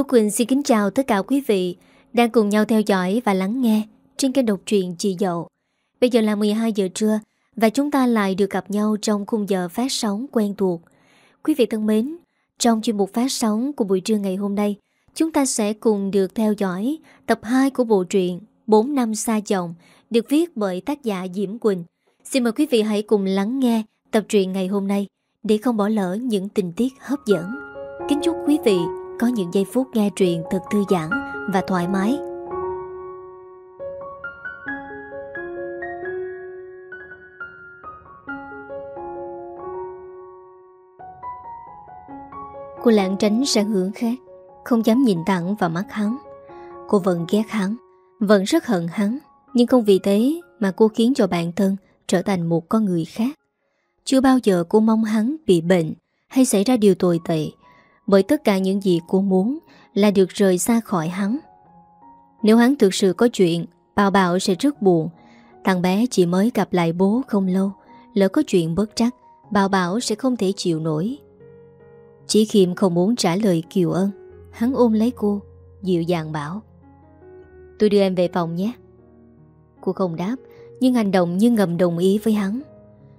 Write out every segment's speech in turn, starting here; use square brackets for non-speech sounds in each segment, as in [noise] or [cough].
Tú Quỳnh xin kính chào tất cả quý vị đang cùng nhau theo dõi và lắng nghe trên kênh độc truyện Chị Dậu. Bây giờ là 12 giờ trưa và chúng ta lại được gặp nhau trong khung giờ phát sóng quen thuộc. Quý vị thân mến, trong chuyên mục phát sóng của buổi trưa ngày hôm nay, chúng ta sẽ cùng được theo dõi tập 2 của bộ truyện 4 năm xa chồng được viết bởi tác giả Diễm Quỳnh. Xin mời quý vị hãy cùng lắng nghe tập truyện ngày hôm nay để không bỏ lỡ những tình tiết hấp dẫn. Kính chúc quý vị có những giây phút nghe truyện thật thư giãn và thoải mái. Cô lạng tránh sang hướng khác, Không dám nhìn thẳng vào mắt hắn. Cô vẫn ghét hắn, Vẫn rất hận hắn, Nhưng không vì thế mà cô khiến cho bản thân Trở thành một con người khác. Chưa bao giờ cô mong hắn bị bệnh Hay xảy ra điều tồi tệ. Bởi tất cả những gì cô muốn Là được rời xa khỏi hắn. Nếu hắn thực sự có chuyện Bảo Bảo sẽ rất buồn. Thằng bé chỉ mới gặp lại bố không lâu, Lỡ có chuyện bất trắc Bảo Bảo sẽ không thể chịu nổi. Chỉ Khiêm không muốn trả lời Kiều Ân, Hắn ôm lấy cô, Dịu dàng bảo. Tôi đưa em về phòng nhé. Cô không đáp, Nhưng hành động như ngầm đồng ý với hắn.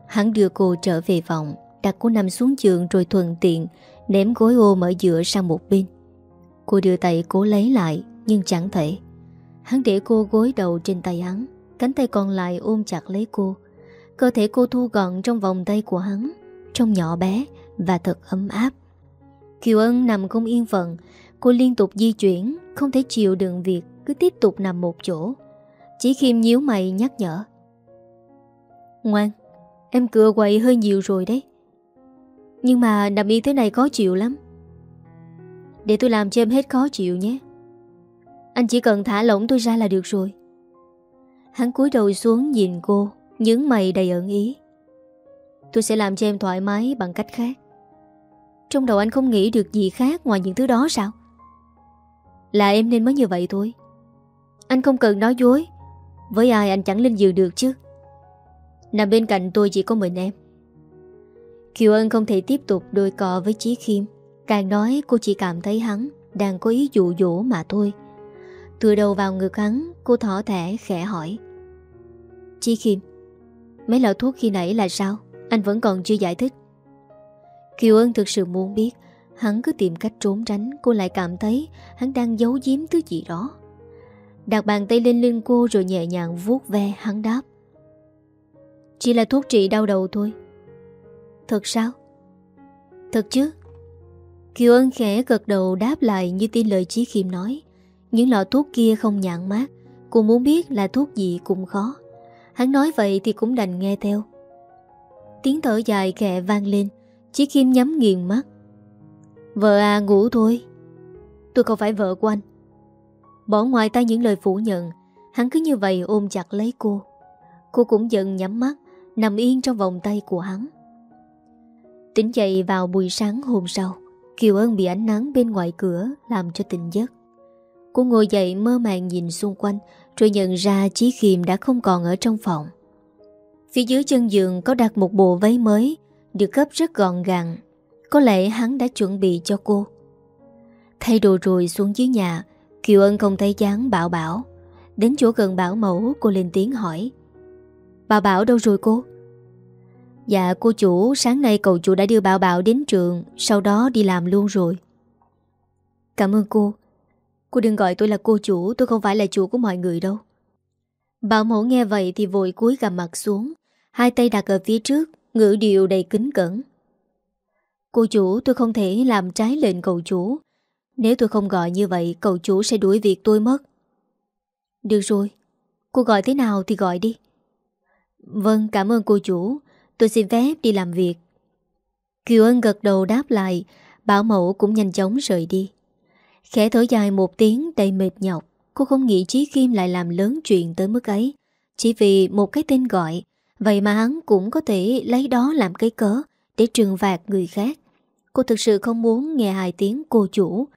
Hắn đưa cô trở về phòng, Đặt cô nằm xuống giường rồi thuận tiện Ném gối ôm ở giữa sang một bên. Cô đưa tay cố lấy lại, Nhưng chẳng thể. Hắn để cô gối đầu trên tay hắn, Cánh tay còn lại ôm chặt lấy cô. Cơ thể cô thu gọn trong vòng tay của hắn, Trông nhỏ bé Và thật ấm áp. Kiều Ân nằm không yên phận, Cô liên tục di chuyển, Không thể chịu đựng việc, cứ tiếp tục nằm một chỗ. Chỉ khiêm nhíu mày nhắc nhở. Ngoan, Em cựa quậy hơi nhiều rồi đấy. Nhưng mà nằm yên thế này khó chịu lắm. Để tôi làm cho em hết khó chịu nhé. Anh chỉ cần thả lỏng tôi ra là được rồi. Hắn cúi đầu xuống nhìn cô, Nhướng mày đầy ẩn ý. Tôi sẽ làm cho em thoải mái bằng cách khác. Trong đầu anh không nghĩ được gì khác ngoài những thứ đó sao? Là em nên mới như vậy thôi. Anh không cần nói dối. Với ai anh chẳng lên giường được chứ. Nằm bên cạnh tôi chỉ có mình em. Kiều Ân không thể tiếp tục đôi cò với Chí Khiêm. Càng nói, cô chỉ cảm thấy hắn Đang có ý dụ dỗ mà thôi. Tựa đầu vào ngực hắn, Cô thỏ thẻ, khẽ hỏi. Chí Khiêm, Mấy lọ thuốc khi nãy là sao? Anh vẫn còn chưa giải thích. Kiều Ân thực sự muốn biết, Hắn cứ tìm cách trốn tránh, Cô lại cảm thấy hắn đang giấu giếm thứ gì đó. Đặt bàn tay lên lưng cô Rồi nhẹ nhàng vuốt ve, hắn đáp. Chỉ là thuốc trị đau đầu thôi. Thật sao? Thật chứ. Kiều Ân khẽ gật đầu đáp lại Như tin lời Chí Khiêm nói. Những lọ thuốc kia không nhãn mát, Cô muốn biết là thuốc gì cũng khó. Hắn nói vậy thì cũng đành nghe theo. Tiếng thở dài khẽ vang lên, Chí Kim nhắm nghiền mắt. Vợ à ngủ thôi. Tôi không phải vợ của anh. Bỏ ngoài tay những lời phủ nhận, Hắn cứ như vậy ôm chặt lấy cô. Cô cũng dần nhắm mắt, Nằm yên trong vòng tay của hắn. Tỉnh dậy vào buổi sáng hôm sau, Kiều Ân bị ánh nắng bên ngoài cửa Làm cho tỉnh giấc. Cô ngồi dậy mơ màng nhìn xung quanh, Rồi nhận ra Chí Khiêm đã không còn ở trong phòng. Phía dưới chân giường có đặt một bộ váy mới, được gấp rất gọn gàng. Có lẽ hắn đã chuẩn bị cho cô. Thay đồ rồi xuống dưới nhà, Kiều Ân không thấy dáng Bảo Bảo. Đến chỗ gần Bảo Mẫu, cô lên tiếng hỏi. Bà Bảo đâu rồi cô? Dạ cô chủ, sáng nay cậu chủ đã đưa Bảo Bảo đến trường, Sau đó đi làm luôn rồi. Cảm ơn cô. Cô đừng gọi tôi là cô chủ, Tôi không phải là chủ của mọi người đâu. Bảo mẫu nghe vậy thì vội cúi gằm mặt xuống, Hai tay đặt ở phía trước, Ngữ điệu đầy kính cẩn. Cô chủ, tôi không thể làm trái lệnh cậu chủ. Nếu tôi không gọi như vậy, Cậu chủ sẽ đuổi việc tôi mất. Được rồi. Cô gọi thế nào thì gọi đi. Vâng cảm ơn cô chủ. Tôi xin phép đi làm việc Kiều Ân gật đầu đáp lại Bảo mẫu cũng nhanh chóng rời đi Khẽ thở dài một tiếng đầy mệt nhọc Cô không nghĩ trí Kim lại làm lớn chuyện tới mức ấy Chỉ vì một cái tên gọi Vậy mà hắn cũng có thể lấy đó làm cái cớ để trừng phạt người khác. Cô thực sự không muốn nghe hai tiếng cô chủ.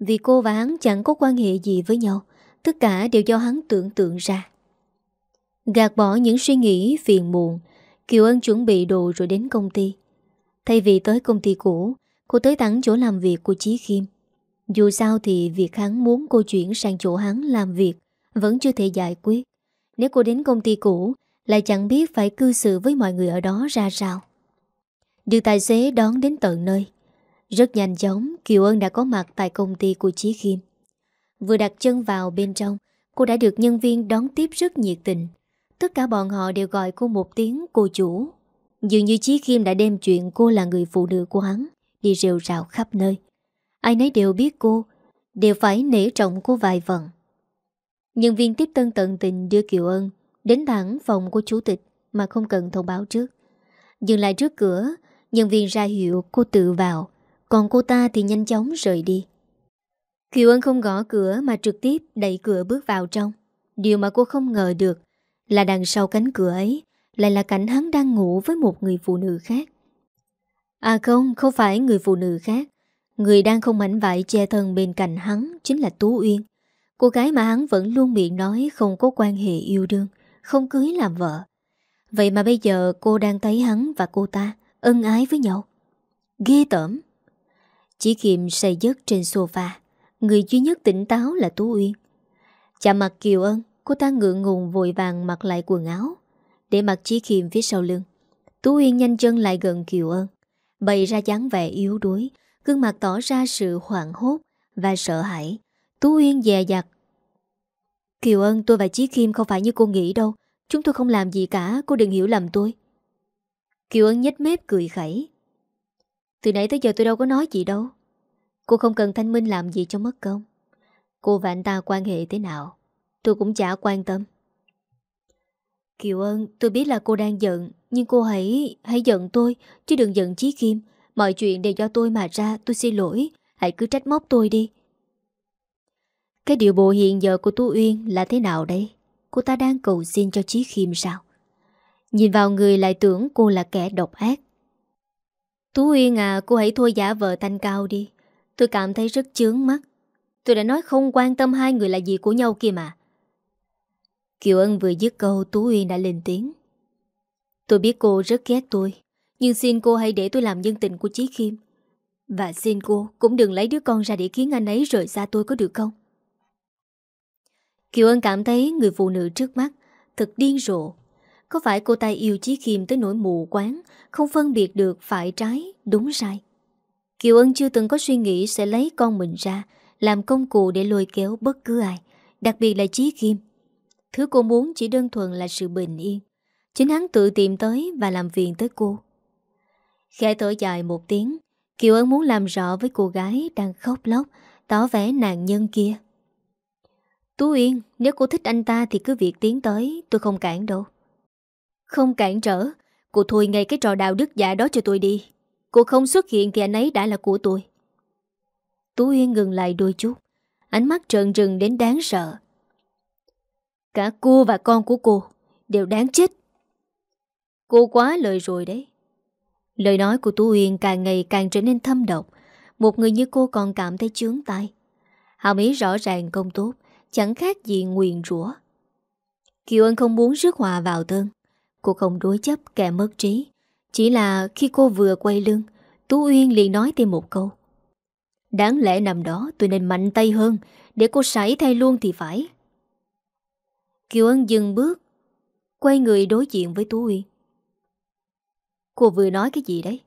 Vì cô và hắn chẳng có quan hệ gì với nhau. Tất cả đều do hắn tưởng tượng ra. Gạt bỏ những suy nghĩ phiền muộn, Kiều Ân chuẩn bị đồ rồi đến công ty. Thay vì tới công ty cũ, cô tới thẳng chỗ làm việc của Chí Khiêm. Dù sao thì việc hắn muốn cô chuyển sang chỗ hắn làm việc vẫn chưa thể giải quyết. Nếu cô đến công ty cũ, lại chẳng biết phải cư xử với mọi người ở đó ra sao. Được tài xế đón đến tận nơi. Rất nhanh chóng, Kiều Ân đã có mặt tại công ty của Chí Khiêm. Vừa đặt chân vào bên trong, cô đã được nhân viên đón tiếp rất nhiệt tình. Tất cả bọn họ đều gọi cô một tiếng cô chủ. Dường như Chí Khiêm đã đem chuyện cô là người phụ nữ của hắn đi rêu rào khắp nơi. Ai nấy đều biết cô, đều phải nể trọng cô vài phần. Nhân viên tiếp tân tận tình đưa Kiều Ân đến thẳng phòng của chủ tịch mà không cần thông báo trước. Dừng lại trước cửa, nhân viên ra hiệu cô tự vào, còn cô ta thì nhanh chóng rời đi. Kiều Ân không gõ cửa mà trực tiếp đẩy cửa bước vào trong. Điều mà cô không ngờ được là đằng sau cánh cửa ấy lại là cảnh hắn đang ngủ với một người phụ nữ khác. À không, không phải người phụ nữ khác. Người đang không mảnh vải che thân bên cạnh hắn chính là Tú Uyên. Cô gái mà hắn vẫn luôn miệng nói không có quan hệ yêu đương, không cưới làm vợ. Vậy mà bây giờ cô đang thấy hắn và cô ta ân ái với nhau. Ghê tởm. Chỉ kiệm say giấc trên sofa, người duy nhất tỉnh táo là Tú Uyên. Chạm mặt Kiều Ân, cô ta ngượng ngùng vội vàng mặc lại quần áo, để mặc Chí Khiêm phía sau lưng. Tú Uyên nhanh chân lại gần Kiều Ân, bày ra dáng vẻ yếu đuối, gương mặt tỏ ra sự hoảng hốt và sợ hãi. Tú Uyên dè dặt. Kiều Ân tôi và Chí Kim không phải như cô nghĩ đâu. Chúng tôi không làm gì cả, cô đừng hiểu lầm tôi. Kiều Ân nhếch mép cười khẩy. Từ nãy tới giờ tôi đâu có nói gì đâu. Cô không cần Thanh Minh làm gì cho mất công. Cô và anh ta quan hệ thế nào, tôi cũng chả quan tâm. Kiều Ân, tôi biết là cô đang giận, nhưng cô hãy hãy giận tôi, chứ đừng giận Chí Kim. Mọi chuyện đều do tôi mà ra, tôi xin lỗi. Hãy cứ trách móc tôi đi. Cái điều bộ hiện giờ của Tú Uyên là thế nào đây? Cô ta đang cầu xin cho Chí kim sao? Nhìn vào người lại tưởng cô là kẻ độc ác. Tú Uyên à, cô hãy thôi giả vợ thanh cao đi. Tôi cảm thấy rất chướng mắt. Tôi đã nói không quan tâm hai người là gì của nhau kia mà. Kiều Ân vừa dứt câu Tú Uyên đã lên tiếng. Tôi biết cô rất ghét tôi, nhưng xin cô hãy để tôi làm nhân tình của Chí Khiêm. Và xin cô cũng đừng lấy đứa con ra để khiến anh ấy rời xa tôi có được không? Kiều Ân cảm thấy người phụ nữ trước mắt thật điên rộ. Có phải cô ta yêu Chí Khiêm tới nỗi mù quáng, không phân biệt được phải trái, đúng sai? Kiều Ân chưa từng có suy nghĩ sẽ lấy con mình ra, làm công cụ để lôi kéo bất cứ ai, đặc biệt là Chí Khiêm. Thứ cô muốn chỉ đơn thuần là sự bình yên. Chính hắn tự tìm tới và làm phiền tới cô. Khẽ thở dài một tiếng, Kiều ấn muốn làm rõ với cô gái đang khóc lóc, tỏ vẻ nạn nhân kia. Tú Yên, nếu cô thích anh ta thì cứ việc tiến tới, tôi không cản đâu. Không cản trở, cô thôi ngay cái trò đạo đức giả đó cho tôi đi. Cô không xuất hiện thì anh ấy đã là của tôi. Tú Yên ngừng lại đôi chút, ánh mắt trợn rừng đến đáng sợ. Cả cô và con của cô đều đáng chết. Cô quá lời rồi đấy. Lời nói của Tú Uyên càng ngày càng trở nên thâm độc. Một người như cô còn cảm thấy chướng tay. Hàm ý rõ ràng công tốt, chẳng khác gì nguyền rủa. Kiều Ân không muốn rước hòa vào thân. Cô không đối chấp kẻ mất trí. Chỉ là khi cô vừa quay lưng, Tú Uyên liền nói thêm một câu. Đáng lẽ nằm đó tôi nên mạnh tay hơn, để cô sảy thay luôn thì phải. Kiều Ân dừng bước, quay người đối diện với Tú Uyên. Cô vừa nói cái gì đấy?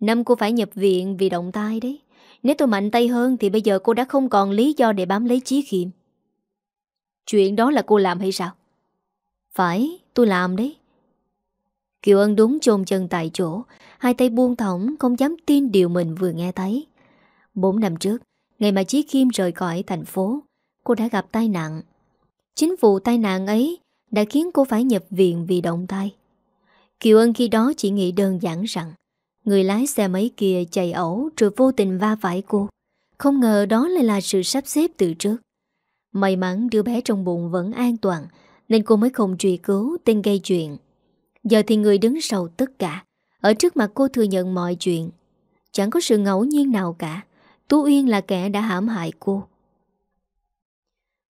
Năm cô phải nhập viện vì động tai đấy. Nếu tôi mạnh tay hơn thì bây giờ cô đã không còn lý do để bám lấy Chí Khiêm. Chuyện đó là cô làm hay sao? Phải, tôi làm đấy. Kiều Ân đúng chôn chân tại chỗ, hai tay buông thõng không dám tin điều mình vừa nghe thấy. Bốn năm trước, ngày mà Chí Khiêm rời khỏi thành phố, cô đã gặp tai nạn. Chính vụ tai nạn ấy đã khiến cô phải nhập viện vì động tay. Kiều Ân khi đó chỉ nghĩ đơn giản rằng, Người lái xe máy kia chạy ẩu Rồi vô tình va phải cô. Không ngờ đó lại là sự sắp xếp từ trước. May mắn đứa bé trong bụng vẫn an toàn, Nên cô mới không truy cứu tên gây chuyện. Giờ thì người đứng sau tất cả, Ở trước mặt cô thừa nhận mọi chuyện. Chẳng có sự ngẫu nhiên nào cả, Tú Uyên là kẻ đã hãm hại cô.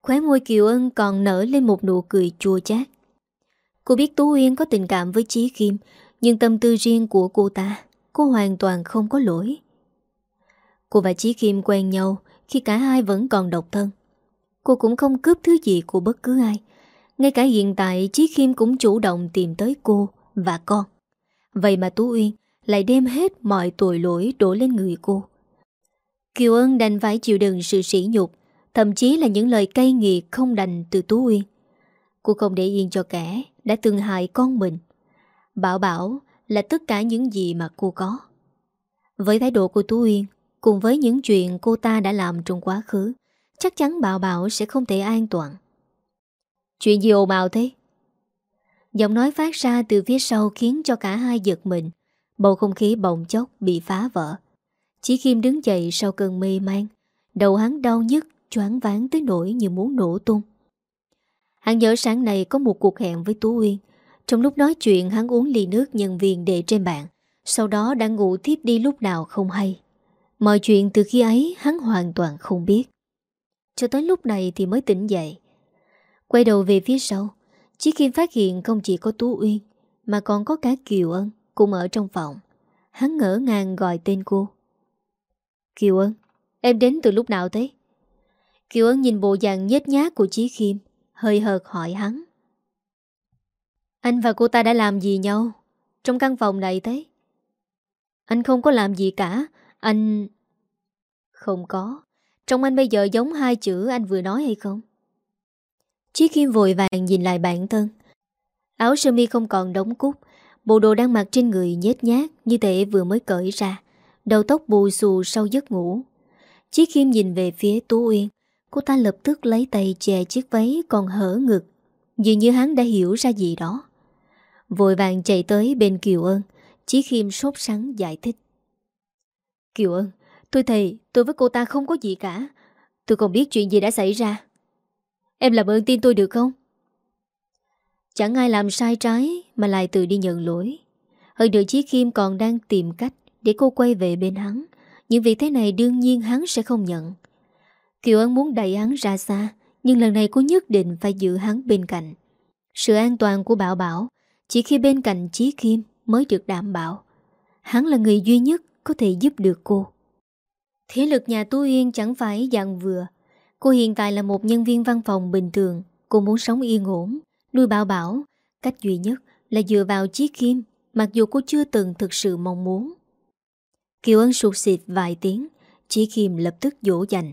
Khóe môi Kiều Ân còn nở lên một nụ cười chua chát Cô biết Tú Uyên có tình cảm với Chí Kim Nhưng tâm tư riêng của cô ta Cô hoàn toàn không có lỗi Cô và Chí Kim quen nhau khi cả hai vẫn còn độc thân. Cô cũng không cướp thứ gì của bất cứ ai. Ngay cả hiện tại Chí Kim cũng chủ động tìm tới cô và con. Vậy mà Tú Uyên lại đem hết mọi tội lỗi đổ lên người cô. Kiều Ân đành phải chịu đựng sự sỉ nhục, thậm chí là những lời cay nghiệt không đành từ Tú Uyên. Cô không để yên cho kẻ đã từng hại con mình. Bảo bảo là tất cả những gì mà cô có. Với thái độ của Tú Uyên, cùng với những chuyện cô ta đã làm trong quá khứ, chắc chắn Bảo Bảo sẽ không thể an toàn. Chuyện gì ồn ào thế? Giọng nói phát ra từ phía sau khiến cho cả hai giật mình. Bầu không khí bồng chốc bị phá vỡ. Chỉ Kim đứng dậy sau cơn mê man, đầu hắn đau nhức, choáng váng tới nỗi như muốn nổ tung. Hắn nhớ sáng nay có một cuộc hẹn với Tú Uyên. Trong lúc nói chuyện hắn uống ly nước nhân viên để trên bàn, sau đó đã ngủ tiếp đi lúc nào không hay. Mọi chuyện từ khi ấy hắn hoàn toàn không biết. Cho tới lúc này thì mới tỉnh dậy. Quay đầu về phía sau, Chí Kim phát hiện không chỉ có Tú Uyên, mà còn có cả Kiều Ân cũng ở trong phòng. Hắn ngỡ ngàng gọi tên cô. Kiều Ân, em đến từ lúc nào thế? Kiều ấn nhìn bộ dạng nhét nhát của Chí khiêm hơi hợt hỏi hắn. Anh và cô ta đã làm gì nhau trong căn phòng này thế? Anh không có làm gì cả, anh... Không có. Trong anh bây giờ giống hai chữ anh vừa nói hay không? Chí khiêm vội vàng nhìn lại bản thân. Áo sơ mi không còn đóng cúc, bộ đồ đang mặc trên người nhét nhát như thể vừa mới cởi ra, đầu tóc bù xù sau giấc ngủ. Chí khiêm nhìn về phía Tú Uyên, cô ta lập tức lấy tay che chiếc váy còn hở ngực, dường như hắn đã hiểu ra gì đó. Vội vàng chạy tới bên Kiều Ân, Chí Kim sốt sắng giải thích. Kiều Ân, tôi thầy, tôi với cô ta không có gì cả. Tôi còn biết chuyện gì đã xảy ra. Em làm ơn tin tôi được không? Chẳng ai làm sai trái mà lại tự đi nhận lỗi. Hơn nữa Chí Kim còn đang tìm cách để cô quay về bên hắn. Những việc thế này đương nhiên hắn sẽ không nhận. Kiều Ân muốn đẩy hắn ra xa, nhưng lần này cô nhất định phải giữ hắn bên cạnh. Sự an toàn của Bảo Bảo chỉ khi bên cạnh Chí Kim mới được đảm bảo. Hắn là người duy nhất có thể giúp được cô. Thế lực nhà Tú Yên chẳng phải dạng vừa. Cô hiện tại là một nhân viên văn phòng bình thường. Cô muốn sống yên ổn, nuôi bảo bảo. Cách duy nhất là dựa vào Chí Kim, mặc dù cô chưa từng thực sự mong muốn. Kiều Ân sụt xịt vài tiếng, Chí Kim lập tức dỗ dành.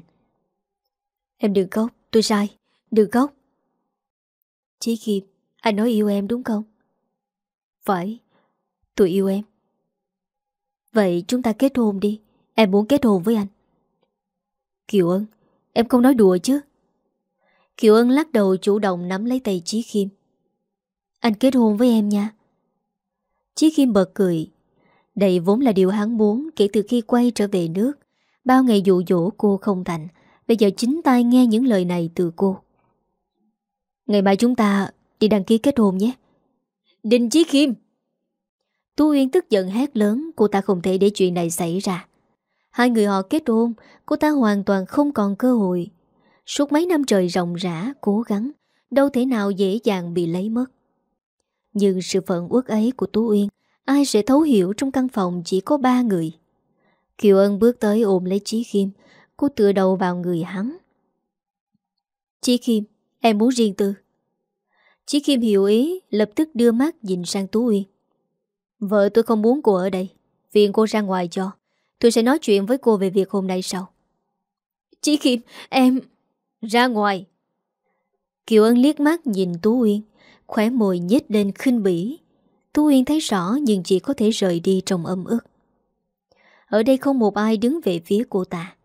Em đừng khóc, tôi sai, đừng khóc. Chí Kim, anh nói yêu em đúng không? Phải, tôi yêu em. Vậy chúng ta kết hôn đi Em muốn kết hôn với anh. Kiều Ân Em không nói đùa chứ? Kiều Ân lắc đầu chủ động nắm lấy tay Chí Khiêm. Anh kết hôn với em nha. Chí Khiêm bật cười. Đây vốn là điều hắn muốn Kể từ khi quay trở về nước. Bao ngày dụ dỗ cô không thành. Bây giờ chính tay nghe những lời này từ cô. Ngày mai chúng ta đi đăng ký kết hôn nhé. Đinh Chí Khiêm. Tu Uyên tức giận hét lớn, Cô ta không thể để chuyện này xảy ra. Hai người họ kết hôn, Cô ta hoàn toàn không còn cơ hội. Suốt mấy năm trời rộng rã, Cố gắng, Đâu thể nào dễ dàng bị lấy mất. Nhưng sự phận uất ấy của Tú Uyên, Ai sẽ thấu hiểu trong căn phòng chỉ có ba người? Kiều Ân bước tới ôm lấy Chí Khiêm Cô tựa đầu vào người hắn. Chí kim, Em muốn riêng tư. Chí kim hiểu ý, Lập tức đưa mắt nhìn sang Tú Uyên. Vợ tôi không muốn cô ở đây, Phiền cô ra ngoài cho. Tôi sẽ nói chuyện với cô về việc hôm nay sau. Chí Kim, em, Ra ngoài. Kiều Ân liếc mắt nhìn Tú Uyên, Khóe môi nhếch lên khinh bỉ. Tú Uyên thấy rõ nhưng chỉ có thể rời đi trong âm ức. Ở đây không một ai đứng về phía cô ta.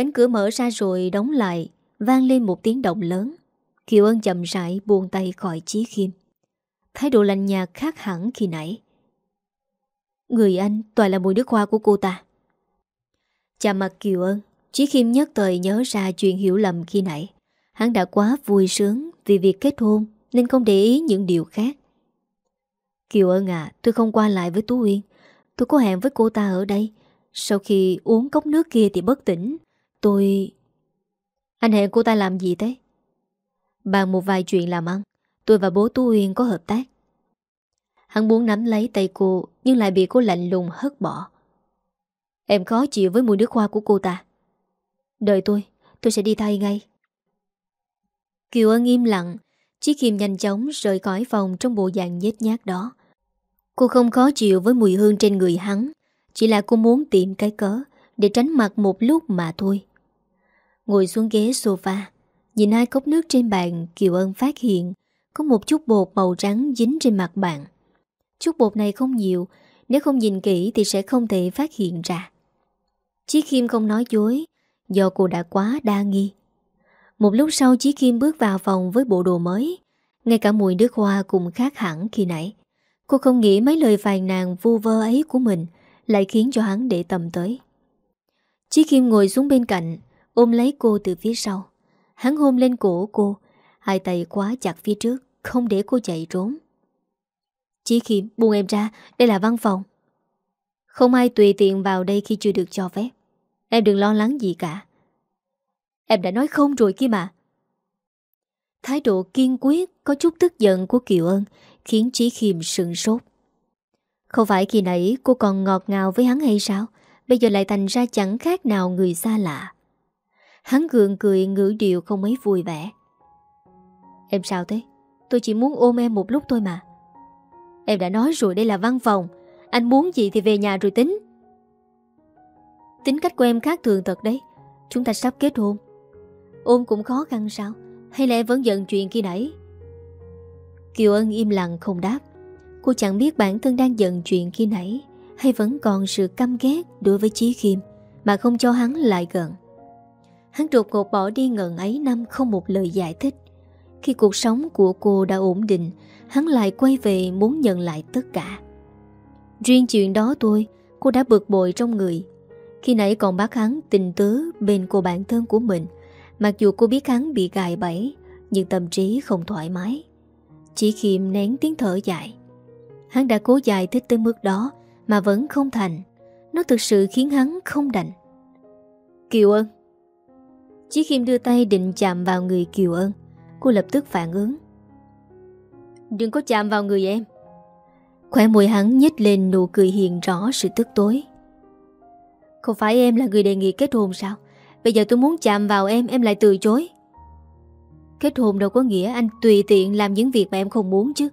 Cánh cửa mở ra rồi đóng lại Vang lên một tiếng động lớn. Kiều Ân chậm rãi buông tay khỏi Chí Khiêm. Thái độ lạnh nhạt khác hẳn khi nãy. Người anh toàn là mùi nước hoa của cô ta. Chà mặt Kiều Ân, Chí Khiêm nhất thời nhớ ra chuyện hiểu lầm khi nãy. Hắn đã quá vui sướng Vì việc kết hôn Nên không để ý những điều khác. Kiều Ân à Tôi không qua lại với Tú Uyên. Tôi có hẹn với cô ta ở đây. Sau khi uống cốc nước kia thì bất tỉnh. Tôi... Anh hẹn cô ta làm gì thế? Bàn một vài chuyện làm ăn, Tôi và bố Tú Uyên có hợp tác. Hắn muốn nắm lấy tay cô, Nhưng lại bị cô lạnh lùng hất bỏ. Em khó chịu với mùi nước hoa của cô ta. Đợi tôi Tôi sẽ đi thay ngay. Kiều Ân im lặng, Chiếc Kim nhanh chóng rời khỏi phòng Trong bộ dạng nhét nhát đó. Cô không khó chịu với mùi hương trên người hắn, Chỉ là cô muốn tìm cái cớ Để tránh mặt một lúc mà thôi. Ngồi xuống ghế sofa. Nhìn hai cốc nước trên bàn, Kiều Ân phát hiện Có một chút bột màu trắng dính trên mặt bạn. Chút bột này không nhiều, Nếu không nhìn kỹ thì sẽ không thể phát hiện ra. Chí Kim không nói dối, Do cô đã quá đa nghi. Một lúc sau, Chí Kim bước vào phòng với bộ đồ mới. Ngay cả mùi nước hoa cũng khác hẳn khi nãy. Cô không nghĩ mấy lời phàn nàn vu vơ ấy của mình Lại khiến cho hắn để tầm tới. Chí Kim ngồi xuống bên cạnh Ôm lấy cô từ phía sau. Hắn hôn lên cổ cô, Hai tay quá chặt phía trước, Không để cô chạy trốn. Chí Khiêm, buông em ra, Đây là văn phòng. Không ai tùy tiện vào đây khi chưa được cho phép. Em đừng lo lắng gì cả. Em đã nói không rồi kia mà. Thái độ kiên quyết, Có chút tức giận của Kiều Ân, Khiến Chí Khiêm sừng sốt. Không phải khi nãy cô còn ngọt ngào với hắn hay sao? Bây giờ lại thành ra chẳng khác nào người xa lạ. Hắn gượng cười ngữ điệu không mấy vui vẻ. Em sao thế? Tôi chỉ muốn ôm em một lúc thôi mà. Em đã nói rồi đây là văn phòng. Anh muốn gì thì về nhà rồi tính. Tính cách của em khác thường thật đấy. Chúng ta sắp kết hôn. Ôm cũng khó khăn sao? Hay là em vẫn giận chuyện kia nãy? Kiều Ân im lặng không đáp. Cô chẳng biết bản thân đang giận chuyện khi nãy Hay vẫn còn sự căm ghét đối với Chí Khiêm Mà không cho hắn lại gần. Hắn đột ngột bỏ đi ngần ấy năm không một lời giải thích. Khi cuộc sống của cô đã ổn định, Hắn lại quay về muốn nhận lại tất cả. Riêng chuyện đó thôi, Cô đã bực bội trong người. Khi nãy còn bác hắn tình tứ Bên cô bạn thân của mình, Mặc dù cô biết hắn bị gài bẫy, Nhưng tâm trí không thoải mái. Chỉ khiêm nén tiếng thở dài. Hắn đã cố giải thích tới mức đó, Mà vẫn không thành. Nó thực sự khiến hắn không đành. Kiều ơn Chí Khiêm đưa tay định chạm vào người Kiều ơn Cô lập tức phản ứng. Đừng có chạm vào người em. Khỏe mùi hắn nhếch lên nụ cười hiện rõ sự tức tối. Không phải em là người đề nghị kết hôn sao? Bây giờ tôi muốn chạm vào em Em lại từ chối. Kết hôn đâu có nghĩa anh tùy tiện Làm những việc mà em không muốn chứ.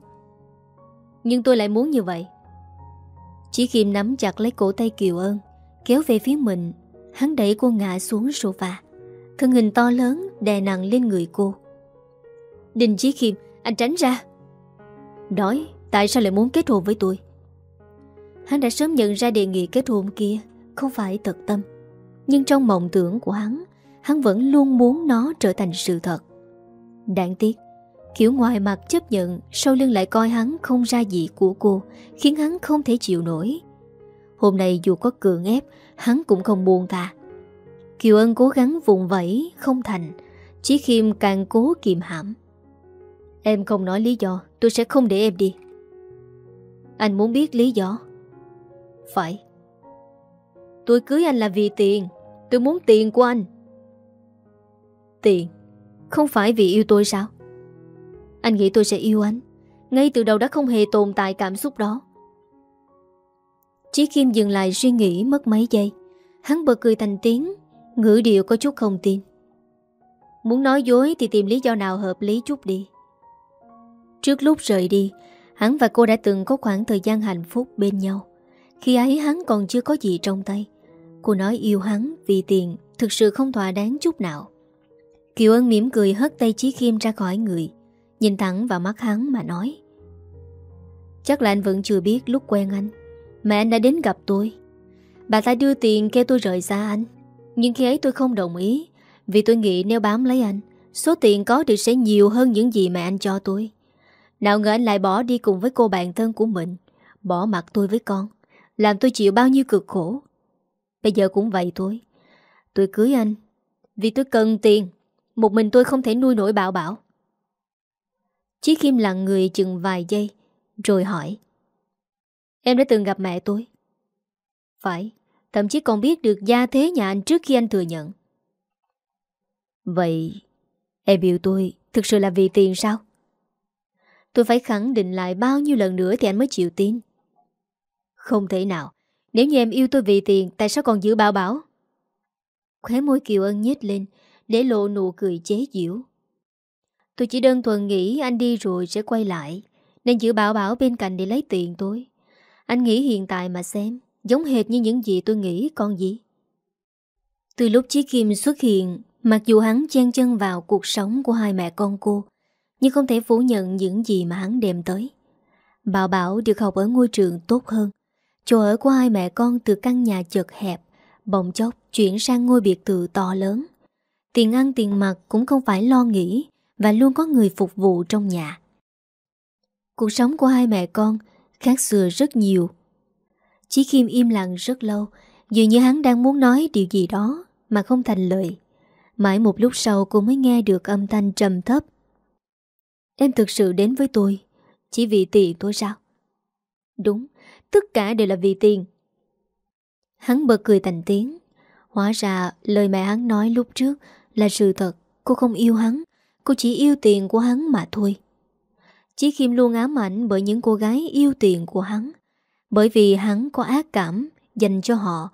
Nhưng tôi lại muốn như vậy. Chỉ khiêm nắm chặt lấy cổ tay Kiều ơn Kéo về phía mình. Hắn đẩy cô ngã xuống sofa Thân hình to lớn đè nặng lên người cô. Đình Chí Khiêm, Anh tránh ra. Nói, tại sao lại muốn kết hôn với tôi? Hắn đã sớm nhận ra đề nghị kết hôn kia Không phải thật tâm. Nhưng trong mộng tưởng của hắn Hắn vẫn luôn muốn nó trở thành sự thật. Đáng tiếc, Kiểu ngoài mặt chấp nhận Sau lưng lại coi hắn không ra gì của cô, Khiến hắn không thể chịu nổi. Hôm nay dù có cường ép, Hắn cũng không buồn ta Kiều Ân cố gắng vùng vẫy, Không thành. Chí khiêm càng cố kiềm hãm. Em không nói lý do, Tôi sẽ không để em đi. Anh muốn biết lý do? Phải. Tôi cưới anh là vì tiền. Tôi muốn tiền của anh. Tiền? Không phải vì yêu tôi sao? Anh nghĩ tôi sẽ yêu anh, Ngay từ đầu đã không hề tồn tại cảm xúc đó. Chí Kim dừng lại suy nghĩ mất mấy giây. Hắn bật cười thành tiếng Ngữ điệu có chút không tin. Muốn nói dối thì tìm lý do nào hợp lý chút đi. Trước lúc rời đi, Hắn và cô đã từng có khoảng thời gian hạnh phúc bên nhau. Khi ấy hắn còn chưa có gì trong tay. Cô nói yêu hắn vì tiền Thực sự không thỏa đáng chút nào. Kiều Ân mỉm cười hất tay Chí Khiêm ra khỏi người, Nhìn thẳng vào mắt hắn mà nói, Chắc là anh vẫn chưa biết lúc quen anh. Mẹ anh đã đến gặp tôi. Bà ta đưa tiền kêu tôi rời xa anh. Nhưng khi ấy tôi không đồng ý. Vì tôi nghĩ nếu bám lấy anh, Số tiền có được sẽ nhiều hơn những gì mẹ anh cho tôi. Nào ngờ anh lại bỏ đi cùng với cô bạn thân của mình, Bỏ mặt tôi với con, Làm tôi chịu bao nhiêu cực khổ. Bây giờ cũng vậy thôi. Tôi cưới anh Vì tôi cần tiền, Một mình tôi không thể nuôi nổi bảo bảo. Chí Kim lặng người chừng vài giây, Rồi hỏi, Em đã từng gặp mẹ tôi? Phải. Thậm chí còn biết được gia thế nhà anh trước khi anh thừa nhận. Vậy Em yêu tôi Thực sự là vì tiền sao? Tôi phải khẳng định lại bao nhiêu lần nữa Thì anh mới chịu tin. Không thể nào. Nếu như em yêu tôi vì tiền, Tại sao còn giữ bảo bảo? Khóe môi Kiều Ân nhếch lên, Để lộ nụ cười chế giễu. Tôi chỉ đơn thuần nghĩ anh đi rồi sẽ quay lại, Nên giữ bảo bảo bên cạnh để lấy tiền tôi. Anh nghĩ hiện tại mà xem. Giống hệt như những gì tôi nghĩ, con gì? Từ lúc Chí Kim xuất hiện, Mặc dù hắn chen chân vào cuộc sống của hai mẹ con cô, Nhưng không thể phủ nhận những gì mà hắn đem tới. Bảo Bảo được học ở ngôi trường tốt hơn. Chỗ ở của hai mẹ con từ căn nhà chật hẹp, Bỗng chốc chuyển sang ngôi biệt thự to lớn. Tiền ăn tiền mặt cũng không phải lo nghĩ Và luôn có người phục vụ trong nhà. Cuộc sống của hai mẹ con khác xưa rất nhiều. Chí Kim im lặng rất lâu, Dường như hắn đang muốn nói điều gì đó Mà không thành lời. Mãi một lúc sau cô mới nghe được âm thanh trầm thấp. Em thực sự đến với tôi, Chỉ vì tiền tôi sao? Đúng, Tất cả đều là vì tiền. Hắn bật cười thành tiếng. Hóa ra lời mẹ hắn nói lúc trước Là sự thật, Cô không yêu hắn, Cô chỉ yêu tiền của hắn mà thôi. Chí Kim luôn ám ảnh bởi những cô gái yêu tiền của hắn. Bởi vì hắn có ác cảm Dành cho họ.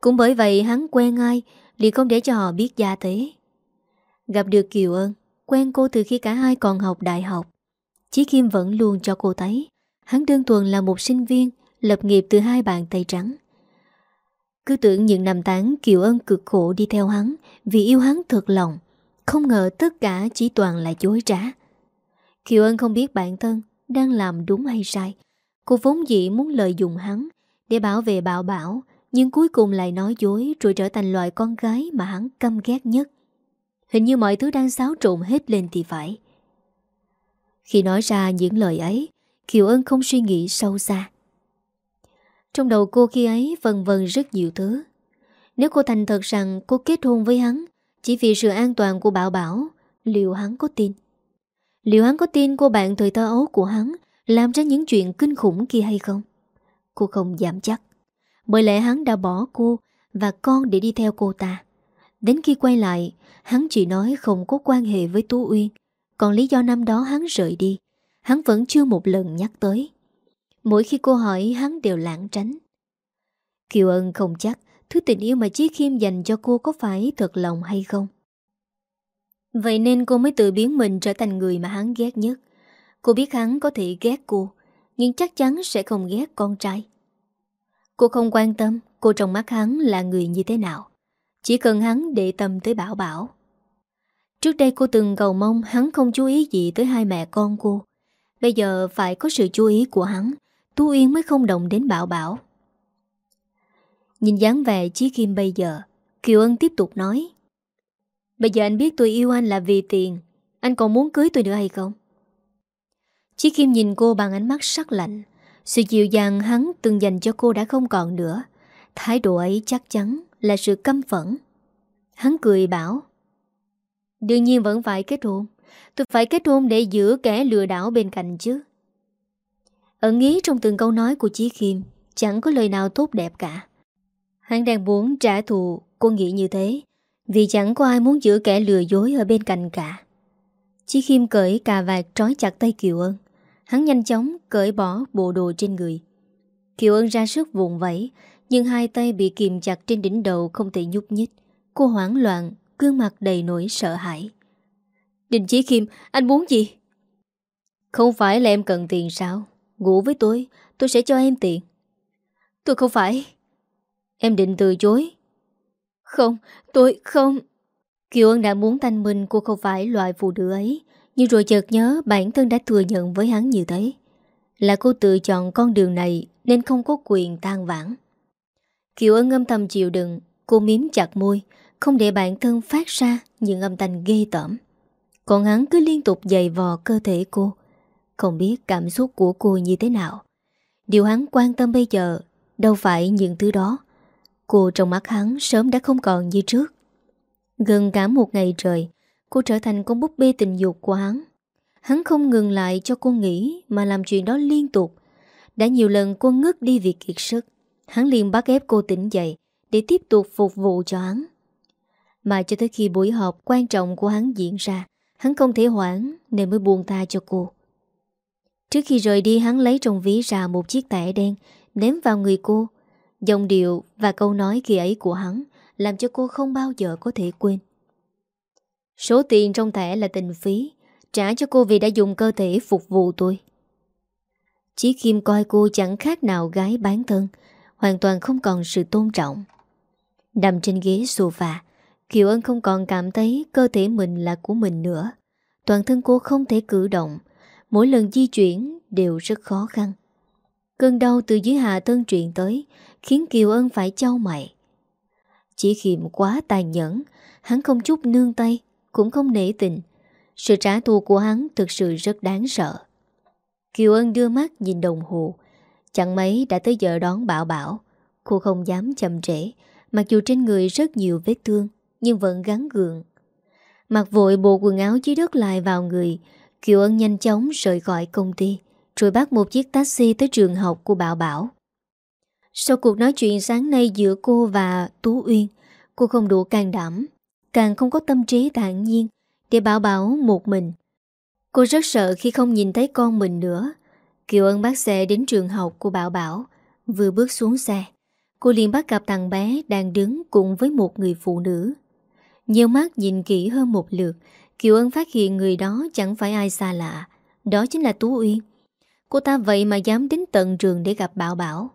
Cũng bởi vậy hắn quen ai liền không để cho họ biết gia thế Gặp được Kiều Ân, Quen cô từ khi cả hai còn học đại học. Chí Kim vẫn luôn cho cô thấy, Hắn đơn thuần là một sinh viên, Lập nghiệp từ hai bàn tay trắng. Cứ tưởng những năm tháng Kiều Ân cực khổ đi theo hắn Vì yêu hắn thật lòng, Không ngờ tất cả chỉ toàn là dối trá. Kiều Ân không biết bản thân Đang làm đúng hay sai Cô vốn dĩ muốn lợi dụng hắn Để bảo vệ bảo bảo, Nhưng cuối cùng lại nói dối Rồi trở thành loại con gái mà hắn căm ghét nhất. Hình như mọi thứ đang xáo trộn hết lên thì phải. Khi nói ra những lời ấy, Kiều Ân không suy nghĩ sâu xa. Trong đầu cô khi ấy vần vần rất nhiều thứ. Nếu cô thành thật rằng cô kết hôn với hắn Chỉ vì sự an toàn của Bảo Bảo, Liệu hắn có tin? Liệu hắn có tin cô bạn thời thơ ấu của hắn làm ra những chuyện kinh khủng kia hay không? Cô không dám chắc. Bởi lẽ hắn đã bỏ cô Và con để đi theo cô ta. Đến khi quay lại, Hắn chỉ nói không có quan hệ với Tú Uyên. Còn lý do năm đó hắn rời đi, Hắn vẫn chưa một lần nhắc tới. Mỗi khi cô hỏi, hắn đều lãng tránh. Kiều Ân không chắc Thứ tình yêu mà Chí Khiêm dành cho cô có phải thật lòng hay không. Vậy nên cô mới tự biến mình trở thành người mà hắn ghét nhất. Cô biết hắn có thể ghét cô, Nhưng chắc chắn sẽ không ghét con trai. Cô không quan tâm Cô trong mắt hắn là người như thế nào, Chỉ cần hắn để tâm tới Bảo Bảo. Trước đây cô từng cầu mong hắn không chú ý gì tới hai mẹ con cô. Bây giờ phải có sự chú ý của hắn, Tú Uyên mới không động đến Bảo Bảo. Nhìn dáng vẻ Chí Kim bây giờ, Kiều Ân tiếp tục nói, Bây giờ anh biết tôi yêu anh là vì tiền, Anh còn muốn cưới tôi nữa hay không? Chí Kim nhìn cô bằng ánh mắt sắc lạnh. Sự dịu dàng hắn từng dành cho cô đã không còn nữa. Thái độ ấy chắc chắn là sự căm phẫn. Hắn cười bảo, Đương nhiên vẫn phải kết hôn. Tôi phải kết hôn để giữ kẻ lừa đảo bên cạnh chứ. Ẩn ý trong từng câu nói của Chí Kim Chẳng có lời nào tốt đẹp cả. Hắn đang muốn trả thù, Cô nghĩ như thế, Vì chẳng có ai muốn giữ kẻ lừa dối ở bên cạnh cả. Chí Kim cởi cà vạt trói chặt tay Kiều Ân. Hắn nhanh chóng cởi bỏ bộ đồ trên người Kiều Ân ra sức vùng vẫy Nhưng hai tay bị kìm chặt trên đỉnh đầu không thể nhúc nhích Cô hoảng loạn Gương mặt đầy nỗi sợ hãi Đình Chí Kim, anh muốn gì? Không phải là em cần tiền sao? Ngủ với tôi, tôi sẽ cho em tiền. Tôi không phải. Em định từ chối. Không, tôi không. Kiều Ân đã muốn thanh minh cô không phải loại phụ nữ ấy, nhưng rồi chợt nhớ bản thân đã thừa nhận với hắn như thế. Là cô tự chọn con đường này nên không có quyền tan vãn. Kiều Ân âm thầm chịu đựng, cô miếm chặt môi, không để bản thân phát ra những âm thanh ghê tởm. Còn hắn cứ liên tục dày vò cơ thể cô Không biết cảm xúc của cô như thế nào Điều hắn quan tâm bây giờ Đâu phải những thứ đó Cô trong mắt hắn sớm đã không còn như trước Gần cả một ngày trời Cô trở thành con búp bê tình dục của hắn. Hắn không ngừng lại cho cô nghĩ, Mà làm chuyện đó liên tục. Đã nhiều lần cô ngất đi vì kiệt sức. Hắn liền bắt ép cô tỉnh dậy Để tiếp tục phục vụ cho hắn. Mà cho tới khi buổi họp quan trọng của hắn diễn ra, Hắn không thể hoãn nên mới buông tha cho cô. Trước khi rời đi, hắn lấy trong ví ra một chiếc tẻ đen Ném vào người cô. Dòng điệu và câu nói khi ấy của hắn làm cho cô không bao giờ có thể quên. Số tiền trong thẻ là tình phí, trả cho cô vì đã dùng cơ thể phục vụ tôi. Chí Kim coi cô chẳng khác nào gái bán thân, hoàn toàn không còn sự tôn trọng. Nằm trên ghế sofa, Kiều Ân không còn cảm thấy cơ thể mình là của mình nữa. Toàn thân cô không thể cử động, mỗi lần di chuyển đều rất khó khăn. Cơn đau từ dưới hạ thân truyền tới, khiến Kiều Ân phải trao mày. Chỉ kim quá tàn nhẫn, hắn không chút nương tay, cũng không nể tình. Sự trả thù của hắn thực sự rất đáng sợ. Kiều Ân đưa mắt nhìn đồng hồ, chẳng mấy đã tới giờ đón bảo bảo. Cô không dám chậm trễ, mặc dù trên người rất nhiều vết thương, nhưng vẫn gắn gượng. Mặc vội bộ quần áo dưới đất lại vào người, Kiều Ân nhanh chóng rời khỏi công ty, rồi bắt một chiếc taxi tới trường học của Bảo Bảo. Sau cuộc nói chuyện sáng nay giữa cô và Tú Uyên, cô không đủ can đảm, càng không có tâm trí thản nhiên để Bảo Bảo một mình. Cô rất sợ khi không nhìn thấy con mình nữa. Kiều Ân bắt xe đến trường học của Bảo Bảo, vừa bước xuống xe. Cô liền bắt gặp thằng bé đang đứng cùng với một người phụ nữ. Nhiều mắt nhìn kỹ hơn một lượt, Kiều Ân phát hiện người đó chẳng phải ai xa lạ. Đó chính là Tú Uyên. Cô ta vậy mà dám đến tận trường để gặp Bảo Bảo.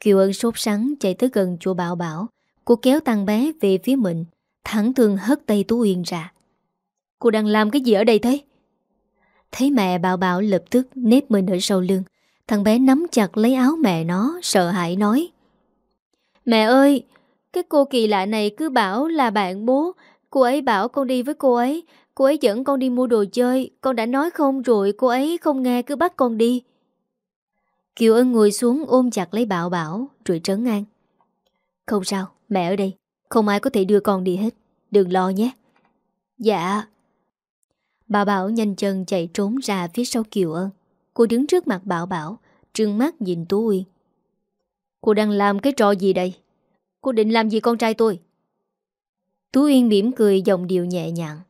Kiều Ân sốt sắng chạy tới gần chỗ Bảo Bảo. Cô kéo thằng bé về phía mình, thẳng thường hất tay Tú Uyên ra. Cô đang làm cái gì ở đây thế? Thấy mẹ Bảo Bảo lập tức nếp mình ở sau lưng. Thằng bé nắm chặt lấy áo mẹ nó, sợ hãi nói. Mẹ ơi, cái cô kỳ lạ này cứ bảo là bạn bố. Cô ấy bảo con đi với cô ấy. Cô ấy dẫn con đi mua đồ chơi. Con đã nói không rồi, cô ấy không nghe cứ bắt con đi. Kiều Ân ngồi xuống ôm chặt lấy Bảo Bảo rồi trấn an. Không sao, mẹ ở đây. Không ai có thể đưa con đi hết. Đừng lo nhé. Dạ. Bà Bảo nhanh chân chạy trốn ra phía sau Kiều Ân. Cô đứng trước mặt Bảo Bảo, trừng mắt nhìn Tú Uyên. Cô đang làm cái trò gì đây? Cô định làm gì con trai tôi? Tú Uyên mỉm cười giọng điệu nhẹ nhàng.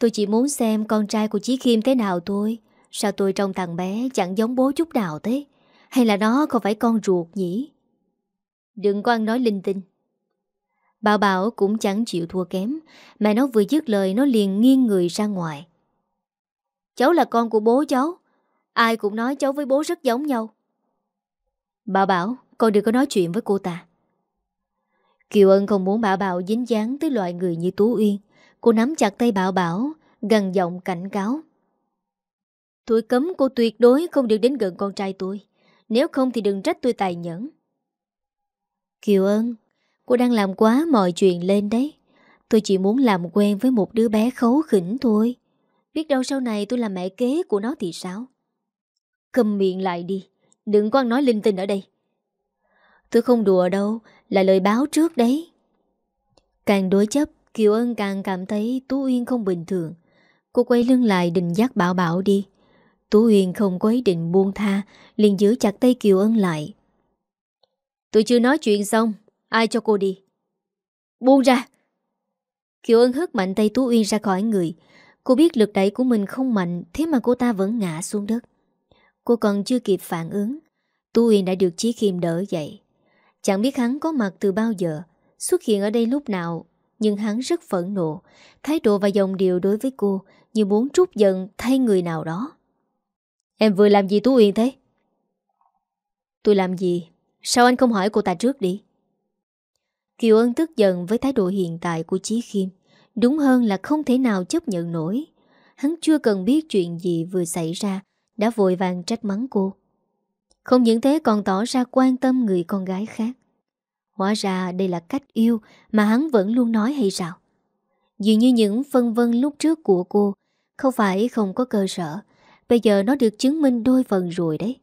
Tôi chỉ muốn xem con trai của Chí Khiêm thế nào thôi. Sao tôi trông thằng bé chẳng giống bố chút nào thế? Hay là nó không phải con ruột nhỉ? Đừng có ăn nói linh tinh. Bảo Bảo cũng chẳng chịu thua kém. Mẹ nó vừa dứt lời nó liền nghiêng người ra ngoài. Cháu là con của bố cháu. Ai cũng nói cháu với bố rất giống nhau. Bảo Bảo, con đừng có nói chuyện với cô ta. Kiều Ân không muốn Bảo Bảo dính dáng tới loại người như Tú Uyên. Cô nắm chặt tay Bảo Bảo, gần giọng cảnh cáo. Tôi cấm cô tuyệt đối không được đến gần con trai tôi. Nếu không thì đừng trách tôi tài nhẫn. Kiều Ân, cô đang làm quá mọi chuyện lên đấy. Tôi chỉ muốn làm quen với một đứa bé khấu khỉnh thôi. Biết đâu sau này tôi là mẹ kế của nó thì sao? Cầm miệng lại đi. Đừng có nói linh tinh ở đây. Tôi không đùa đâu, là lời báo trước đấy. Càng đối chấp, Kiều Ân càng cảm thấy Tú Uyên không bình thường. Cô quay lưng lại định dắt Bảo Bảo đi. Tú Uyên không có ý định buông tha, liền giữ chặt tay Kiều Ân lại. Tôi chưa nói chuyện xong, ai cho cô đi? Buông ra! Kiều Ân hất mạnh tay Tú Uyên ra khỏi người. Cô biết lực đẩy của mình không mạnh, thế mà cô ta vẫn ngã xuống đất. Cô còn chưa kịp phản ứng, Tú Uyên đã được Chí Khiêm đỡ dậy. Chẳng biết hắn có mặt từ bao giờ, xuất hiện ở đây lúc nào, nhưng hắn rất phẫn nộ, thái độ và dòng điều đối với cô như muốn trút giận thay người nào đó. Em vừa làm gì Tú Uyên thế? Tôi làm gì? Sao anh không hỏi cô ta trước đi? Kiều Ân tức giận với thái độ hiện tại của Chí Khiêm. Đúng hơn là không thể nào chấp nhận nổi. Hắn chưa cần biết chuyện gì vừa xảy ra, đã vội vàng trách mắng cô. Không những thế còn tỏ ra quan tâm người con gái khác. Hóa ra đây là cách yêu mà hắn vẫn luôn nói hay sao? Dường như những phân vân lúc trước của cô không phải không có cơ sở, Bây giờ nó được chứng minh đôi phần rồi đấy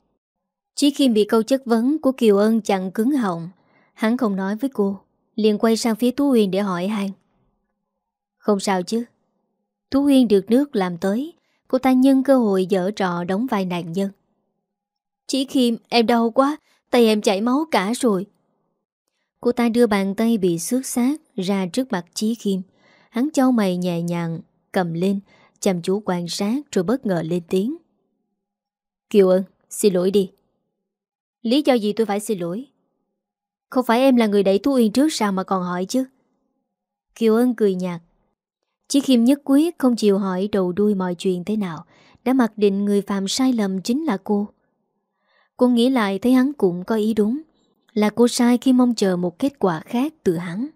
Chỉ khi bị câu chất vấn của Kiều Ân chặn cứng họng Hắn không nói với cô liền quay sang phía Tú Uyên để hỏi han. Không sao chứ. Tú Uyên được nước làm tới Cô ta nhân cơ hội dở trò đóng vai nạn nhân. Chỉ khiêm em đau quá Tay em chảy máu cả rồi. Cô ta đưa bàn tay bị xước xác Ra trước mặt Chí Khiêm. Hắn châu mày nhẹ nhàng Cầm lên Chăm chú quan sát rồi bất ngờ lên tiếng. Kiều ơn, xin lỗi đi. Lý do gì tôi phải xin lỗi? Không phải em là người đẩy Tú Uyên trước sao mà còn hỏi chứ? Kiều Ân cười nhạt. Chỉ Khiêm nhất quyết không chịu hỏi đầu đuôi mọi chuyện thế nào. Đã mặc định người phạm sai lầm chính là cô. Cô nghĩ lại thấy hắn cũng có ý đúng. Là cô sai khi mong chờ một kết quả khác từ hắn.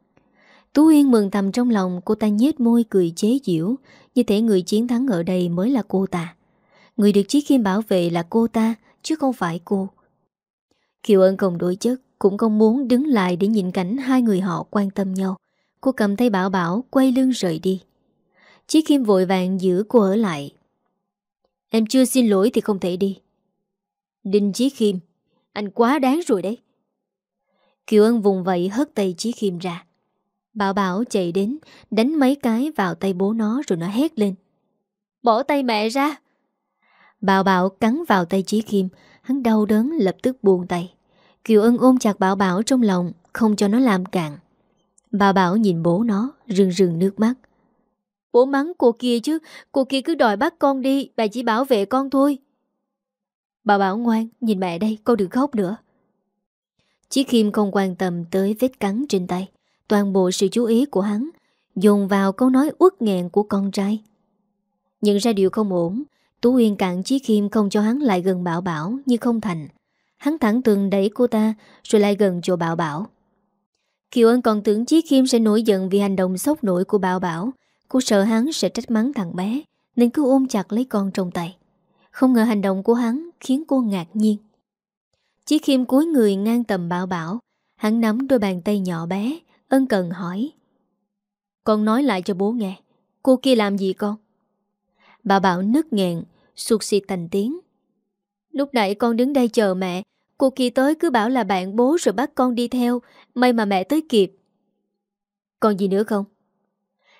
Tú Uyên mừng thầm trong lòng, cô ta nhếch môi cười chế giễu. Như thể người chiến thắng ở đây mới là cô ta. Người được Chí Khiêm bảo vệ là cô ta, Chứ không phải cô. Kiều Ân không đối chất. Cũng không muốn đứng lại để nhìn cảnh hai người họ quan tâm nhau. Cô cầm tay bảo bảo Quay lưng rời đi. Chí kim vội vàng giữ cô ở lại. Em chưa xin lỗi thì không thể đi. Đinh Chí kim, Anh quá đáng rồi đấy. Kiều Ân vùng vậy hất tay Chí kim ra. Bảo Bảo chạy đến Đánh mấy cái vào tay bố nó Rồi nó hét lên. Bỏ tay mẹ ra. Bảo Bảo cắn vào tay Chí kim, Hắn đau đớn lập tức buông tay. Kiều Ân ôm chặt Bảo Bảo trong lòng Không cho nó làm cạn. Bảo Bảo nhìn bố nó Rừng rừng nước mắt. Bố mắng cô kia chứ Cô kia cứ đòi bắt con đi Bà chỉ bảo vệ con thôi. Bảo Bảo ngoan Nhìn mẹ đây con đừng khóc nữa. Chí Khiêm không quan tâm tới vết cắn trên tay. Toàn bộ sự chú ý của hắn Dùng vào câu nói uất nghẹn của con trai. Nhận ra điều không ổn Tú Uyên cạn Chí Khiêm không cho hắn lại gần Bảo Bảo như không thành Hắn thẳng tường đẩy cô ta, Rồi lại gần chỗ Bảo Bảo. Kiều Ân còn tưởng Chí Khiêm sẽ nổi giận Vì hành động sốc nổi của Bảo Bảo. Cô sợ hắn sẽ trách mắng thằng bé, Nên cứ ôm chặt lấy con trong tay. Không ngờ hành động của hắn Khiến cô ngạc nhiên. Chí Khiêm cúi người ngang tầm Bảo Bảo. Hắn nắm đôi bàn tay nhỏ bé, Ân cần hỏi. Con nói lại cho bố nghe, Cô kia làm gì con? Bà Bảo nức nghẹn Sụt xịt thành tiếng. Lúc nãy con đứng đây chờ mẹ. Cô kia tới cứ bảo là bạn bố rồi bắt con đi theo. May mà mẹ tới kịp. Còn gì nữa không?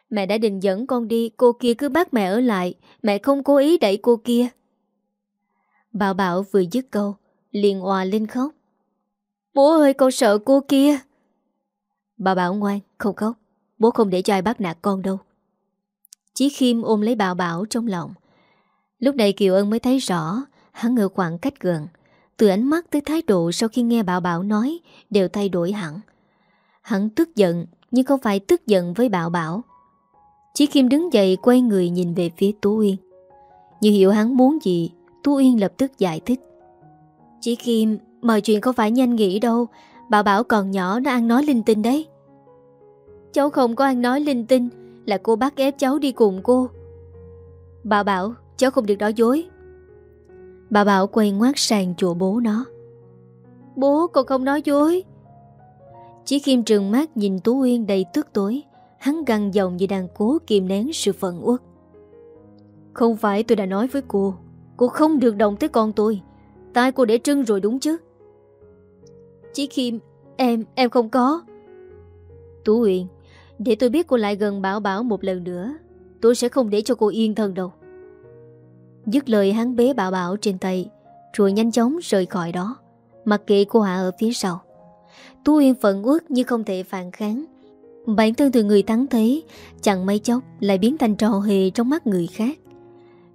Mẹ đã định dẫn con đi, Cô kia cứ bắt mẹ ở lại. Mẹ không cố ý đẩy cô kia. Bảo Bảo vừa dứt câu, liền hòa lên khóc. Bố ơi, con sợ cô kia. Bà Bảo ngoan, không khóc. Bố không để cho ai bắt nạt con đâu. Chí Khiêm ôm lấy Bảo Bảo trong lòng. Lúc này Kiều Ân mới thấy rõ Hắn ở khoảng cách gần. Từ ánh mắt tới thái độ sau khi nghe Bảo Bảo nói, Đều thay đổi hẳn. Hắn tức giận, Nhưng không phải tức giận với Bảo Bảo. Chí kim đứng dậy quay người nhìn về phía Tú Uyên. Như hiểu hắn muốn gì, Tú Uyên lập tức giải thích. Chí kim, Mọi chuyện không phải nhanh nghĩ đâu. Bảo Bảo còn nhỏ nó ăn nói linh tinh đấy. Cháu không có ăn nói linh tinh, Là cô bắt ép cháu đi cùng cô. Bảo Bảo, Cháu không được nói dối. Bà Bảo quay ngoát sang chỗ bố nó. Bố con không nói dối. Chỉ Kim trừng mắt nhìn Tú Uyên đầy tức tối. Hắn găng giọng như đang cố kìm nén sự phận uất. Không phải tôi đã nói với cô. Cô không được động tới con tôi. Tai cô để trưng rồi đúng chứ? Chí Kim Em, em không có. Tú Uyên Để tôi biết cô lại gần Bảo Bảo một lần nữa. Tôi sẽ không để cho cô yên thân đâu. Dứt lời hắn bế Bảo Bảo trên tay, Rồi nhanh chóng rời khỏi đó, Mặc kệ cô Hạ ở phía sau. Tú Uyên phận uất như không thể phản kháng. Bản thân từ người thắng thế, Chẳng mấy chốc lại biến thành trò hề trong mắt người khác.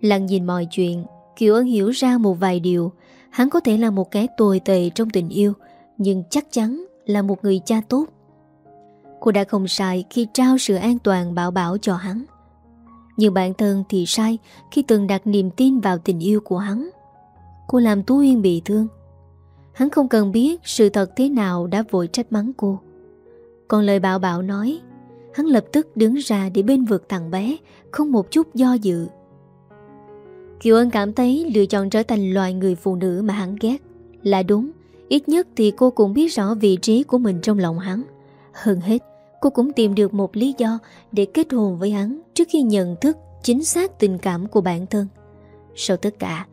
Lặng nhìn mọi chuyện, Kiều Ân hiểu ra một vài điều. Hắn có thể là một kẻ tồi tệ trong tình yêu, Nhưng chắc chắn là một người cha tốt. Cô đã không sai khi trao sự an toàn bảo bảo cho hắn. Nhưng bản thân thì sai, khi từng đặt niềm tin vào tình yêu của hắn. Cô làm Tú Uyên bị thương. Hắn không cần biết sự thật thế nào đã vội trách mắng cô. Còn lời bảo bảo nói, Hắn lập tức đứng ra để bên vực thằng bé, Không một chút do dự. Kiều Ân cảm thấy lựa chọn trở thành loài người phụ nữ mà hắn ghét. Là đúng, Ít nhất thì cô cũng biết rõ vị trí của mình trong lòng hắn. Hơn hết Cô cũng tìm được một lý do Để kết hôn với hắn Trước khi nhận thức chính xác tình cảm của bản thân. Sau tất cả,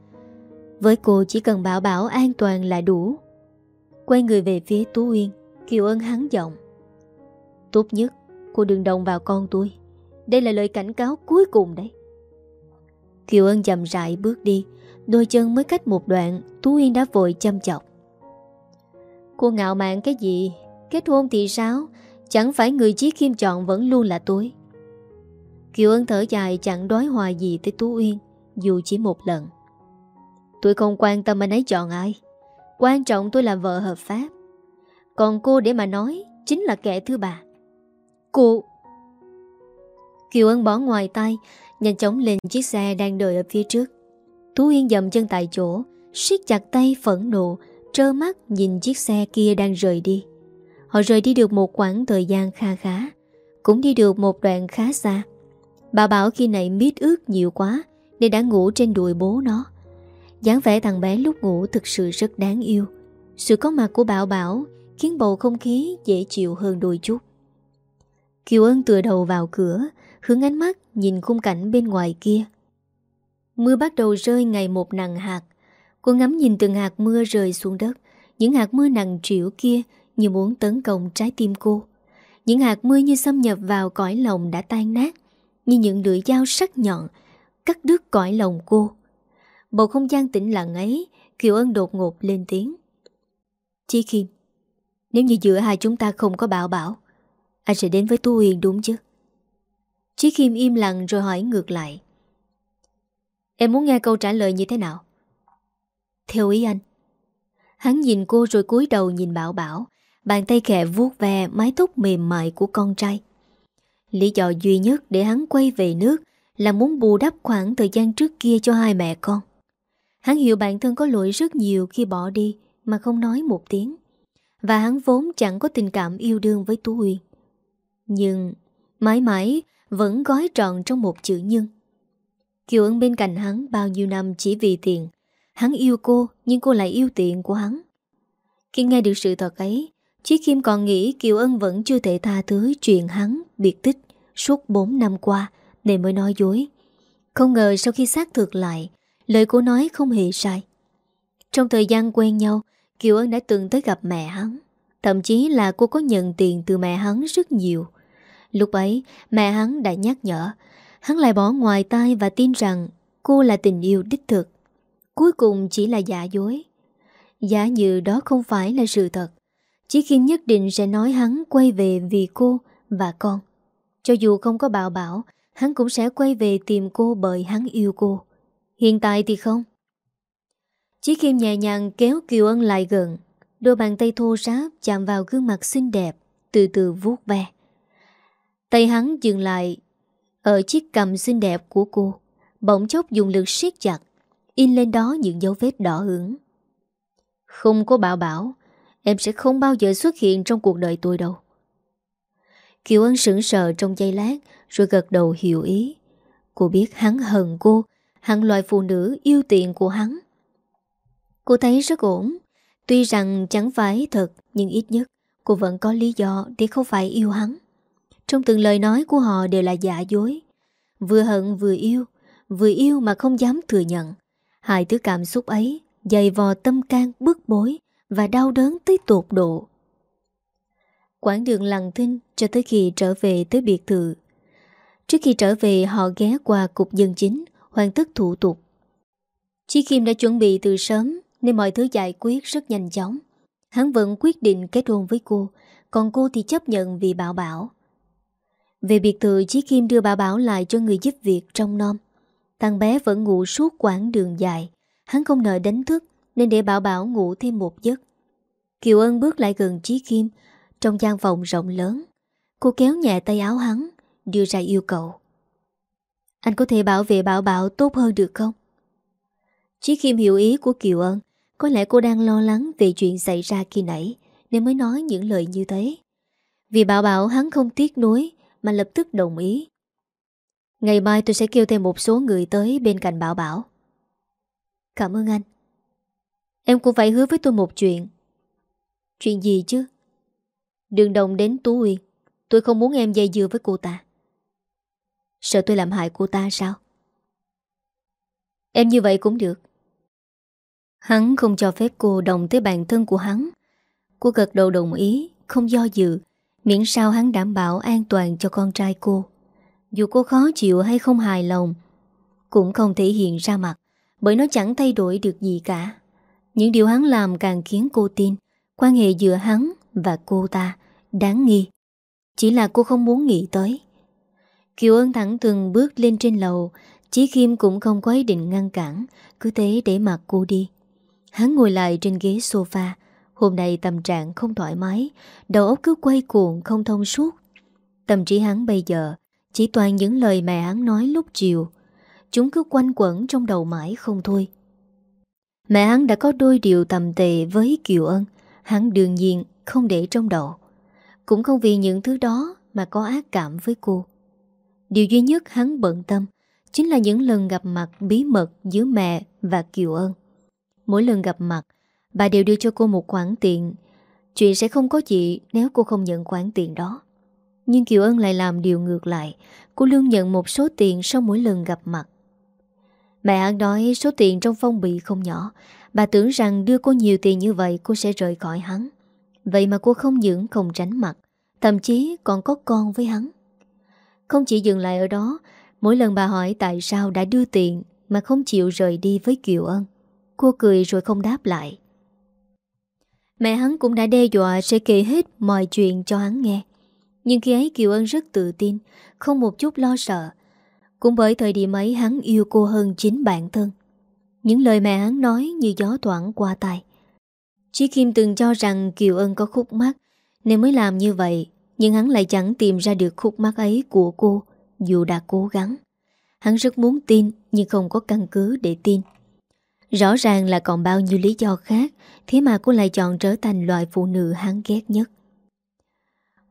Với cô chỉ cần bảo bảo an toàn là đủ. Quay người về phía Tú Uyên, Kiều Ân hắn giọng. Tốt nhất, cô đừng động vào con tôi. Đây là lời cảnh cáo cuối cùng đấy. Kiều Ân chậm rãi bước đi, Đôi chân mới cách một đoạn, Tú Uyên đã vội chăm chọc. Cô ngạo mạn cái gì? Kết hôn thì sao? Chẳng phải người Chí Kim chọn vẫn luôn là tôi. Kiều Ân thở dài, chẳng đói hòa gì tới Tú Uyên, Dù chỉ một lần. Tôi không quan tâm anh ấy chọn ai. Quan trọng tôi là vợ hợp pháp. Còn cô để mà nói, Chính là kẻ thứ ba Cô. Kiều Ân bỏ ngoài tay, Nhanh chóng lên chiếc xe đang đợi ở phía trước. Tú Yên dầm chân tại chỗ, siết chặt tay, phẫn nộ, Trơ mắt nhìn chiếc xe kia đang rời đi. Họ rời đi được một quãng thời gian kha khá, Cũng đi được một đoạn khá xa. Bà bảo khi nãy mít ướt nhiều quá, Nên đã ngủ trên đùi bố nó. Dáng vẻ thằng bé lúc ngủ thực sự rất đáng yêu. Sự có mặt của Bảo Bảo Khiến bầu không khí dễ chịu hơn đôi chút. Kiều Ân tựa đầu vào cửa, Hướng ánh mắt nhìn khung cảnh bên ngoài kia. Mưa bắt đầu rơi ngày một nặng hạt. Cô ngắm nhìn từng hạt mưa rơi xuống đất. Những hạt mưa nặng trĩu kia như muốn tấn công trái tim cô. Những hạt mưa như xâm nhập vào cõi lòng đã tan nát, Như những lưỡi dao sắc nhọn Cắt đứt cõi lòng cô. Bầu không gian tĩnh lặng ấy, Kiều Ân đột ngột lên tiếng. Chi Kim Nếu như giữa hai chúng ta không có bảo bảo, Anh sẽ đến với Tu Huyền đúng chứ? Chí Kim im lặng rồi hỏi ngược lại. Em muốn nghe câu trả lời như thế nào? Theo ý anh. Hắn nhìn cô rồi cúi đầu nhìn Bảo Bảo Bàn tay khẽ vuốt ve mái tóc mềm mại của con trai. Lý do duy nhất để hắn quay về nước Là muốn bù đắp khoảng thời gian trước kia cho hai mẹ con. Hắn hiểu bản thân có lỗi rất nhiều khi bỏ đi Mà không nói một tiếng. Và hắn vốn chẳng có tình cảm yêu đương với Tú Uyên Nhưng mãi mãi vẫn gói trọn trong một chữ nhân. Kiều Ân bên cạnh hắn bao nhiêu năm chỉ vì tiền, Hắn yêu cô nhưng cô lại yêu tiền của hắn. Khi nghe được sự thật ấy Chí Kim còn nghĩ Kiều Ân vẫn chưa thể tha thứ chuyện hắn biệt tích suốt 4 năm qua nên mới nói dối. Không ngờ sau khi xác thực lại, lời cô nói không hề sai. Trong thời gian quen nhau, Kiều Ân đã từng tới gặp mẹ hắn. Thậm chí là cô có nhận tiền từ mẹ hắn rất nhiều. Lúc ấy, mẹ hắn đã nhắc nhở. Hắn lại bỏ ngoài tai và tin rằng cô là tình yêu đích thực. Cuối cùng chỉ là giả dối. Giả như đó không phải là sự thật. Chỉ Kim nhất định sẽ nói hắn quay về vì cô và con. Cho dù không có bảo bảo, hắn cũng sẽ quay về tìm cô bởi hắn yêu cô. Hiện tại thì không. Chí Kim nhẹ nhàng kéo Kiều Ân lại gần, đôi bàn tay thô ráp chạm vào gương mặt xinh đẹp, từ từ vuốt ve. Tay hắn dừng lại ở chiếc cầm xinh đẹp của cô, bỗng chốc dùng lực siết chặt, in lên đó những dấu vết đỏ ửng. Không có bảo bảo, em sẽ không bao giờ xuất hiện trong cuộc đời tôi đâu. Kiều Ân sững sờ trong giây lát rồi gật đầu hiểu ý. Cô biết hắn hận cô, hẳn loại phụ nữ yêu tiền của hắn. Cô thấy rất ổn, tuy rằng chẳng phải thật nhưng ít nhất cô vẫn có lý do để không phải yêu hắn. Trong từng lời nói của họ đều là giả dối. Vừa hận vừa yêu, vừa yêu mà không dám thừa nhận. Hai thứ cảm xúc ấy dày vò tâm can bức bối và đau đớn tới tột độ. Quãng đường lặng thinh cho tới khi trở về tới biệt thự. Trước khi trở về họ ghé qua cục dân chính, hoàn tất thủ tục. Chí Kim đã chuẩn bị từ sớm nên mọi thứ giải quyết rất nhanh chóng. Hắn vẫn quyết định kết hôn với cô, còn cô thì chấp nhận vì bảo bảo. Về biệt thự Chí Kim đưa bảo bảo lại cho người giúp việc trong non. Thằng bé vẫn ngủ suốt quãng đường dài. Hắn không nợ đánh thức nên để bảo bảo ngủ thêm một giấc. Kiều Ân bước lại gần Trí Kim trong gian phòng rộng lớn. Cô kéo nhẹ tay áo hắn, đưa ra yêu cầu. Anh có thể bảo vệ bảo bảo tốt hơn được không? Trí Kim hiểu ý của Kiều Ân. Có lẽ cô đang lo lắng về chuyện xảy ra khi nãy nên mới nói những lời như thế. Vì bảo bảo hắn không tiếc nuối mà lập tức đồng ý. Ngày mai tôi sẽ kêu thêm một số người tới bên cạnh Bảo Bảo. Cảm ơn anh. Em cũng phải hứa với tôi một chuyện. Chuyện gì chứ? Đừng đồng đến Tú Uyên. Tôi không muốn em dây dưa với cô ta. Sợ tôi làm hại cô ta sao? Em như vậy cũng được. Hắn không cho phép cô đồng tới bản thân của hắn. Cô gật đầu đồng ý, không do dự, miễn sao hắn đảm bảo an toàn cho con trai cô. Dù cô khó chịu hay không hài lòng, cũng không thể hiện ra mặt, bởi nó chẳng thay đổi được gì cả. Những điều hắn làm càng khiến cô tin. Quan hệ giữa hắn và cô ta đáng nghi. Chỉ là cô không muốn nghĩ tới. Kiều ơn thẳng từng bước lên trên lầu, Chí Kim cũng không có ý định ngăn cản, cứ thế để mặc cô đi. Hắn ngồi lại trên ghế sofa, Hôm nay tâm trạng không thoải mái. Đầu óc cứ quay cuồng không thông suốt. Tâm trí hắn bây giờ Chỉ toàn những lời mẹ hắn nói lúc chiều. Chúng cứ quanh quẩn trong đầu mãi không thôi. Mẹ hắn đã có đôi điều tầm tệ với Kiều Ân. Hắn đương nhiên không để trong đầu. Cũng không vì những thứ đó Mà có ác cảm với cô. Điều duy nhất hắn bận tâm Chính là những lần gặp mặt bí mật Giữa mẹ và Kiều Ân. Mỗi lần gặp mặt, Bà đều đưa cho cô một khoản tiền. Chuyện sẽ không có gì nếu cô không nhận khoản tiền đó. Nhưng Kiều Ân lại làm điều ngược lại. Cô luôn nhận một số tiền sau mỗi lần gặp mặt. Mẹ hắn nói số tiền trong phong bì không nhỏ. Bà tưởng rằng đưa cô nhiều tiền như vậy cô sẽ rời khỏi hắn. Vậy mà cô không những không tránh mặt, Thậm chí còn có con với hắn. Không chỉ dừng lại ở đó, Mỗi lần bà hỏi tại sao đã đưa tiền Mà không chịu rời đi với Kiều Ân, Cô cười rồi không đáp lại. Mẹ hắn cũng đã đe dọa sẽ kể hết mọi chuyện cho hắn nghe. Nhưng khi ấy Kiều Ân rất tự tin, Không một chút lo sợ cũng bởi thời điểm ấy hắn yêu cô hơn chính bản thân. Những lời mẹ hắn nói như gió thoảng qua tai. Chí Kim từng cho rằng Kiều Ân có khúc mắc, Nên mới làm như vậy, Nhưng hắn lại chẳng tìm ra được khúc mắc ấy của cô, Dù đã cố gắng. Hắn rất muốn tin, Nhưng không có căn cứ để tin. Rõ ràng là còn bao nhiêu lý do khác, Thế mà cô lại chọn trở thành loại phụ nữ hắn ghét nhất.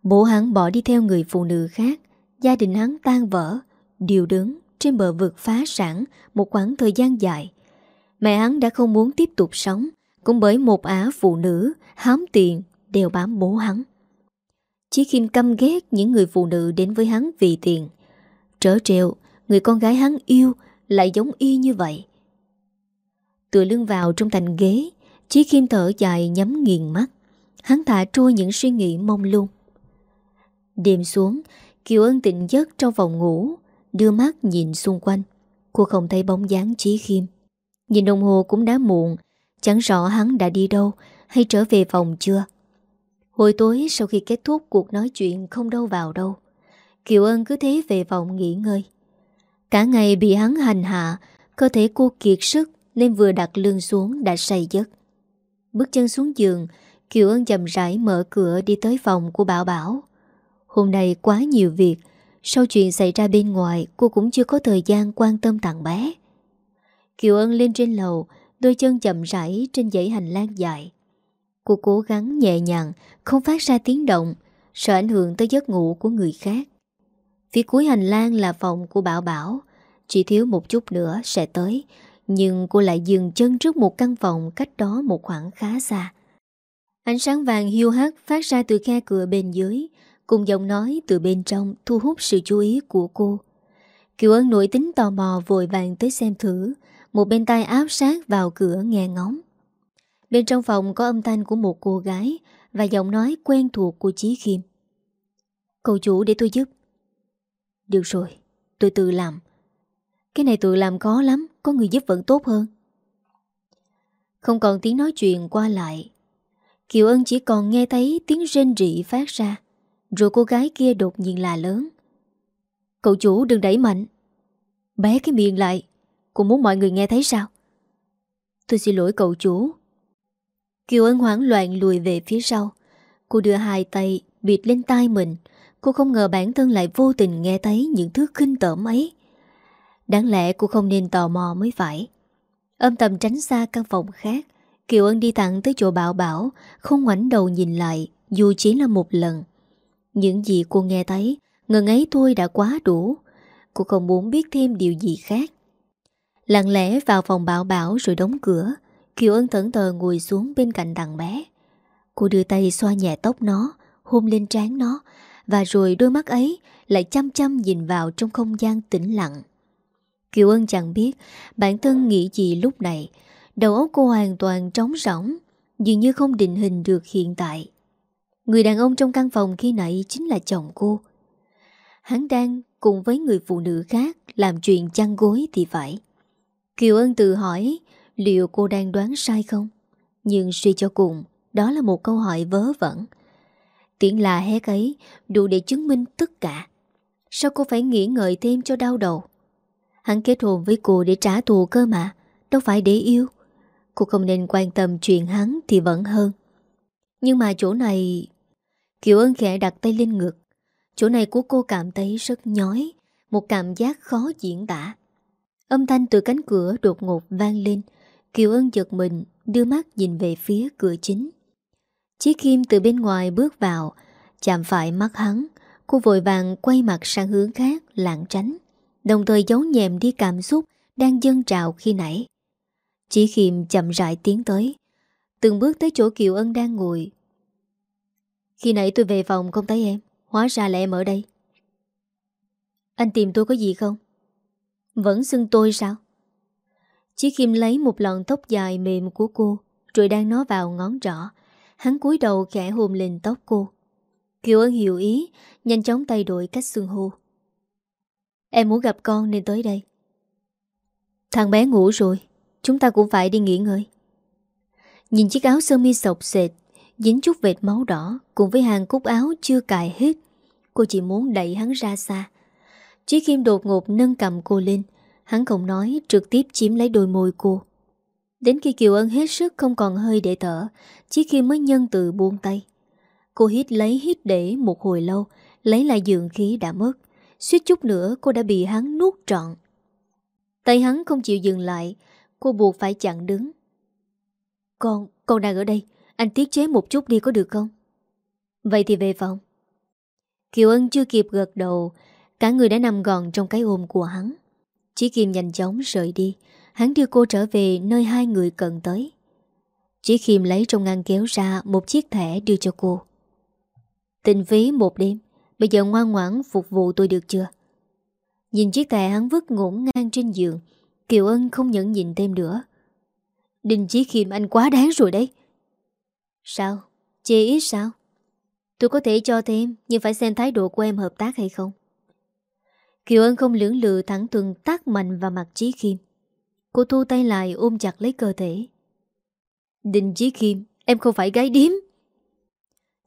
Bố hắn bỏ đi theo người phụ nữ khác, Gia đình hắn tan vỡ Điều đứng trên bờ vực phá sản Một khoảng thời gian dài. Mẹ hắn đã không muốn tiếp tục sống, Cũng bởi một á phụ nữ, Hám tiền đều bám bố hắn. Chí Kim căm ghét những người phụ nữ đến với hắn vì tiền. Trở treo Người con gái hắn yêu Lại giống y như vậy. Tựa lưng vào trong thành ghế, Chí Kim thở dài nhắm nghiền mắt. Hắn thả trôi những suy nghĩ mông lung. Đêm xuống, Kiều Ân tỉnh giấc trong phòng ngủ. Đưa mắt nhìn xung quanh. Cô không thấy bóng dáng Chí Kim Nhìn đồng hồ cũng đã muộn, Chẳng rõ hắn đã đi đâu Hay trở về phòng chưa. Hồi tối sau khi kết thúc cuộc nói chuyện Không đâu vào đâu. Kiều Ân cứ thế về phòng nghỉ ngơi. Cả ngày bị hắn hành hạ, Cơ thể cô kiệt sức Nên vừa đặt lưng xuống đã say giấc. Bước chân xuống giường, Kiều Ân chậm rãi mở cửa đi tới phòng của Bảo Bảo. Hôm nay quá nhiều việc sau chuyện xảy ra bên ngoài, Cô cũng chưa có thời gian quan tâm tặng bé. Kiều Ân lên trên lầu, Đôi chân chậm rãi trên dãy hành lang dài. Cô cố gắng nhẹ nhàng, Không phát ra tiếng động, Sợ ảnh hưởng tới giấc ngủ của người khác. Phía cuối hành lang là phòng của Bảo Bảo, Chỉ thiếu một chút nữa sẽ tới, Nhưng cô lại dừng chân trước một căn phòng Cách đó một khoảng khá xa. Ánh sáng vàng hiu hắt phát ra từ khe cửa bên dưới Cùng giọng nói từ bên trong Thu hút sự chú ý của cô. Kiều Ân nổi tính tò mò vội vàng tới xem thử Một bên tay áp sát vào cửa nghe ngóng. Bên trong phòng có âm thanh của một cô gái Và giọng nói quen thuộc của Chí Khiêm. Cậu chủ để tôi giúp. Được rồi, tôi tự làm. Cái này tự làm khó lắm Có người giúp vẫn tốt hơn. Không còn tiếng nói chuyện qua lại Kiều Ân chỉ còn nghe thấy tiếng rên rỉ phát ra. Rồi cô gái kia đột nhiên là lớn. Cậu chủ đừng đẩy mạnh. Bé cái miệng lại. Cô muốn mọi người nghe thấy sao? Tôi xin lỗi cậu chủ. Kiều Ân hoảng loạn lùi về phía sau. Cô đưa hai tay bịt lên tai mình. Cô không ngờ bản thân lại vô tình nghe thấy những thứ khinh tởm ấy. Đáng lẽ cô không nên tò mò mới phải. Âm tầm tránh xa căn phòng khác, Kiều Ân đi thẳng tới chỗ bảo bảo, Không ngoảnh đầu nhìn lại, Dù chỉ là một lần. Những gì cô nghe thấy, Ngần ấy thôi đã quá đủ. Cô không muốn biết thêm điều gì khác. Lặng lẽ vào phòng bảo bảo rồi đóng cửa. Kiều Ân thẫn thờ ngồi xuống bên cạnh đằng bé. Cô đưa tay xoa nhẹ tóc nó, Hôn lên trán nó, Và rồi đôi mắt ấy Lại chăm chăm nhìn vào trong không gian tĩnh lặng. Kiều Ân chẳng biết Bản thân nghĩ gì lúc này. Đầu óc cô hoàn toàn trống rỗng, Dường như không định hình được hiện tại. Người đàn ông trong căn phòng khi nãy Chính là chồng cô. Hắn đang cùng với người phụ nữ khác Làm chuyện chăn gối thì phải. Kiều Ân tự hỏi Liệu cô đang đoán sai không? Nhưng suy cho cùng, Đó là một câu hỏi vớ vẩn. Tiếng là hét ấy Đủ để chứng minh tất cả. Sao cô phải nghĩ ngợi thêm cho đau đầu? Hắn kết hôn với cô để trả thù cơ mà, Đâu phải để yêu. Cô không nên quan tâm chuyện hắn thì vẫn hơn. Nhưng mà chỗ này... Kiều Ân khẽ đặt tay lên ngực. Chỗ này của cô cảm thấy rất nhói, một cảm giác khó diễn tả. Âm thanh từ cánh cửa đột ngột vang lên. Kiều Ân giật mình, đưa mắt nhìn về phía cửa chính. Chiếc Kim từ bên ngoài bước vào, chạm phải mắt hắn. Cô vội vàng quay mặt sang hướng khác, lạng tránh. Đồng thời giấu nhẹm đi cảm xúc đang dâng trào khi nãy. Chỉ Kim chậm rãi tiến tới, từng bước tới chỗ Kiều Ân đang ngồi. Khi nãy tôi về phòng không thấy em, hóa ra là em ở đây. Anh tìm tôi có gì không? Vẫn xưng tôi sao? Chí Kim lấy một lọn tóc dài mềm của cô Rồi đang nó vào ngón trỏ Hắn cúi đầu khẽ hôn lên tóc cô Kiều Ân hiểu ý Nhanh chóng thay đổi cách xương hô Em muốn gặp con nên tới đây Thằng bé ngủ rồi Chúng ta cũng phải đi nghỉ ngơi Nhìn chiếc áo sơ mi sọc sệt Dính chút vệt máu đỏ Cùng với hàng cúc áo chưa cài hết. Cô chỉ muốn đẩy hắn ra xa. Chí Kim đột ngột nâng cầm cô lên. Hắn không nói trực tiếp chiếm lấy đôi môi cô. Đến khi Kiều Ân hết sức không còn hơi để thở Chí Kim mới nhân từ buông tay. Cô hít lấy hít để một hồi lâu Lấy lại dường khí đã mất. Suýt chút nữa cô đã bị hắn nuốt trọn. Tay hắn không chịu dừng lại Cô buộc phải chặn đứng. Con, con đang ở đây. Anh tiết chế một chút đi có được không? Vậy thì về phòng. Kiều Ân chưa kịp gật đầu, Cả người đã nằm gọn trong cái ôm của hắn. Chí Kim nhanh chóng rời đi. Hắn đưa cô trở về nơi hai người cần tới. Chí Kim lấy trong ngăn kéo ra Một chiếc thẻ đưa cho cô. Tình phí một đêm, Bây giờ ngoan ngoãn phục vụ tôi được chưa? Nhìn chiếc thẻ hắn vứt ngổn ngang trên giường, Kiều Ân không nhẫn nhịn thêm nữa. Đình Chí Kim, anh quá đáng rồi đấy. Sao? Chê ít sao? Tôi có thể cho thêm Nhưng phải xem thái độ của em hợp tác hay không Kiều Ân không lưỡng lự thẳng tuần tác mạnh vào mặt Chí Kim. Cô thu tay lại ôm chặt lấy cơ thể. Đình Chí Kim, em không phải gái điếm.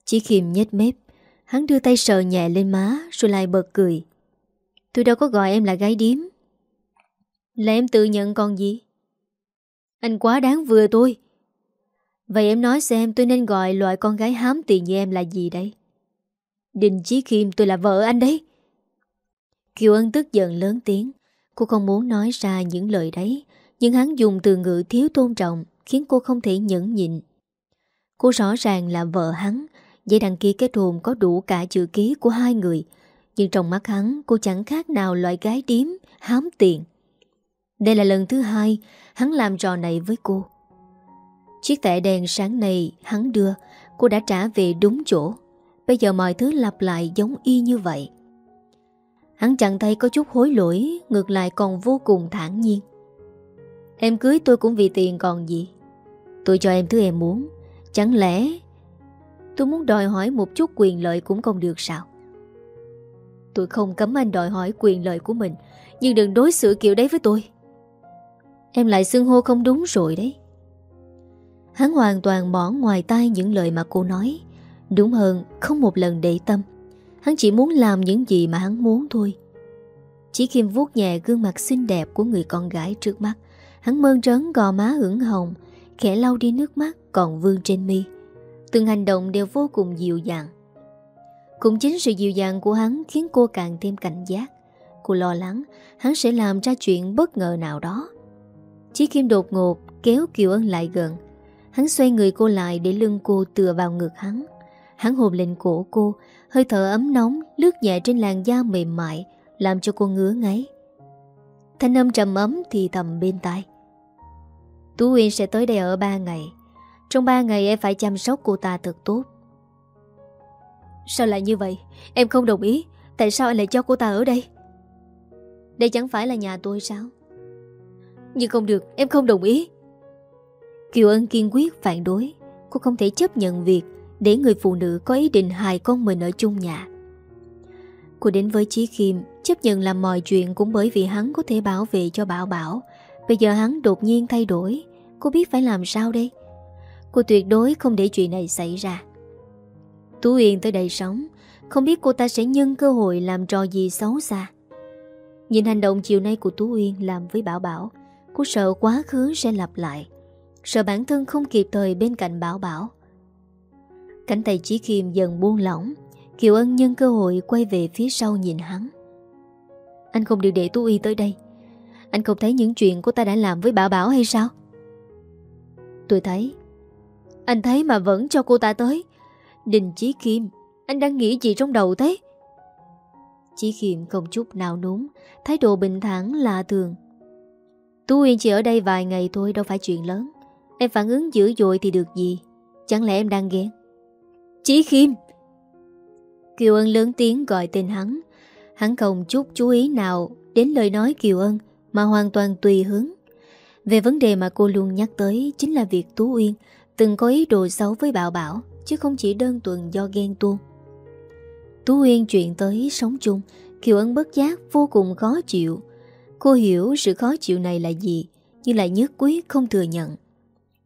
Chí Kim nhếch mép, hắn đưa tay sờ nhẹ lên má rồi lại bật cười. Tôi đâu có gọi em là gái điếm. Là em tự nhận còn gì? Anh quá đáng vừa tôi. Vậy em nói xem tôi nên gọi loại con gái hám tiền như em là gì đây? Đình Chí Kim tôi là vợ anh đấy. Kiều Ân tức giận lớn tiếng Cô không muốn nói ra những lời đấy, Nhưng hắn dùng từ ngữ thiếu tôn trọng Khiến cô không thể nhẫn nhịn Cô rõ ràng là vợ hắn Giấy đăng ký kết hôn có đủ cả chữ ký của hai người, Nhưng trong mắt hắn Cô chẳng khác nào loại gái điếm, Hám tiền Đây là lần thứ hai Hắn làm trò này với cô Chiếc tệ đèn sáng này hắn đưa, Cô đã trả về đúng chỗ. Bây giờ mọi thứ lặp lại giống y như vậy. Hắn chẳng thấy có chút hối lỗi, Ngược lại còn vô cùng thản nhiên. Em cưới tôi cũng vì tiền còn gì? Tôi cho em thứ em muốn. Chẳng lẽ Tôi muốn đòi hỏi một chút quyền lợi cũng không được sao? Tôi không cấm anh đòi hỏi quyền lợi của mình, Nhưng đừng đối xử kiểu đấy với tôi. Em lại xưng hô không đúng rồi đấy. Hắn hoàn toàn bỏ ngoài tai những lời mà cô nói. Đúng hơn, không một lần để tâm. Hắn chỉ muốn làm những gì mà hắn muốn thôi. Chỉ Kim vuốt nhẹ gương mặt xinh đẹp của người con gái trước mắt, Hắn mơn trớn gò má ửng hồng, Khẽ lau đi nước mắt còn vương trên mi. Từng hành động đều vô cùng dịu dàng. Cũng chính sự dịu dàng của hắn Khiến cô càng thêm cảnh giác. Cô lo lắng Hắn sẽ làm ra chuyện bất ngờ nào đó. Chí Kim đột ngột kéo Kiều Ân lại gần Hắn xoay người cô lại để lưng cô tựa vào ngực hắn. Hắn hồn lên cổ cô, Hơi thở ấm nóng, lướt nhẹ trên làn da mềm mại, Làm cho cô ngứa ngáy. Thanh âm trầm ấm thì thầm bên tai. Tú Uyên sẽ tới đây ở 3 ngày. Trong 3 ngày em phải chăm sóc cô ta thật tốt. Sao lại như vậy? Em không đồng ý. Tại sao anh lại cho cô ta ở đây? Đây chẳng phải là nhà tôi sao? Nhưng không được, Em không đồng ý. Kiều Ân kiên quyết phản đối Cô không thể chấp nhận việc để người phụ nữ có ý định hại con mình ở chung nhà. Cô đến với Chí Khiêm chấp nhận làm mọi chuyện cũng bởi vì hắn có thể bảo vệ cho Bảo Bảo. Bây giờ hắn đột nhiên thay đổi, cô biết phải làm sao đây? Cô tuyệt đối không để chuyện này xảy ra. Tú Uyên tới đây sống, không biết cô ta sẽ nhân cơ hội làm trò gì xấu xa. Nhìn hành động chiều nay của Tú Uyên làm với Bảo Bảo, cô sợ quá khứ sẽ lặp lại. Sợ bản thân không kịp thời bên cạnh Bảo Bảo. Cánh tay Chí Khiêm dần buông lỏng, Kiều Ân nhân cơ hội quay về phía sau nhìn hắn. Anh không được để Tú Y tới đây. Anh không thấy những chuyện của ta đã làm với Bảo Bảo hay sao? Tôi thấy. Anh thấy mà vẫn cho cô ta tới. Đình Chí Kim, Anh đang nghĩ gì trong đầu thế? Chí Kim không chút nào núng, Thái độ bình thản lạ thường. Tú Uyên chỉ ở đây vài ngày thôi, Đâu phải chuyện lớn. Em phản ứng dữ dội thì được gì? Chẳng lẽ em đang ghen Chí Kim Kiều Ân lớn tiếng gọi tên hắn. Hắn không chút chú ý nào Đến lời nói Kiều Ân Mà hoàn toàn tùy hướng Về vấn đề mà cô luôn nhắc tới Chính là việc Tú Uyên Từng có ý đồ xấu với Bảo Bảo, Chứ không chỉ đơn thuần do ghen tuông. Tú Uyên chuyện tới sống chung, Kiều Ân bất giác vô cùng khó chịu. Cô hiểu sự khó chịu này là gì, Nhưng lại nhất quyết không thừa nhận.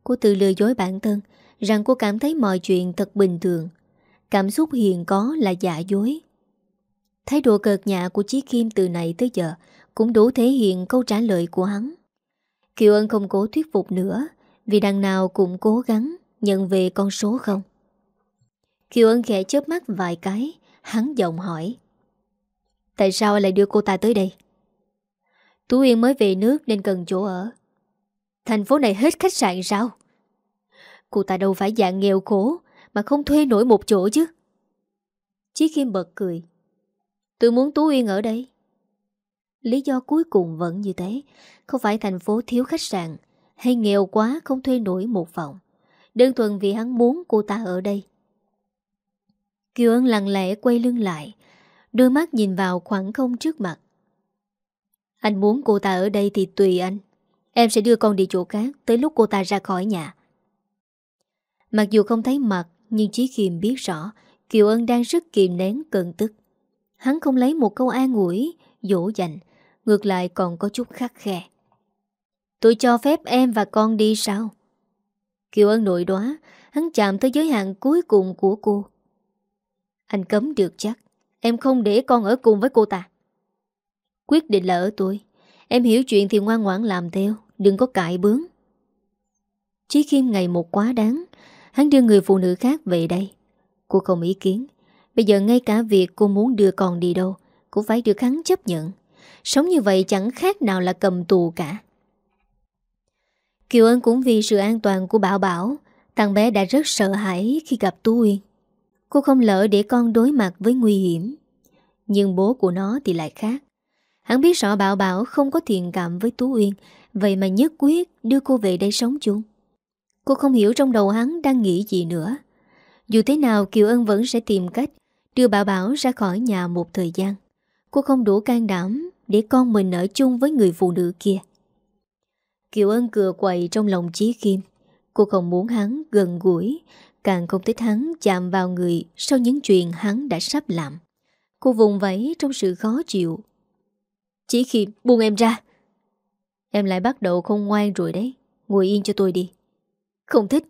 Cô tự lừa dối bản thân Rằng cô cảm thấy mọi chuyện thật bình thường. Cảm xúc hiền có là giả dối. Thái độ cợt nhạ của Chí Kim từ này tới giờ Cũng đủ thể hiện câu trả lời của hắn. Kiều Ân không cố thuyết phục nữa, Vì đằng nào cũng cố gắng Nhận về con số không. Kiều Ân khẽ chớp mắt vài cái, Hắn giọng hỏi. Tại sao lại đưa cô ta tới đây? Tú Yên mới về nước nên cần chỗ ở. Thành phố này hết khách sạn sao? Cô ta đâu phải dạng nghèo khổ, Mà không thuê nổi một chỗ chứ. Chí Kim bật cười. Tôi muốn Tú Yên ở đây. Lý do cuối cùng vẫn như thế. Không phải thành phố thiếu khách sạn, Hay nghèo quá không thuê nổi một phòng. Đơn thuần vì hắn muốn cô ta ở đây. Kiều Ân lặng lẽ quay lưng lại, Đôi mắt nhìn vào khoảng không trước mặt. Anh muốn cô ta ở đây thì tùy anh. Em sẽ đưa con đi chỗ khác Tới lúc cô ta ra khỏi nhà. Mặc dù không thấy mặt, Nhưng Chí Khiêm biết rõ Kiều Ân đang rất kìm nén cơn tức. Hắn không lấy một câu an ủi, Dỗ dành, Ngược lại còn có chút khắc khe. Tôi cho phép em và con đi sao? Kiều Ân nội đoá, Hắn chạm tới giới hạn cuối cùng của cô. Anh cấm được chắc, Em không để con ở cùng với cô ta. Quyết định là ở tôi. Em hiểu chuyện thì ngoan ngoãn làm theo. Đừng có cãi bướng. Chí Khiêm ngày một quá đáng, Hắn đưa người phụ nữ khác về đây. Cô không ý kiến. Bây giờ ngay cả việc cô muốn đưa con đi đâu Cũng phải được hắn chấp nhận. Sống như vậy chẳng khác nào là cầm tù cả. Kiều Ân cũng vì sự an toàn của Bảo Bảo, Thằng bé đã rất sợ hãi khi gặp Tú Uyên. Cô không lỡ để con đối mặt với nguy hiểm. Nhưng bố của nó thì lại khác. Hắn biết rõ Bảo Bảo không có thiện cảm với Tú Uyên Vậy mà nhất quyết đưa cô về đây sống chung. Cô không hiểu trong đầu hắn đang nghĩ gì nữa. Dù thế nào, Kiều Ân vẫn sẽ tìm cách Đưa Bảo Bảo ra khỏi nhà một thời gian. Cô không đủ can đảm Để con mình ở chung với người phụ nữ kia. Kiều Ân cừa quậy trong lòng Chí Kim. Cô không muốn hắn gần gũi, Càng không thích hắn chạm vào người Sau những chuyện hắn đã sắp làm. Cô vùng vẫy trong sự khó chịu. Chí Kim buông em ra. Em lại bắt đầu không ngoan rồi đấy. Ngồi yên cho tôi đi. Không thích.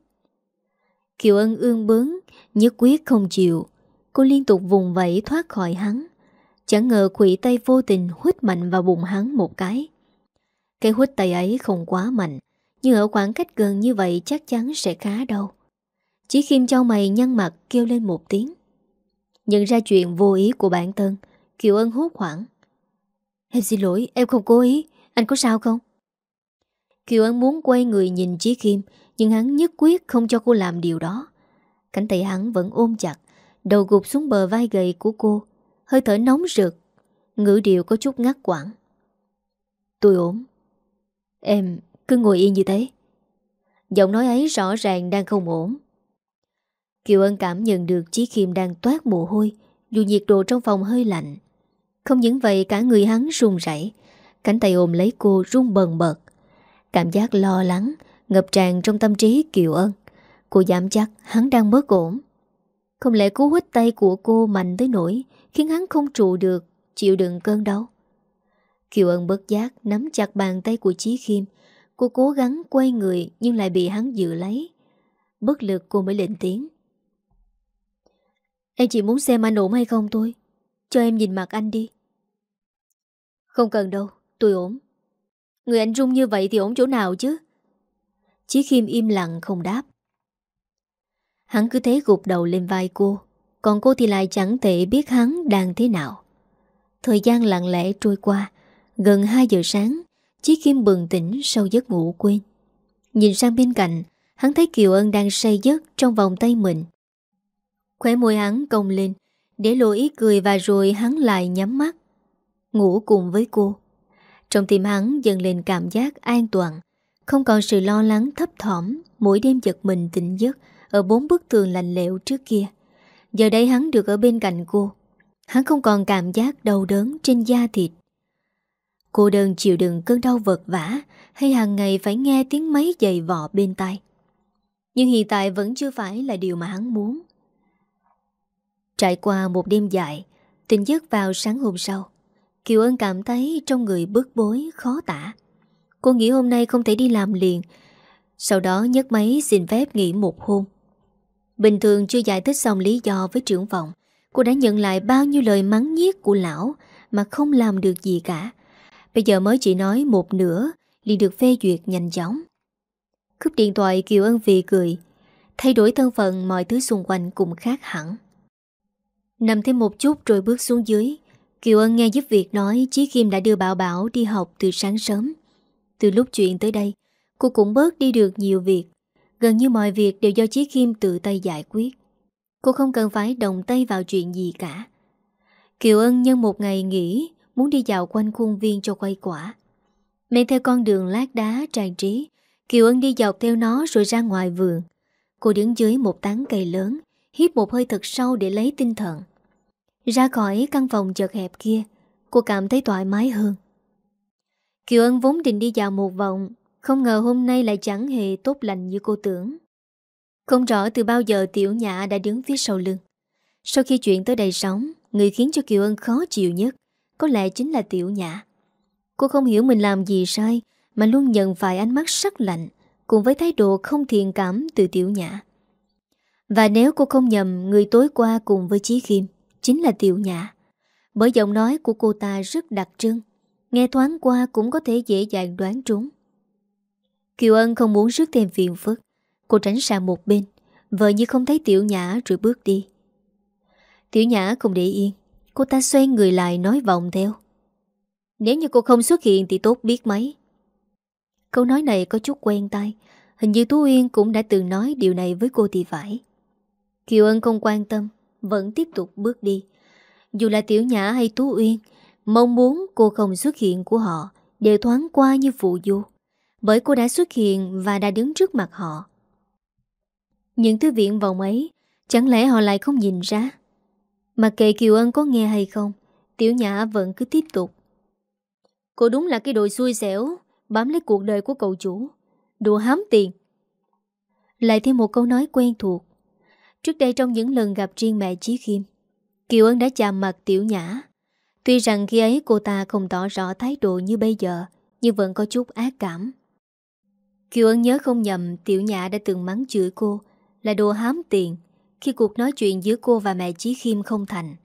Kiều Ân ương bướng, Nhất quyết không chịu. Cô liên tục vùng vẫy thoát khỏi hắn. Chẳng ngờ quỷ tay vô tình hút mạnh vào bụng hắn một cái. Cái hút tay ấy không quá mạnh, Nhưng ở khoảng cách gần như vậy chắc chắn sẽ khá đau. Chỉ khiêm cho mày nhăn mặt kêu lên một tiếng. Nhận ra chuyện vô ý của bản thân, Kiều Ân hốt hoảng. Em xin lỗi, em không cố ý. Anh có sao không? Kiều An muốn quay người nhìn Chí Kim Nhưng hắn nhất quyết không cho cô làm điều đó. Cánh tay hắn vẫn ôm chặt, Đầu gục xuống bờ vai gầy của cô, Hơi thở nóng rực, Ngữ điệu có chút ngắt quãng. Tôi ổn Em cứ ngồi yên như thế. Giọng nói ấy rõ ràng đang không ổn. Kiều Ân cảm nhận được Chí Kim đang toát mồ hôi, Dù nhiệt độ trong phòng hơi lạnh. Không những vậy, cả người hắn run rẩy, Cánh tay ôm lấy cô run bần bật. Cảm giác lo lắng, Ngập tràn trong tâm trí Kiều Ân. Cô dám chắc hắn đang bớt ổn. Không lẽ cú hít tay của cô mạnh tới nỗi Khiến hắn không trụ được, Chịu đựng cơn đau? Kiều Ân bất giác nắm chặt bàn tay của Chí Khiêm. Cô cố gắng quay người Nhưng lại bị hắn giữ lấy. Bất lực cô mới lên tiếng. Em chỉ muốn xem anh ổn hay không thôi. Cho em nhìn mặt anh đi. Không cần đâu, Tôi ổn. Người anh rung như vậy thì ổn chỗ nào chứ? Chí Khiêm im lặng không đáp. Hắn cứ thế gục đầu lên vai cô, Còn cô thì lại chẳng thể biết hắn đang thế nào. Thời gian lặng lẽ trôi qua, Gần 2 giờ sáng, Chí Khiêm bừng tỉnh sau giấc ngủ quên. Nhìn sang bên cạnh, Hắn thấy Kiều Ân đang say giấc trong vòng tay mình. Khóe môi hắn cong lên, Để lộ ý cười và rồi hắn lại nhắm mắt, Ngủ cùng với cô. Trong tim hắn dần lên cảm giác an toàn. Không còn sự lo lắng thấp thỏm, Mỗi đêm giật mình tỉnh giấc Ở bốn bức tường lạnh lẽo trước kia. Giờ đây hắn được ở bên cạnh cô. Hắn không còn cảm giác đau đớn trên da thịt. Cô đơn chịu đựng cơn đau vật vả Hay hàng ngày phải nghe tiếng máy giày vọ bên tai. Nhưng hiện tại vẫn chưa phải là điều mà hắn muốn. Trải qua một đêm dài, Tỉnh giấc vào sáng hôm sau Kiều Ân cảm thấy trong người bức bối, khó tả. Cô nghĩ hôm nay không thể đi làm liền. Sau đó nhấc máy xin phép nghỉ một hôm. Bình thường chưa giải thích xong lý do với trưởng phòng, Cô đã nhận lại bao nhiêu lời mắng nhiếc của lão Mà không làm được gì cả. Bây giờ mới chỉ nói một nửa, liền được phê duyệt nhanh chóng. Cúp điện thoại, Kiều Ân vì cười. Thay đổi thân phận, mọi thứ xung quanh cũng khác hẳn. Nằm thêm một chút rồi bước xuống dưới. Kiều Ân nghe giúp việc nói, Chí Kim đã đưa Bảo Bảo đi học từ sáng sớm. Từ lúc chuyện tới đây, Cô cũng bớt đi được nhiều việc. Gần như mọi việc đều do Chí Kim tự tay giải quyết. Cô không cần phải đồng tay vào chuyện gì cả. Kiều Ân nhân một ngày nghỉ, Muốn đi dạo quanh khuôn viên cho quay quả. Men theo con đường lát đá trang trí, Kiều Ân đi dọc theo nó rồi ra ngoài vườn. Cô đứng dưới một tán cây lớn Hiếp một hơi thật sâu để lấy tinh thần. Ra khỏi căn phòng chật hẹp kia Cô cảm thấy thoải mái hơn. Kiều Ân vốn định đi dạo một vòng Không ngờ hôm nay lại chẳng hề tốt lành như cô tưởng. Không rõ từ bao giờ Tiểu Nhã đã đứng phía sau lưng. Sau khi chuyện tới đầy sóng, Người khiến cho Kiều Ân khó chịu nhất Có lẽ chính là Tiểu Nhã. Cô không hiểu mình làm gì sai Mà luôn nhận phải ánh mắt sắc lạnh Cùng với thái độ không thiện cảm từ Tiểu Nhã. Và nếu cô không nhầm Người tối qua cùng với Chí Khiêm Chính là Tiểu Nhã. Bởi giọng nói của cô ta rất đặc trưng, Nghe thoáng qua cũng có thể dễ dàng đoán trúng. Kiều Ân không muốn rước thêm phiền phức, Cô tránh sang một bên Vợ như không thấy Tiểu Nhã rồi bước đi. Tiểu Nhã không để yên, Cô ta xoay người lại nói vòng theo. Nếu như cô không xuất hiện thì tốt biết mấy. Câu nói này có chút quen tai, Hình như Tú Uyên cũng đã từng nói điều này với cô thì phải. Kiều Ân không quan tâm vẫn tiếp tục bước đi. Dù là Tiểu Nhã hay Tú Uyên, Mong muốn cô không xuất hiện của họ Đều thoáng qua như phụ du. Bởi cô đã xuất hiện Và đã đứng trước mặt họ. Những thứ viện vòng ấy, Chẳng lẽ họ lại không nhìn ra? Mà kệ Kiều Ân có nghe hay không, Tiểu Nhã vẫn cứ tiếp tục. Cô đúng là cái đội xui xẻo, Bám lấy cuộc đời của cậu chủ. Đùa hám tiền. Lại thêm một câu nói quen thuộc. Trước đây trong những lần gặp riêng mẹ Chí Khiêm, Kiều Ân đã chạm mặt Tiểu Nhã. Tuy rằng khi ấy cô ta không tỏ rõ thái độ như bây giờ, Nhưng vẫn có chút ác cảm. Kiều Ân nhớ không nhầm, Tiểu Nhã đã từng mắng chửi cô Là đồ hám tiền Khi cuộc nói chuyện giữa cô và mẹ Chí Khiêm không thành.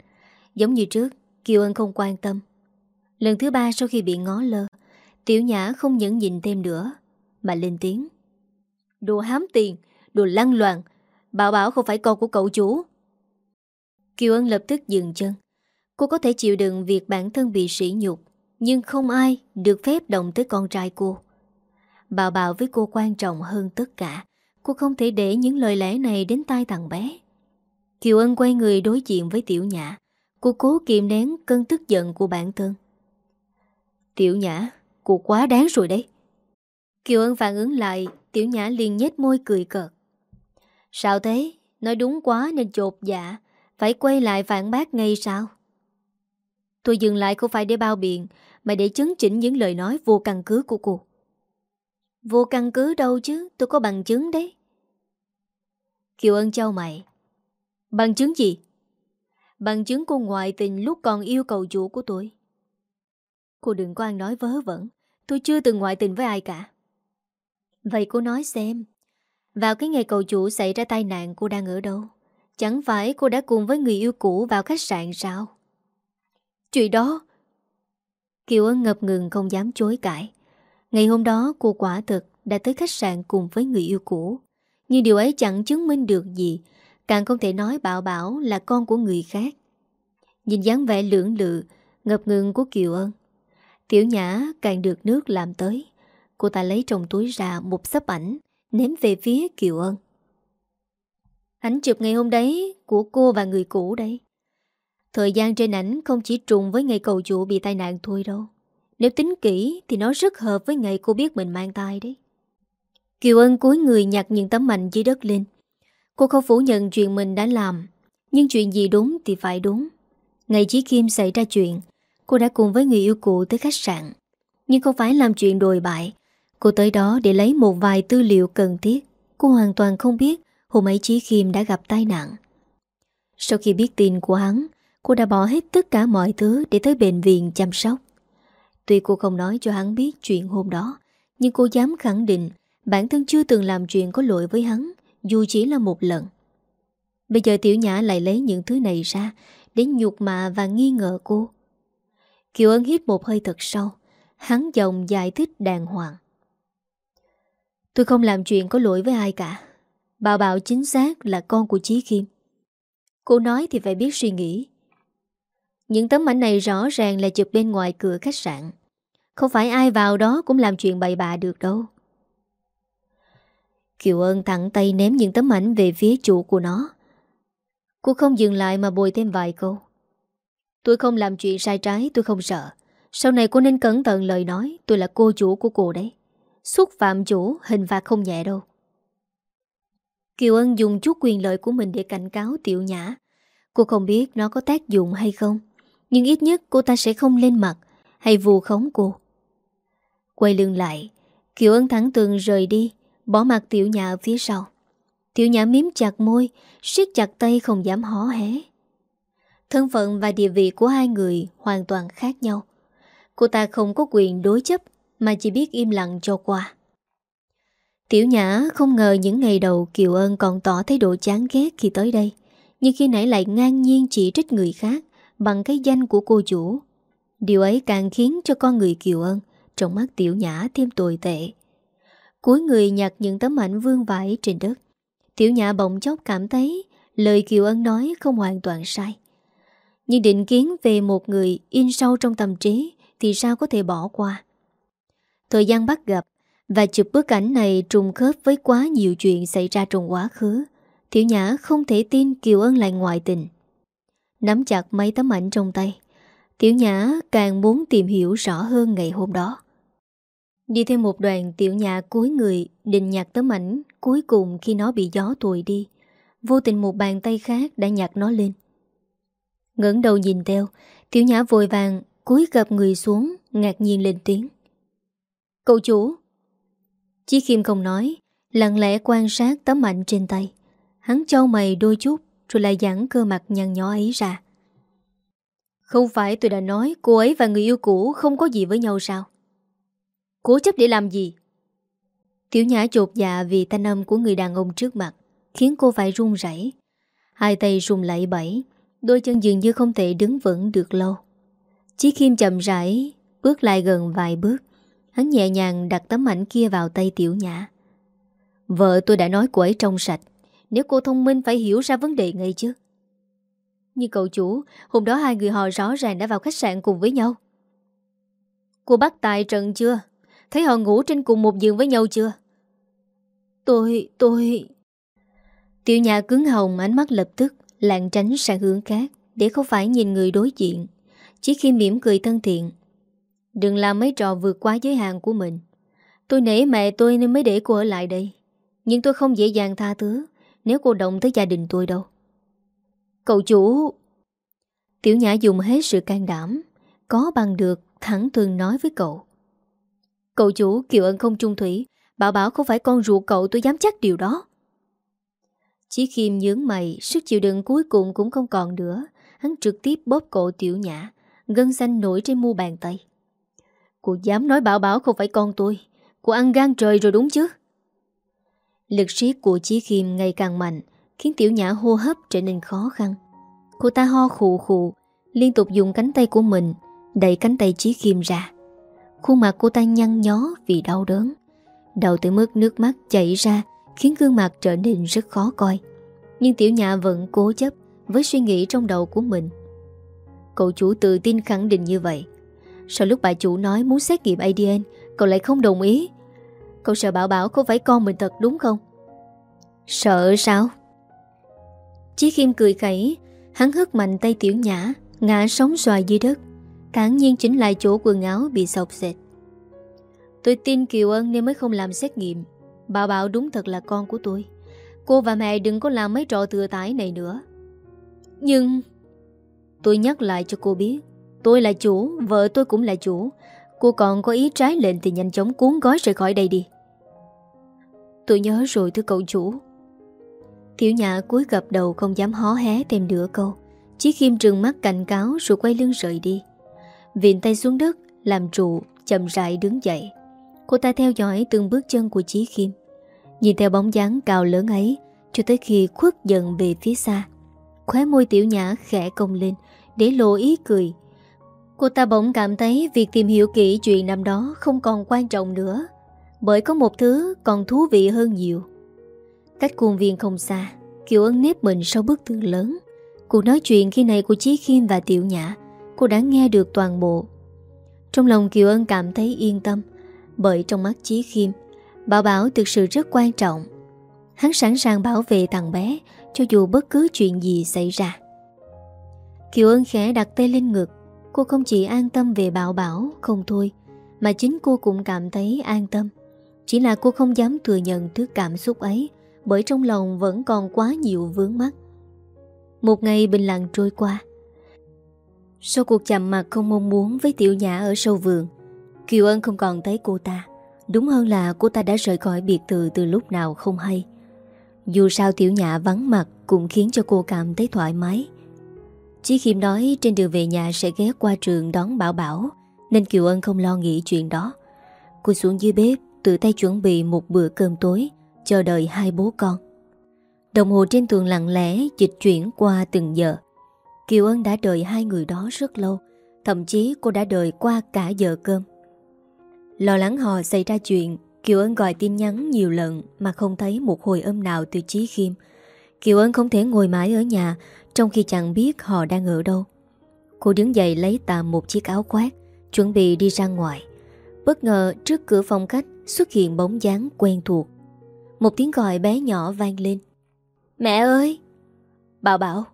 Giống như trước, Kiều Ân không quan tâm. Lần thứ ba sau khi bị ngó lơ, Tiểu Nhã không những nhìn thêm nữa, Mà lên tiếng. Đồ hám tiền, Đồ lăng loạn Bảo bảo không phải con của cậu chủ. Kiều Ân lập tức dừng chân. Cô có thể chịu đựng việc bản thân bị sỉ nhục, Nhưng không ai được phép động tới con trai cô. Bảo bảo với cô quan trọng hơn tất cả. Cô không thể để những lời lẽ này đến tai thằng bé. Kiều Ân quay người đối diện với Tiểu Nhã. Cô cố kiềm nén cơn tức giận của bản thân. Tiểu Nhã Cô quá đáng rồi đấy. Kiều Ân phản ứng lại, Tiểu Nhã liền nhếch môi cười cợt. Sao thế? Nói đúng quá nên chột dạ. Phải quay lại phản bác ngay sao? Tôi dừng lại không phải để bao biện, Mà để chứng chỉnh những lời nói vô căn cứ của cô. Vô căn cứ đâu chứ? Tôi có bằng chứng đấy. Kiều Ân châu mày. Bằng chứng gì? Bằng chứng cô ngoại tình lúc còn yêu cầu chủ của tôi. Cô đừng có ăn nói vớ vẩn. Tôi chưa từng ngoại tình với ai cả. Vậy cô nói xem vào cái ngày cậu chủ xảy ra tai nạn, cô đang ở đâu? Chẳng phải cô đã cùng với người yêu cũ vào khách sạn sao? Chuyện đó... Kiều Ân ngập ngừng không dám chối cãi. Ngày hôm đó, cô quả thực đã tới khách sạn cùng với người yêu cũ. Nhưng điều ấy chẳng chứng minh được gì Càng không thể nói Bảo Bảo là con của người khác Nhìn dáng vẻ lưỡng lự, Ngập ngừng của Kiều Ân Tiểu Nhã càng được nước làm tới Cô ta lấy trong túi ra một sấp ảnh Ném về phía Kiều Ân. Ảnh chụp ngày hôm đấy Của cô và người cũ đấy. Thời gian trên ảnh không chỉ trùng với ngày cầu chủ bị tai nạn thôi đâu. Nếu tính kỹ Thì nó rất hợp với ngày cô biết mình mang tai đấy. Kiều Ân cúi người nhặt những tấm mạnh dưới đất lên. Cô không phủ nhận chuyện mình đã làm, Nhưng chuyện gì đúng thì phải đúng. Ngày Chí Kim xảy ra chuyện, Cô đã cùng với người yêu cũ tới khách sạn. Nhưng không phải làm chuyện đồi bại Cô tới đó để lấy một vài tư liệu cần thiết. Cô hoàn toàn không biết Hôm ấy Chí Kim đã gặp tai nạn. Sau khi biết tin của hắn, Cô đã bỏ hết tất cả mọi thứ Để tới bệnh viện chăm sóc. Tuy cô không nói cho hắn biết chuyện hôm đó, Nhưng cô dám khẳng định Bản thân chưa từng làm chuyện có lỗi với hắn, Dù chỉ là một lần. Bây giờ Tiểu Nhã lại lấy những thứ này ra Để nhục mạ và nghi ngờ cô. Kiều Ân hít một hơi thật sâu. Hắn giọng giải thích đàng hoàng. Tôi không làm chuyện có lỗi với ai cả. Bảo Bảo chính xác là con của Chí Kim Cô nói thì phải biết suy nghĩ. Những tấm ảnh này rõ ràng là chụp bên ngoài cửa khách sạn. Không phải ai vào đó cũng làm chuyện bậy bạ được đâu. Kiều Ân thẳng tay ném những tấm ảnh về phía chủ của nó. Cô không dừng lại mà bồi thêm vài câu. Tôi không làm chuyện sai trái, tôi không sợ. Sau này cô nên cẩn thận lời nói, Tôi là cô chủ của cô đấy. Xúc phạm chủ, hình phạt không nhẹ đâu. Kiều Ân dùng chút quyền lợi của mình để cảnh cáo Tiểu Nhã. Cô không biết nó có tác dụng hay không, Nhưng ít nhất cô ta sẽ không lên mặt Hay vù khống cô. Quay lưng lại, Kiều Ân thẳng tường rời đi, Bỏ mặt Tiểu Nhã ở phía sau. Tiểu Nhã miếm chặt môi, siết chặt tay không dám hó hé. Thân phận và địa vị của hai người hoàn toàn khác nhau. Cô ta không có quyền đối chấp mà chỉ biết im lặng cho qua. Tiểu Nhã không ngờ những ngày đầu Kiều Ân còn tỏ thái độ chán ghét khi tới đây, Nhưng khi nãy lại ngang nhiên chỉ trích người khác Bằng cái danh của cô chủ. Điều ấy càng khiến cho con người Kiều Ân Trong mắt Tiểu Nhã thêm tồi tệ. Cuối người nhặt những tấm ảnh vương vãi trên đất, Tiểu Nhã bỗng chốc cảm thấy Lời Kiều Ân nói không hoàn toàn sai. Nhưng định kiến về một người In sâu trong tâm trí Thì sao có thể bỏ qua? Thời gian bắt gặp Và chụp bức ảnh này trùng khớp với quá nhiều chuyện xảy ra trong quá khứ, Tiểu Nhã không thể tin Kiều Ân lại ngoại tình. Nắm chặt mấy tấm ảnh trong tay, Tiểu Nhã càng muốn tìm hiểu rõ hơn ngày hôm đó. Đi thêm một đoàn tiểu nhã cuối người Định nhặt tấm ảnh, Cuối cùng khi nó bị gió thổi đi, Vô tình một bàn tay khác đã nhặt nó lên. Ngẩng đầu nhìn theo, Tiểu nhã vội vàng cúi gập người xuống, Ngạc nhiên lên tiếng. Cậu chủ. Chí Khiêm không nói, Lặng lẽ quan sát tấm ảnh trên tay. Hắn trao mày đôi chút, Rồi lại giãn cơ mặt nhăn nhó ấy ra. Không phải tôi đã nói Cô ấy và người yêu cũ không có gì với nhau sao? Cố chấp để làm gì? Tiểu nhã chột dạ vì thanh âm của người đàn ông trước mặt, Khiến cô phải run rẩy. Hai tay run lẩy bẩy, Đôi chân dường như không thể đứng vững được lâu. Chí Kim chậm rãi Bước lại gần vài bước. Hắn nhẹ nhàng đặt tấm ảnh kia vào tay tiểu nhã. Vợ tôi đã nói cô ấy trong sạch Nếu cô thông minh phải hiểu ra vấn đề ngay chứ. Như cậu chủ Hôm đó hai người họ rõ ràng đã vào khách sạn cùng với nhau. Cô bắt tài trận chưa? Thấy họ ngủ trên cùng một giường với nhau chưa? Tôi, tôi Tiểu nhà cứng hồng ánh mắt lập tức Lạng tránh sang hướng khác Để không phải nhìn người đối diện. Chỉ khi mỉm cười thân thiện Đừng làm mấy trò vượt quá giới hạn của mình. Tôi nể mẹ tôi nên mới để cô ở lại đây. Nhưng tôi không dễ dàng tha thứ Nếu cô động tới gia đình tôi đâu. Cậu chủ. Tiểu Nhã dùng hết sự can đảm, Có bằng được, thẳng thường nói với cậu. Cậu chủ, Kiều Ân không trung thủy, Bảo bảo không phải con ruột cậu, tôi dám chắc điều đó. Chí Khiêm nhướng mày, Sức chịu đựng cuối cùng cũng không còn nữa. Hắn trực tiếp bóp cổ tiểu nhã, Gân xanh nổi trên mu bàn tay. Cô dám nói bảo bảo không phải con tôi. Cô ăn gan trời rồi đúng chứ? Lực siết của Chí Khiêm ngày càng mạnh, Khiến tiểu nhã hô hấp trở nên khó khăn. Cô ta ho khụ khụ Liên tục dùng cánh tay của mình, Đẩy cánh tay Chí Khiêm ra. Khuôn mặt cô ta nhăn nhó vì đau đớn. Đầu tới mức nước mắt chảy ra, Khiến gương mặt trở nên rất khó coi. Nhưng tiểu nhã vẫn cố chấp Với suy nghĩ trong đầu của mình. Cậu chủ tự tin khẳng định như vậy. Sau lúc bà chủ nói muốn xét nghiệm ADN Cậu lại không đồng ý. Cậu sợ bảo bảo không phải con mình thật đúng không? Sợ sao? Chí Khiêm cười khẩy, Hắn hất mạnh tay tiểu nhã, Ngã sóng xoài dưới đất. Thẳng nhiên chính lại chỗ quần áo bị sọc dệt. Tôi tin Kiều Ân nên mới không làm xét nghiệm. Bảo bảo đúng thật là con của tôi. Cô và mẹ đừng có làm mấy trò thừa tải này nữa. Nhưng Tôi nhắc lại cho cô biết Tôi là chủ, vợ tôi cũng là chủ. Cô còn có ý trái lệnh thì nhanh chóng cuốn gói rời khỏi đây đi. Tôi nhớ rồi thưa cậu chủ. Tiểu nhã cúi gập đầu không dám hó hé thêm nửa câu. Chí Khiêm trừng mắt cảnh cáo rồi quay lưng rời đi. Viện tay xuống đất Làm trụ chậm rãi đứng dậy. Cô ta theo dõi từng bước chân của Chí Khiêm. Nhìn theo bóng dáng cao lớn ấy Cho tới khi khuất dần về phía xa Khóe môi tiểu nhã khẽ cong lên Để lộ ý cười Cô ta bỗng cảm thấy Việc tìm hiểu kỹ chuyện năm đó Không còn quan trọng nữa, Bởi có một thứ còn thú vị hơn nhiều. Cách cuồng viên không xa, Kiều Ân nếp mình sau bức tường lớn. Cuộc nói chuyện khi này của Chí Khiêm và Tiểu Nhã, Cô đã nghe được toàn bộ. Trong lòng Kiều Ân cảm thấy yên tâm, Bởi trong mắt Chí Khiêm, Bảo Bảo thực sự rất quan trọng. Hắn sẵn sàng bảo vệ thằng bé Cho dù bất cứ chuyện gì xảy ra. Kiều Ân khẽ đặt tay lên ngực Cô không chỉ an tâm về Bảo Bảo, Không thôi, Mà chính cô cũng cảm thấy an tâm. Chỉ là cô không dám thừa nhận thứ cảm xúc ấy, Bởi trong lòng vẫn còn quá nhiều vướng mắt Một ngày bình lặng trôi qua. Sau cuộc chạm mặt không mong muốn với Tiểu Nhã ở sâu vườn, Kiều Ân không còn thấy cô ta. Đúng hơn là cô ta đã rời khỏi biệt thự từ lúc nào không hay. Dù sao Tiểu Nhã vắng mặt cũng khiến cho cô cảm thấy thoải mái. Chí Khiêm nói trên đường về nhà sẽ ghé qua trường đón Bảo Bảo, Nên Kiều Ân không lo nghĩ chuyện đó. Cô xuống dưới bếp, tự tay chuẩn bị một bữa cơm tối Chờ đợi hai bố con. Đồng hồ trên tường lặng lẽ dịch chuyển qua từng giờ. Kiều Ân đã đợi hai người đó rất lâu, Thậm chí cô đã đợi qua cả giờ cơm. Lo lắng họ xảy ra chuyện, Kiều Ân gọi tin nhắn nhiều lần Mà không thấy một hồi âm nào từ Chí Khiêm. Kiều Ân không thể ngồi mãi ở nhà trong khi chẳng biết họ đang ở đâu. Cô đứng dậy lấy tạm một chiếc áo khoác, Chuẩn bị đi ra ngoài. Bất ngờ trước cửa phòng khách Xuất hiện bóng dáng quen thuộc. Một tiếng gọi bé nhỏ vang lên. Mẹ ơi! Bảo Bảo.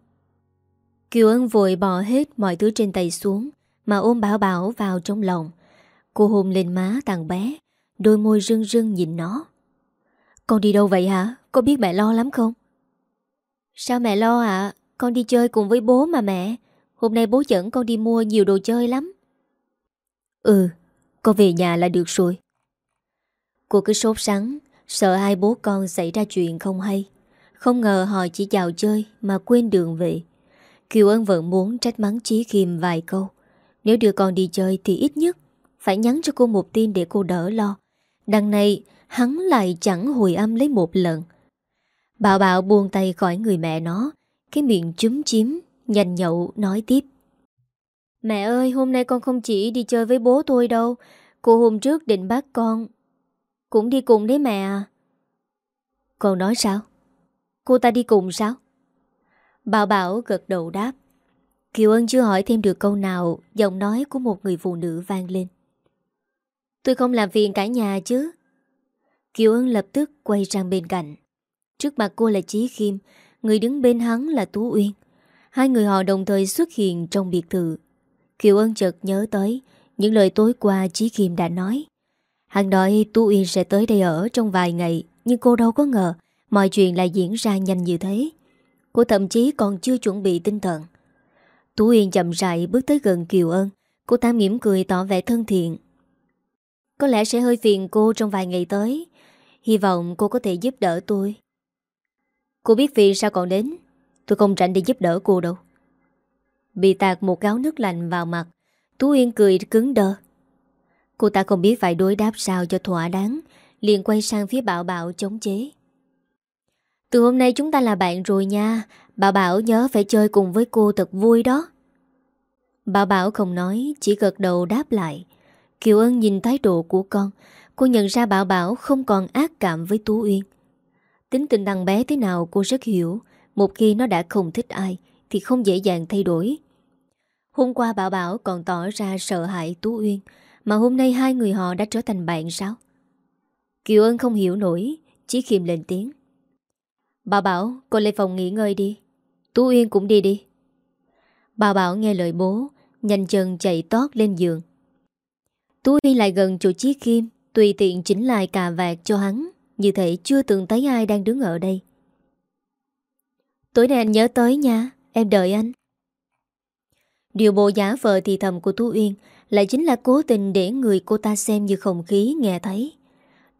Kiều Ân vội bỏ hết mọi thứ trên tay xuống, Mà ôm Bảo Bảo vào trong lòng. Cô hôn lên má thằng bé, Đôi môi rưng rưng nhìn nó. Con đi đâu vậy hả? Con biết mẹ lo lắm không? Sao mẹ lo ạ? Con đi chơi cùng với bố mà mẹ. Hôm nay bố dẫn con đi mua nhiều đồ chơi lắm. Ừ Con về nhà là được rồi. Cô cứ sốt sắng Sợ hai bố con xảy ra chuyện không hay. Không ngờ họ chỉ chào chơi Mà quên đường về. Kiều Ân vẫn muốn trách mắng Chí Khiêm vài câu. Nếu đưa con đi chơi thì ít nhất Phải nhắn cho cô một tin để cô đỡ lo. Đằng này hắn lại chẳng hồi âm lấy một lần. Bảo bảo buông tay khỏi người mẹ nó Cái miệng chúm chím Nhanh nhậu nói tiếp. Mẹ ơi hôm nay con không chỉ đi chơi với bố tôi đâu. Cô hôm trước định bắt con. Cũng đi cùng đấy mẹ à. Con nói sao? Cô ta đi cùng sao? Bảo bảo gật đầu đáp. Kiều Ân chưa hỏi thêm được câu nào Giọng nói của một người phụ nữ vang lên. Tôi không làm phiền cả nhà chứ. Kiều Ân lập tức quay sang bên cạnh. Trước mặt cô là Chí Khiêm Người đứng bên hắn là Tú Uyên. Hai người họ đồng thời xuất hiện trong biệt thự. Kiều Ân chợt nhớ tới Những lời tối qua Chí kim đã nói. Hắn nói Tú Uyên sẽ tới đây ở trong vài ngày, Nhưng cô đâu có ngờ Mọi chuyện lại diễn ra nhanh như thế. Cô thậm chí còn chưa chuẩn bị tinh thần. Tú Uyên chậm rãi bước tới gần Kiều Ân. Cô ta mỉm cười tỏ vẻ thân thiện. Có lẽ sẽ hơi phiền cô trong vài ngày tới. Hy vọng cô có thể giúp đỡ tôi. Cô biết vì sao còn đến? Tôi không rảnh để giúp đỡ cô đâu. Bị tạt một gáo nước lạnh vào mặt, Tú Yên cười cứng đơ Cô ta không biết phải đối đáp sao cho thỏa đáng, liền quay sang phía Bảo Bảo chống chế. Từ hôm nay chúng ta là bạn rồi nha, Bảo Bảo nhớ phải chơi cùng với cô thật vui đó. Bảo Bảo không nói, Chỉ gật đầu đáp lại. Kiều Ân nhìn thái độ của con, Cô nhận ra Bảo Bảo không còn ác cảm với Tú Uyên Tính tình thằng bé thế nào cô rất hiểu. Một khi nó đã không thích ai, Thì không dễ dàng thay đổi. Hôm qua Bảo Bảo còn tỏ ra sợ hãi Tú Uyên. Mà hôm nay hai người họ đã trở thành bạn sao? Kiều Ân không hiểu nổi, chỉ Khiêm lên tiếng. Bảo Bảo, cô lên phòng nghỉ ngơi đi. Tú Uyên cũng đi đi. Bảo Bảo nghe lời bố, Nhanh chân chạy tót lên giường. Tú Uyên lại gần chỗ Chí kim, Tùy tiện chỉnh lại cà vạt cho hắn. Như thể chưa từng thấy ai đang đứng ở đây. Tối nay anh nhớ tới nha, Em đợi anh. Điều bộ giả vợ thì thầm của Tú Uyên Lại chính là cố tình để người cô ta xem như không khí nghe thấy.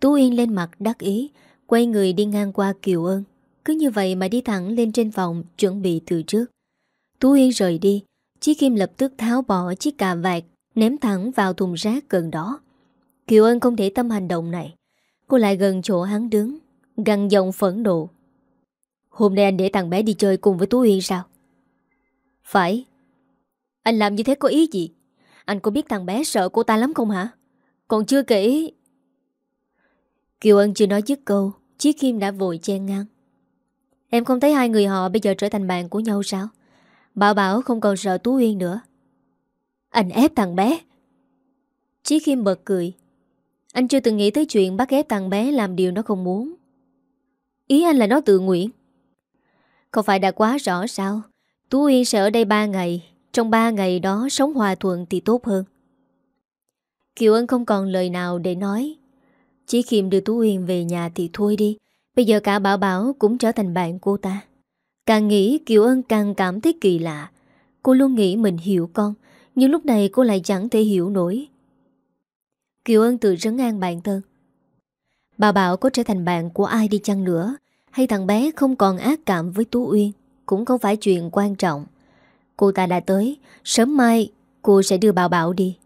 Tú Uyên lên mặt đắc ý, Quay người đi ngang qua Kiều Ân. Cứ như vậy mà đi thẳng lên trên phòng Chuẩn bị từ trước. Tú Uyên rời đi, Chí Kim lập tức tháo bỏ chiếc cà vạt, Ném thẳng vào thùng rác gần đó. Kiều Ân không thể tâm hành động này. Cô lại gần chỗ hắn đứng Găng giọng phẫn nộ. Hôm nay anh để thằng bé đi chơi cùng với Tú Uyên sao? Phải. Anh làm như thế có ý gì? Anh có biết thằng bé sợ cô ta lắm không hả? Còn chưa kể. Kiều Ân chưa nói dứt câu, Chí Kim đã vội chen ngang. Em không thấy hai người họ bây giờ trở thành bạn của nhau sao? Bảo Bảo không còn sợ Tú Uyên nữa. Anh ép thằng bé. Chí Kim bật cười. Anh chưa từng nghĩ tới chuyện bắt ép thằng bé làm điều nó không muốn. Ý anh là nó tự nguyện. Không phải đã quá rõ sao? Tú Uyên sẽ ở đây 3 ngày. Trong 3 ngày đó sống hòa thuận thì tốt hơn. Kiều Ân không còn lời nào để nói. Chỉ Khiêm đưa Tú Uyên về nhà thì thôi đi. Bây giờ cả Bảo Bảo cũng trở thành bạn cô ta. Càng nghĩ, Kiều Ân càng cảm thấy kỳ lạ. Cô luôn nghĩ mình hiểu con, Nhưng lúc này cô lại chẳng thể hiểu nổi. Kiều Ân tự rấn an bản thân. Bà Bảo có trở thành bạn của ai đi chăng nữa, Hay thằng bé không còn ác cảm với Tú Uyên Cũng không phải chuyện quan trọng. Cô ta đã tới, Sớm mai cô sẽ đưa Bảo Bảo đi.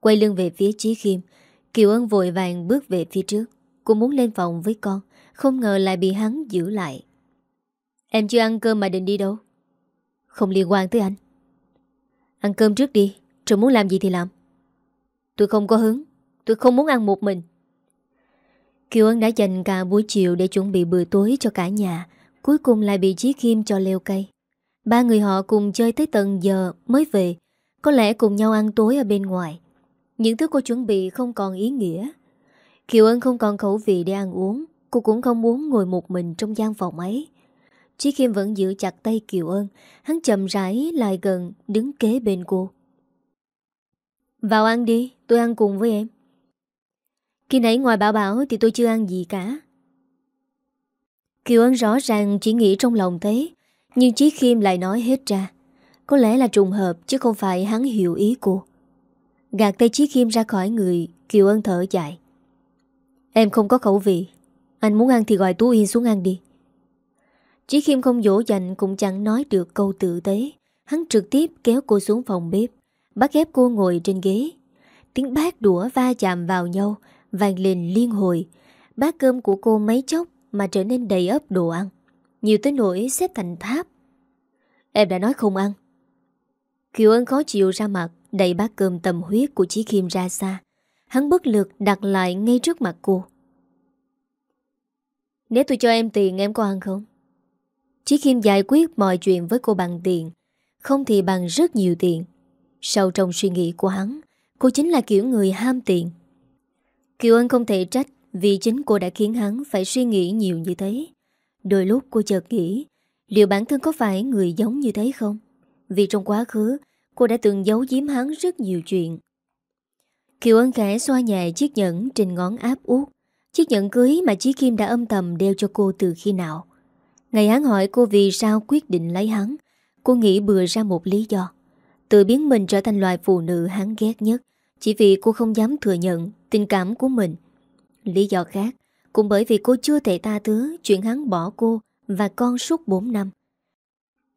Quay lưng về phía Chí Khiêm, Kiều Ân vội vàng bước về phía trước. Cô muốn lên phòng với con, Không ngờ lại bị hắn giữ lại. Em chưa ăn cơm mà định đi đâu? Không liên quan tới anh. Ăn cơm trước đi, Rồi muốn làm gì thì làm. Tôi không có hứng. Tôi không muốn ăn một mình. Kiều Ân đã dành cả buổi chiều Để chuẩn bị bữa tối cho cả nhà, Cuối cùng lại bị Chí Kim cho leo cây. Ba người họ cùng chơi tới tận giờ Mới về, Có lẽ cùng nhau ăn tối ở bên ngoài. Những thứ cô chuẩn bị không còn ý nghĩa. Kiều Ân không còn khẩu vị để ăn uống, Cô cũng không muốn ngồi một mình trong gian phòng ấy. Chí Kim vẫn giữ chặt tay Kiều Ân, Hắn chậm rãi lại gần, Đứng kế bên cô. Vào ăn đi. Tôi ăn cùng với em. Khi nãy ngoài bảo bảo thì tôi chưa ăn gì cả. Kiều Ân rõ ràng chỉ nghĩ trong lòng thế, Nhưng Chí khiêm lại nói hết ra. Có lẽ là trùng hợp, Chứ không phải hắn hiểu ý cô. Gạt tay Chí khiêm ra khỏi người, Kiều Ân thở dài. Em không có khẩu vị. Anh muốn ăn thì gọi Tú Yên xuống ăn đi. Chí Khiêm không dỗ dành cũng chẳng nói được câu tự tế. Hắn trực tiếp kéo cô xuống phòng bếp, Bắt ép cô ngồi trên ghế. Tiếng bát đũa va chạm vào nhau Vàng lên liên hồi. Bát cơm của cô mấy chốc Mà trở nên đầy ấp đồ ăn, Nhiều tới nỗi xếp thành tháp. Em đã nói không ăn. Kiều Ân khó chịu ra mặt Đầy bát cơm tầm huyết của Chí kim ra xa. Hắn bất lực đặt lại ngay trước mặt cô. Nếu tôi cho em tiền, em có ăn không? Chí kim giải quyết mọi chuyện với cô bằng tiền, Không thì bằng rất nhiều tiền. Sau trong suy nghĩ của hắn Cô chính là kiểu người ham tiền. Kiều Ân không thể trách Vì chính cô đã khiến hắn phải suy nghĩ nhiều như thế. Đôi lúc cô chợt nghĩ, Liệu bản thân có phải người giống như thế không? Vì trong quá khứ, Cô đã từng giấu giếm hắn rất nhiều chuyện. Kiều Ân khẽ xoa nhẹ chiếc nhẫn trên ngón áp út. Chiếc nhẫn cưới mà Chí Kim đã âm thầm đeo cho cô từ khi nào. Ngày hắn hỏi cô vì sao quyết định lấy hắn, Cô nghĩ bừa ra một lý do. Tự biến mình trở thành loài phụ nữ hắn ghét nhất. Chỉ vì cô không dám thừa nhận tình cảm của mình. Lý do khác, Cũng bởi vì cô chưa thể tha thứ Chuyện hắn bỏ cô và con suốt 4 năm.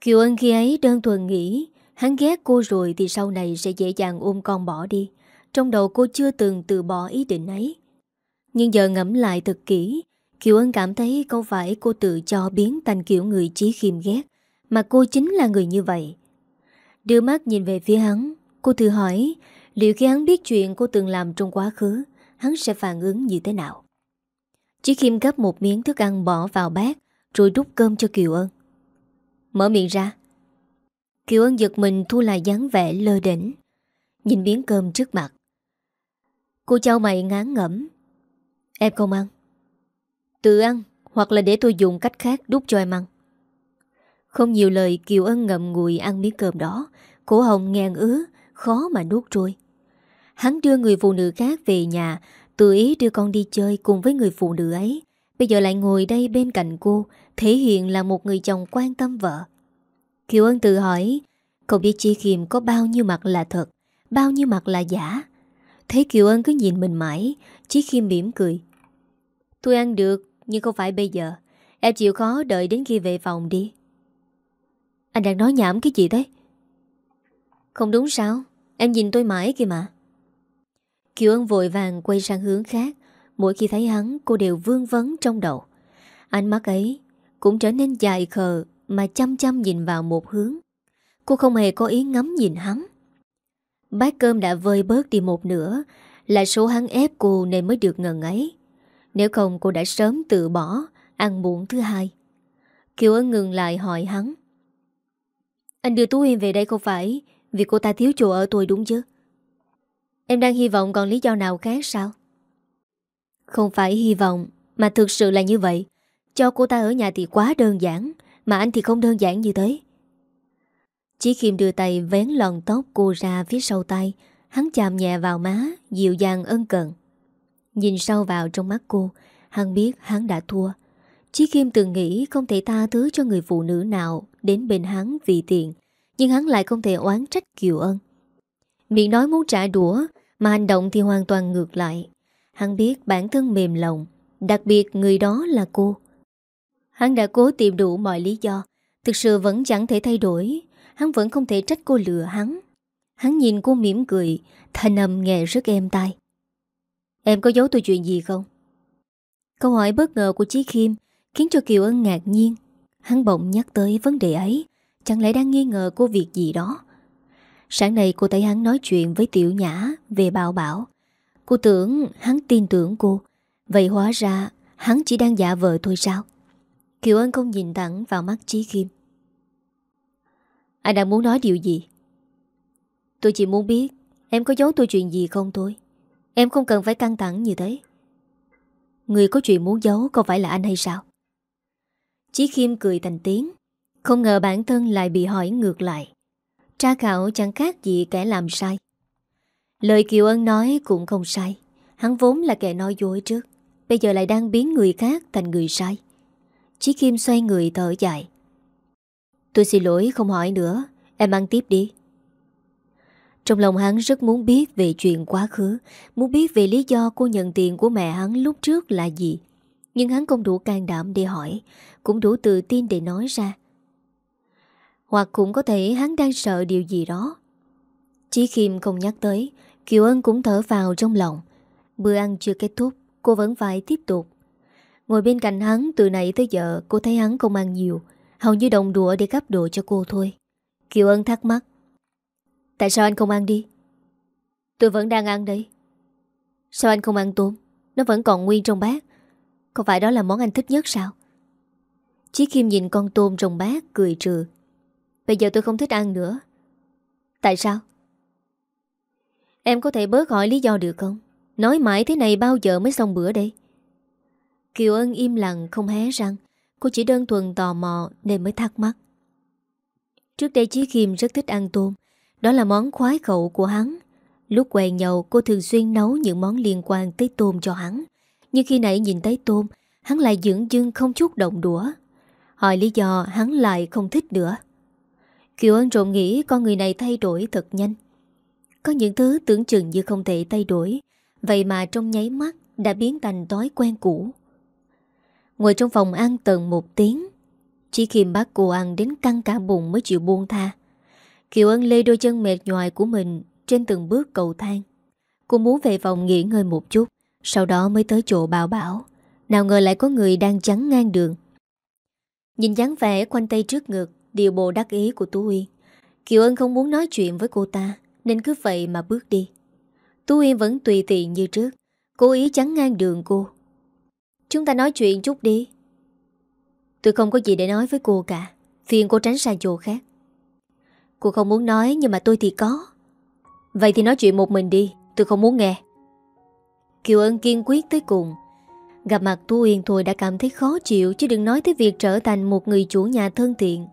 Kiều Ân khi ấy đơn thuần nghĩ, Hắn ghét cô rồi thì sau này sẽ dễ dàng ôm con bỏ đi. Trong đầu cô chưa từng từ bỏ ý định ấy. Nhưng giờ ngẫm lại thật kỹ, Kiều Ân cảm thấy không phải cô tự cho biến thành kiểu người trí khiêm ghét, Mà cô chính là người như vậy. Đưa mắt nhìn về phía hắn, Cô thử hỏi Liệu khi hắn biết chuyện cô từng làm trong quá khứ, Hắn sẽ phản ứng như thế nào? Chí Kim gấp một miếng thức ăn bỏ vào bát, Rồi đút cơm cho Kiều Ân. Mở miệng ra. Kiều Ân giật mình thu lại dáng vẻ lơ đỉnh, Nhìn miếng cơm trước mặt. Cô cháu mày ngán ngẩm. Em không ăn. Tự ăn, Hoặc là để tôi dùng cách khác đút cho em ăn. Không nhiều lời, Kiều Ân ngậm ngùi ăn miếng cơm đó. Cổ hồng ngàn ứ, Khó mà nuốt trôi. Hắn đưa người phụ nữ khác về nhà, Tự ý đưa con đi chơi cùng với người phụ nữ ấy. Bây giờ lại ngồi đây bên cạnh cô, Thể hiện là một người chồng quan tâm vợ. Kiều Ân tự hỏi Không biết Chi Khiêm có bao nhiêu mặt là thật, Bao nhiêu mặt là giả? Thấy Kiều Ân cứ nhìn mình mãi Chí Khiêm mỉm cười. Tôi ăn được, nhưng không phải bây giờ. Em chịu khó đợi đến khi về phòng đi. Anh đang nói nhảm cái gì thế Không đúng sao? Em nhìn tôi mãi kìa mà. Kiều Ân vội vàng quay sang hướng khác. Mỗi khi thấy hắn, cô đều vương vấn trong đầu. Ánh mắt ấy Cũng trở nên dài khờ Mà chăm chăm nhìn vào một hướng. Cô không hề có ý ngắm nhìn hắn. Bát cơm đã vơi bớt đi một nửa, Là số hắn ép cô nên mới được ngần ấy. Nếu không, cô đã sớm tự bỏ Ăn muộn thứ hai. Kiều Ân ngừng lại hỏi hắn. Anh đưa Tú Yên về đây không phải Vì cô ta thiếu chỗ ở tôi đúng chứ? Em đang hy vọng còn lý do nào khác sao? Không phải hy vọng, Mà thực sự là như vậy. Cho cô ta ở nhà thì quá đơn giản, Mà anh thì không đơn giản như thế. Chí Khiêm đưa tay vén lòn tóc cô ra phía sau tay. Hắn chạm nhẹ vào má, Dịu dàng ân cần. Nhìn sâu vào trong mắt cô, Hắn biết hắn đã thua. Chí Khiêm từng nghĩ không thể tha thứ cho người phụ nữ nào Đến bên hắn vì tiền, Nhưng hắn lại không thể oán trách Kiều Ân. Miệng nói muốn trả đũa mà hành động thì hoàn toàn ngược lại. Hắn biết bản thân mềm lòng, Đặc biệt người đó là cô. Hắn đã cố tìm đủ mọi lý do, Thực sự vẫn chẳng thể thay đổi. Hắn vẫn không thể trách cô lừa hắn. Hắn nhìn cô mỉm cười, Thanh âm nghe rất êm tai. Em có giấu tôi chuyện gì không? Câu hỏi bất ngờ của Chí Khiêm Khiến cho Kiều Ân ngạc nhiên. Hắn bỗng nhắc tới vấn đề ấy. Chẳng lẽ đang nghi ngờ cô việc gì đó? Sáng nay cô thấy hắn nói chuyện với Tiểu Nhã Về Bảo Bảo. Cô tưởng hắn tin tưởng cô. Vậy hóa ra hắn chỉ đang giả vờ thôi sao? Kiều Ân không nhìn thẳng vào mắt Chí Kim. anh đang muốn nói điều gì? Tôi chỉ muốn biết, Em có giấu tôi chuyện gì không thôi? Em không cần phải căng thẳng như thế. Người có chuyện muốn giấu có phải là anh hay sao? Chí Khiêm cười thành tiếng, Không ngờ bản thân lại bị hỏi ngược lại. Tra khảo chẳng khác gì kẻ làm sai. Lời Kiều Ân nói cũng không sai. Hắn vốn là kẻ nói dối trước, Bây giờ lại đang biến người khác thành người sai. Chí Kim xoay người thở dài. Tôi xin lỗi, không hỏi nữa. Em ăn tiếp đi. Trong lòng hắn rất muốn biết về chuyện quá khứ, Muốn biết về lý do cô nhận tiền của mẹ hắn lúc trước là gì. Nhưng hắn không đủ can đảm để hỏi, Cũng đủ tự tin để nói ra. Hoặc cũng có thể hắn đang sợ điều gì đó. Chí Khiêm không nhắc tới, Kiều Ân cũng thở vào trong lòng. Bữa ăn chưa kết thúc, Cô vẫn phải tiếp tục. Ngồi bên cạnh hắn từ nãy tới giờ, Cô thấy hắn không ăn nhiều, Hầu như đồng đũa để cắp đồ cho cô thôi. Kiều Ân thắc mắc, Tại sao anh không ăn đi? Tôi vẫn đang ăn đây. Sao anh không ăn tôm? Nó vẫn còn nguyên trong bát. Không phải đó là món anh thích nhất sao? Chí Kim nhìn con tôm trong bát, Cười trừ. Bây giờ tôi không thích ăn nữa. Tại sao? Em có thể bớt hỏi lý do được không? Nói mãi thế này bao giờ mới xong bữa đây? Kiều Ân im lặng, không hé răng. Cô chỉ đơn thuần tò mò nên mới thắc mắc. Trước đây Chí Kim rất thích ăn tôm. Đó là món khoái khẩu của hắn. Lúc quen nhau cô thường xuyên nấu những món liên quan tới tôm cho hắn. Nhưng khi nãy nhìn thấy tôm, Hắn lại dưỡng dưng không chút động đũa. Hỏi lý do, hắn lại không thích nữa. Kiều Ân trộm nghĩ con người này thay đổi thật nhanh. Có những thứ tưởng chừng như không thể thay đổi, Vậy mà trong nháy mắt đã biến thành thói quen cũ. Ngồi trong phòng ăn tận một tiếng, Chỉ khi bác cô ăn đến căng cả bụng mới chịu buông tha. Kiều Ân lê đôi chân mệt nhòi của mình Trên từng bước cầu thang. Cô muốn về phòng nghỉ ngơi một chút, Sau đó mới tới chỗ bảo bảo, Nào ngờ lại có người đang chắn ngang đường. Nhìn dáng vẻ quanh tay trước ngực Điều bộ đắc ý của Tú Uyên. Kiều Ân không muốn nói chuyện với cô ta, Nên cứ vậy mà bước đi. Tú Uyên vẫn tùy tiện như trước, Cố ý chắn ngang đường cô. Chúng ta nói chuyện chút đi. Tôi không có gì để nói với cô cả, Phiền cô tránh sang chỗ khác. Cô không muốn nói, nhưng mà tôi thì có. Vậy thì nói chuyện một mình đi, Tôi không muốn nghe. Kiều Ân kiên quyết tới cùng. Gặp mặt Tú Uyên thôi đã cảm thấy khó chịu, Chứ đừng nói tới việc trở thành một người chủ nhà thân thiện.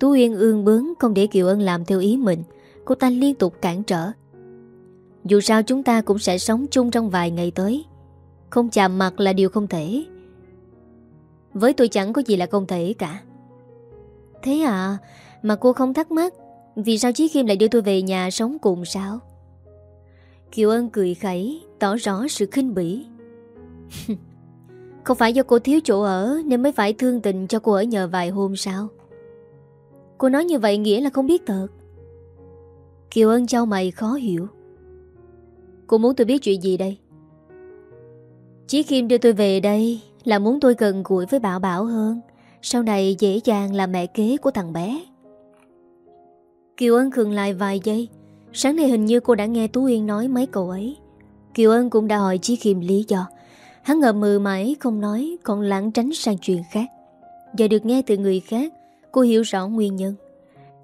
Tú Uyên ương bướng Không để Kiều Ân làm theo ý mình. Cô ta liên tục cản trở. Dù sao chúng ta cũng sẽ sống chung trong vài ngày tới. Không chạm mặt là điều không thể. Với tôi chẳng có gì là không thể cả. Thế à Mà cô không thắc mắc, Vì sao Chí Kim lại đưa tôi về nhà sống cùng sao? Kiều Ân cười khẩy, Tỏ rõ sự khinh bỉ. [laughs] Không phải do cô thiếu chỗ ở Nên mới phải thương tình cho cô ở nhờ vài hôm sao? Cô nói như vậy nghĩa là không biết thật. Kiều Ân trao mày khó hiểu. Cô muốn tôi biết chuyện gì đây? Chí Kim đưa tôi về đây Là muốn tôi gần gũi với Bảo Bảo hơn. Sau này dễ dàng là mẹ kế của thằng bé. Kiều Ân khừng lại vài giây. Sáng nay hình như cô đã nghe Tú Yên nói mấy câu ấy. Kiều Ân cũng đã hỏi Chí Kim lý do. Hắn ngờ mừ mãi không nói, Còn lãng tránh sang chuyện khác. Giờ được nghe từ người khác Cô hiểu rõ nguyên nhân.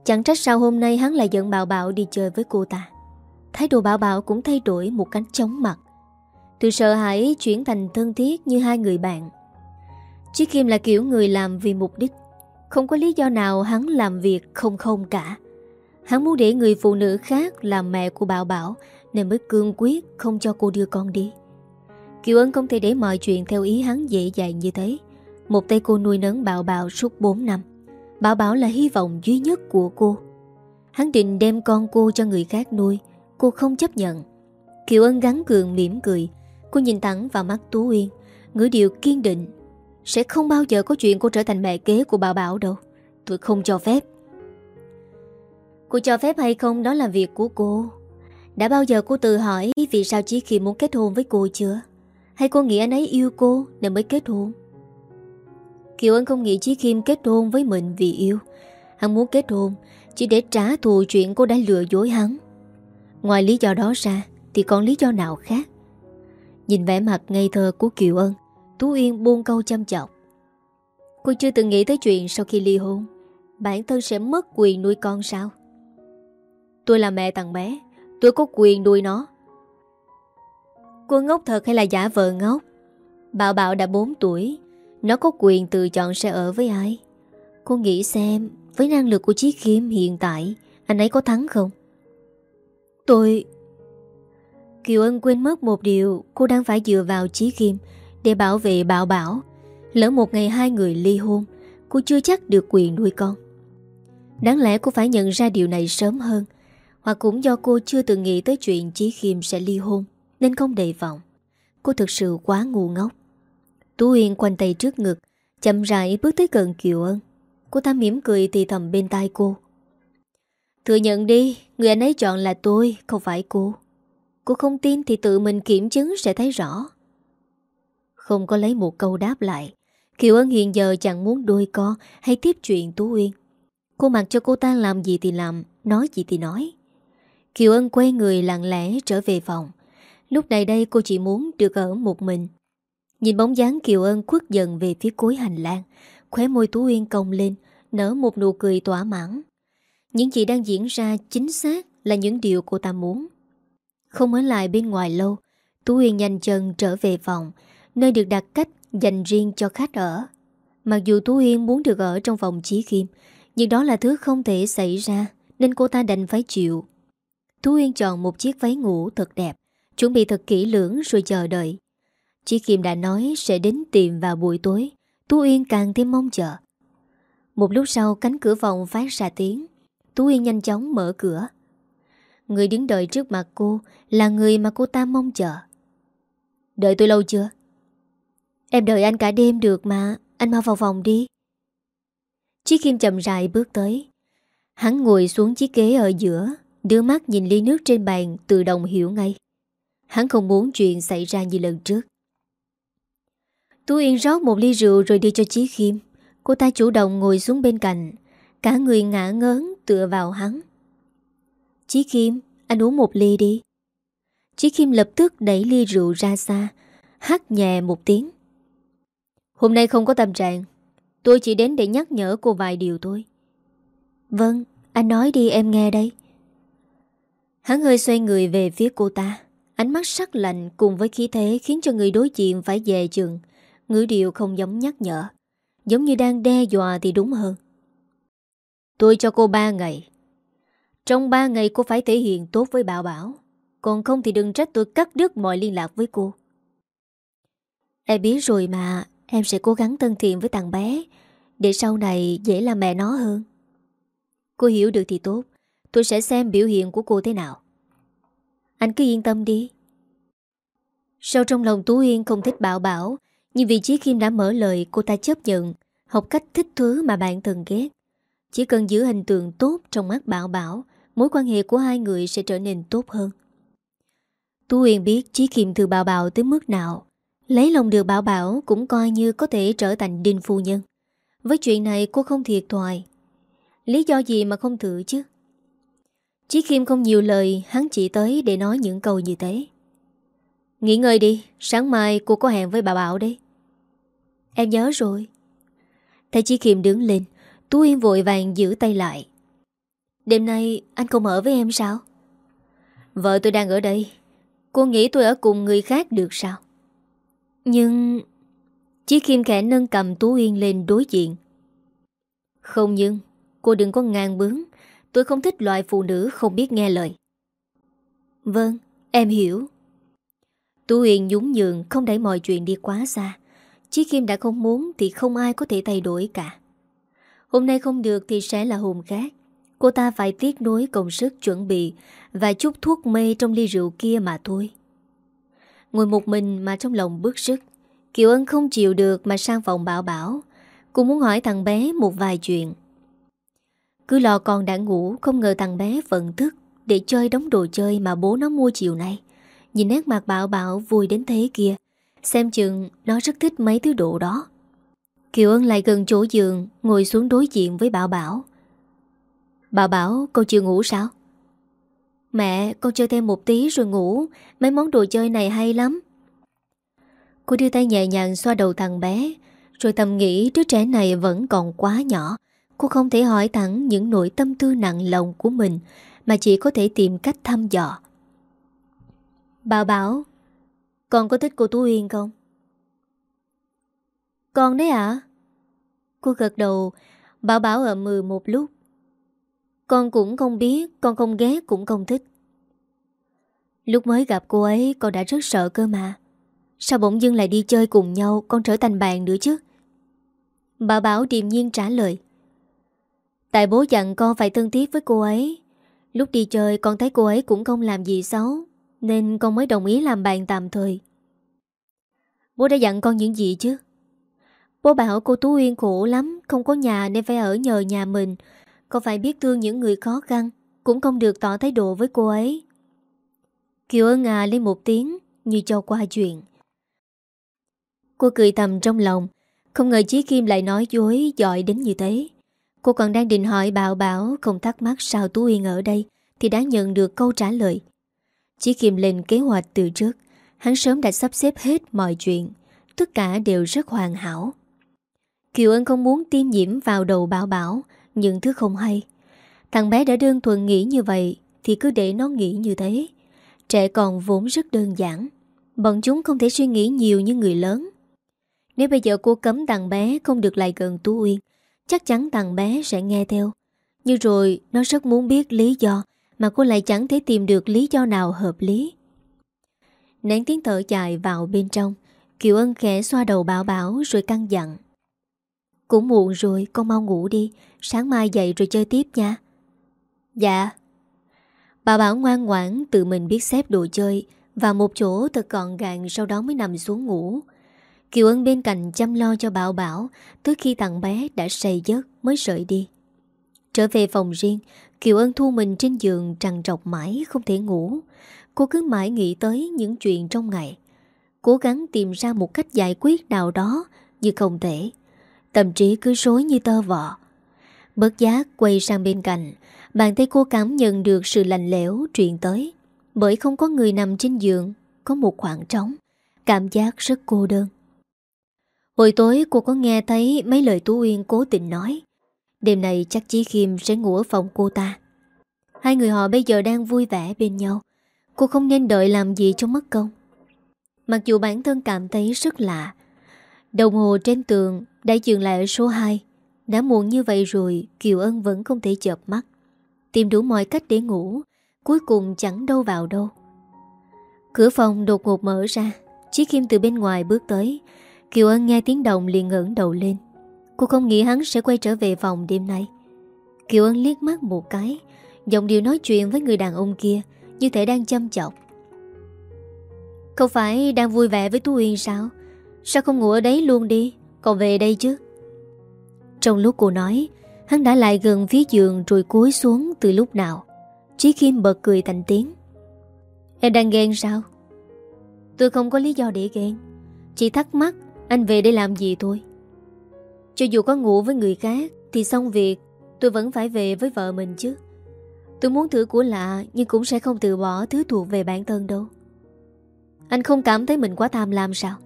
Chẳng trách sao hôm nay hắn lại giận Bảo Bảo đi chơi với cô ta. Thái độ Bảo Bảo cũng thay đổi một cách chóng mặt. Từ sợ hãi chuyển thành thân thiết như hai người bạn. Chí Kim là kiểu người làm vì mục đích. Không có lý do nào hắn làm việc không không cả. Hắn muốn để người phụ nữ khác làm mẹ của Bảo Bảo, Nên mới cương quyết không cho cô đưa con đi. Kiều Ân không thể để mọi chuyện theo ý hắn dễ dàng như thế. Một tay cô nuôi nấng Bảo Bảo suốt 4 năm. Bảo Bảo là hy vọng duy nhất của cô. Hắn định đem con cô cho người khác nuôi, Cô không chấp nhận. Kiều Ân gắn cường mỉm cười, Cô nhìn thẳng vào mắt Tú Uyên. Ngữ điệu kiên định, Sẽ không bao giờ có chuyện cô trở thành mẹ kế của Bảo Bảo đâu. Tôi không cho phép. Cô cho phép hay không đó là việc của cô. Đã bao giờ cô tự hỏi Vì sao Chí Khiêm muốn kết hôn với cô chưa? Hay cô nghĩ anh ấy yêu cô Nên mới kết hôn? Kiều Ân không nghĩ Chí kim kết hôn với mình vì yêu. Hắn muốn kết hôn, Chỉ để trả thù chuyện cô đã lừa dối hắn. Ngoài lý do đó ra, Thì còn lý do nào khác? Nhìn vẻ mặt ngây thơ của Kiều Ân, Tú Yên buông câu chăm chọc. Cô chưa từng nghĩ tới chuyện sau khi ly hôn, Bản thân sẽ mất quyền nuôi con sao? Tôi là mẹ thằng bé, Tôi có quyền nuôi nó. Cô ngốc thật hay là giả vờ ngốc? Bảo Bảo đã 4 tuổi nó có quyền tự chọn sẽ ở với ai? Cô nghĩ xem Với năng lực của Chí Khiêm hiện tại Anh ấy có thắng không? Tôi Kiều Ân quên mất một điều Cô đang phải dựa vào Chí Khiêm Để bảo vệ Bảo Bảo. Lỡ một ngày hai người ly hôn Cô chưa chắc được quyền nuôi con. Đáng lẽ cô phải nhận ra điều này sớm hơn Hoặc cũng do cô chưa từng nghĩ tới chuyện Chí Khiêm sẽ ly hôn Nên không đề vọng Cô thực sự quá ngu ngốc Tú Uyên quanh tay trước ngực, Chậm rãi bước tới gần Kiều Ân. Cô ta mỉm cười thì thầm bên tai cô. Thừa nhận đi, Người anh ấy chọn là tôi, Không phải cô. Cô không tin thì tự mình kiểm chứng sẽ thấy rõ. Không có lấy một câu đáp lại, Kiều Ân hiện giờ chẳng muốn đôi co Hay tiếp chuyện Tú Uyên. Cô mặc cho cô ta làm gì thì làm, Nói gì thì nói. Kiều Ân quay người lặng lẽ trở về phòng. Lúc này đây cô chỉ muốn được ở một mình. Nhìn bóng dáng Kiều Ân khuất dần về phía cuối hành lang, Khóe môi Tú Uyên cong lên, Nở một nụ cười tỏa mãn. Những gì đang diễn ra chính xác Là những điều cô ta muốn. Không ở lại bên ngoài lâu, Tú Uyên nhanh chân trở về phòng, Nơi được đặt cách dành riêng cho khách ở. Mặc dù Tú Uyên muốn được ở trong phòng Chí Kim, Nhưng đó là thứ không thể xảy ra, Nên cô ta đành phải chịu. Tú Uyên chọn một chiếc váy ngủ thật đẹp, Chuẩn bị thật kỹ lưỡng rồi chờ đợi. Chỉ Kim đã nói sẽ đến tìm vào buổi tối. Tú Yên càng thêm mong chờ. Một lúc sau, cánh cửa phòng phát ra tiếng. Tú Yên nhanh chóng mở cửa. Người đứng đợi trước mặt cô Là người mà cô ta mong chờ. Đợi tôi lâu chưa? Em đợi anh cả đêm được mà, Anh mau vào phòng đi. Chí Kim chậm rãi bước tới. Hắn ngồi xuống chiếc ghế ở giữa, Đưa mắt nhìn ly nước trên bàn, Tự động hiểu ngay. Hắn không muốn chuyện xảy ra như lần trước. Tú Yên rót một ly rượu rồi đi cho Chí Khiêm. Cô ta chủ động ngồi xuống bên cạnh. Cả người ngã ngớn tựa vào hắn. Chí Khiêm, Anh uống một ly đi. Chí Khiêm lập tức đẩy ly rượu ra xa hát nhẹ một tiếng. Hôm nay không có tâm trạng. Tôi chỉ đến để nhắc nhở cô vài điều thôi. Vâng Anh nói đi, em nghe đây. Hắn hơi xoay người về phía cô ta. Ánh mắt sắc lạnh cùng với khí thế Khiến cho người đối diện phải dè chừng. Ngữ điệu không giống nhắc nhở. Giống như đang đe dọa thì đúng hơn. Tôi cho cô 3 ngày. Trong 3 ngày cô phải thể hiện tốt với Bảo Bảo. Còn không thì đừng trách tôi cắt đứt mọi liên lạc với cô. Em biết rồi mà, Em sẽ cố gắng thân thiện với thằng bé, Để sau này dễ làm mẹ nó hơn. Cô hiểu được thì tốt. Tôi sẽ xem biểu hiện của cô thế nào. Anh cứ yên tâm đi. Sau trong lòng Tú Yên không thích Bảo Bảo nhưng vị trí Kim đã mở lời, cô ta chấp nhận, Học cách thích thứ mà bạn từng ghét. Chỉ cần giữ hình tượng tốt trong mắt Bảo Bảo, Mối quan hệ của hai người sẽ trở nên tốt hơn. Tú uyên biết Chí Kim từ Bảo Bảo tới mức nào. Lấy lòng được Bảo Bảo cũng coi như có thể trở thành đinh phu nhân. Với chuyện này, cô không thiệt thòi. Lý do gì mà không thử chứ? Chí Kim không nhiều lời, Hắn chỉ tới để nói những câu như thế. Nghỉ ngơi đi, Sáng mai cô có hẹn với bà Bảo đấy. Em nhớ rồi. Thấy Chí Kim đứng lên Tú Yên vội vàng giữ tay lại. Đêm nay anh không ở với em sao? Vợ tôi đang ở đây. Cô nghĩ tôi ở cùng người khác được sao? Nhưng Chí Kim khẽ nâng cầm Tú Yên lên đối diện. Không nhưng Cô đừng có ngang bướng. Tôi không thích loại phụ nữ không biết nghe lời. Vâng, em hiểu. Tú yên nhún nhường Không đẩy mọi chuyện đi quá xa. Chí Kim đã không muốn Thì không ai có thể thay đổi cả. Hôm nay không được thì sẽ là hôm khác. Cô ta phải tiếc nối công sức chuẩn bị Và chút thuốc mê trong ly rượu kia mà thôi. Ngồi một mình mà trong lòng bức sức, Kiều Ân không chịu được mà sang phòng bảo bảo. Cô muốn hỏi thằng bé một vài chuyện. Cứ lo con đã ngủ, Không ngờ thằng bé vẫn thức Để chơi đống đồ chơi mà bố nó mua chiều nay. Nhìn nét mặt bảo bảo vui đến thế kia. Xem chừng nó rất thích mấy thứ đồ đó. Kiều Ân lại gần chỗ giường, Ngồi xuống đối diện với Bảo Bảo. Bảo Bảo, con chưa ngủ sao? Mẹ, con chơi thêm một tí rồi ngủ. Mấy món đồ chơi này hay lắm. Cô đưa tay nhẹ nhàng xoa đầu thằng bé, Rồi thầm nghĩ đứa trẻ này vẫn còn quá nhỏ. Cô không thể hỏi thẳng những nỗi tâm tư nặng lòng của mình, Mà chỉ có thể tìm cách thăm dò. Bảo bảo con có thích cô Tú Uyên không? Con đấy ạ. À? Cô gật đầu, Bảo bảo ở mừ một lúc. Con cũng không biết, Con không ghét, cũng không thích. Lúc mới gặp cô ấy, Con đã rất sợ cơ mà. Sao bỗng dưng lại đi chơi cùng nhau, Con trở thành bạn nữa chứ? Bảo bảo điềm nhiên trả lời. Tại bố dặn con phải thân thiết với cô ấy. Lúc đi chơi, con thấy cô ấy cũng không làm gì xấu. Nên con mới đồng ý làm bạn tạm thời. Bố đã dặn con những gì chứ? Bố bảo cô Tú Uyên khổ lắm, Không có nhà nên phải ở nhờ nhà mình. Con phải biết thương những người khó khăn, Cũng không được tỏ thái độ với cô ấy. Kiều ơn à lên một tiếng, Như cho qua chuyện. Cô cười thầm trong lòng, Không ngờ Chí Kim lại nói dối, Giỏi đến như thế. Cô còn đang định hỏi Bảo Bảo, không thắc mắc sao Tú uyên ở đây, thì đã nhận được câu trả lời. Chỉ Kim lên kế hoạch từ trước, hắn sớm đã sắp xếp hết mọi chuyện, tất cả đều rất hoàn hảo. Kiều Ân không muốn tiêm nhiễm vào đầu Bảo Bảo những thứ không hay. Thằng bé đã đơn thuần nghĩ như vậy thì cứ để nó nghĩ như thế. Trẻ còn vốn rất đơn giản, bọn chúng không thể suy nghĩ nhiều như người lớn. Nếu bây giờ cô cấm thằng bé không được lại gần Tú Uyên Chắc chắn thằng bé sẽ nghe theo Nhưng rồi nó rất muốn biết lý do mà cô lại chẳng thể tìm được lý do nào hợp lý. Nén tiếng thở dài vào bên trong, Kiều Ân khẽ xoa đầu bảo bảo rồi căng dặn. Cũng muộn rồi, con mau ngủ đi, Sáng mai dậy rồi chơi tiếp nha. Dạ. Bà Bảo ngoan ngoãn tự mình biết xếp đồ chơi Và một chỗ thật gọn gàng Sau đó mới nằm xuống ngủ. Kiều Ân bên cạnh chăm lo cho Bảo Bảo, Tới khi thằng bé đã say giấc mới rời đi. Trở về phòng riêng, Kiều Ân thu mình trên giường trằn trọc mãi không thể ngủ. Cô cứ mãi nghĩ tới những chuyện trong ngày. Cố gắng tìm ra một cách giải quyết nào đó Nhưng không thể. Tâm trí cứ rối như tơ vọ Bất giác quay sang bên cạnh, Bàn tay cô cảm nhận được sự lạnh lẽo truyền tới. Bởi không có người nằm trên giường, Có một khoảng trống. Cảm giác rất cô đơn. Hồi tối cô có nghe thấy mấy lời Tú Uyên cố tình nói. Đêm này chắc Chí Khiêm sẽ ngủ ở phòng cô ta. Hai người họ bây giờ đang vui vẻ bên nhau. Cô không nên đợi làm gì cho mất công. Mặc dù bản thân cảm thấy rất lạ. Đồng hồ trên tường đã dừng lại ở số 2. Đã muộn như vậy rồi, Kiều Ân vẫn không thể chợp mắt Tìm đủ mọi cách để ngủ, Cuối cùng chẳng đâu vào đâu Cửa phòng đột ngột mở ra Chí Kim từ bên ngoài bước tới Kiều Ân nghe tiếng động liền ngẩng đầu lên Cô không nghĩ hắn sẽ quay trở về phòng đêm nay. Kiều Ân liếc mắt một cái, Giọng điều nói chuyện với người đàn ông kia Như thể đang chăm chọc. Không phải đang vui vẻ với Tú Uyên sao? Sao không ngủ ở đấy luôn đi? Còn về đây chứ? Trong lúc cô nói, Hắn đã lại gần phía giường rồi cúi xuống từ lúc nào. Chí Kim bật cười thành tiếng. Em đang ghen sao? Tôi không có lý do để ghen. Chỉ thắc mắc anh về đây làm gì thôi. Cho dù có ngủ với người khác Thì xong việc, Tôi vẫn phải về với vợ mình chứ. Tôi muốn thử của lạ Nhưng cũng sẽ không từ bỏ thứ thuộc về bản thân đâu. Anh không cảm thấy mình quá tham lam sao?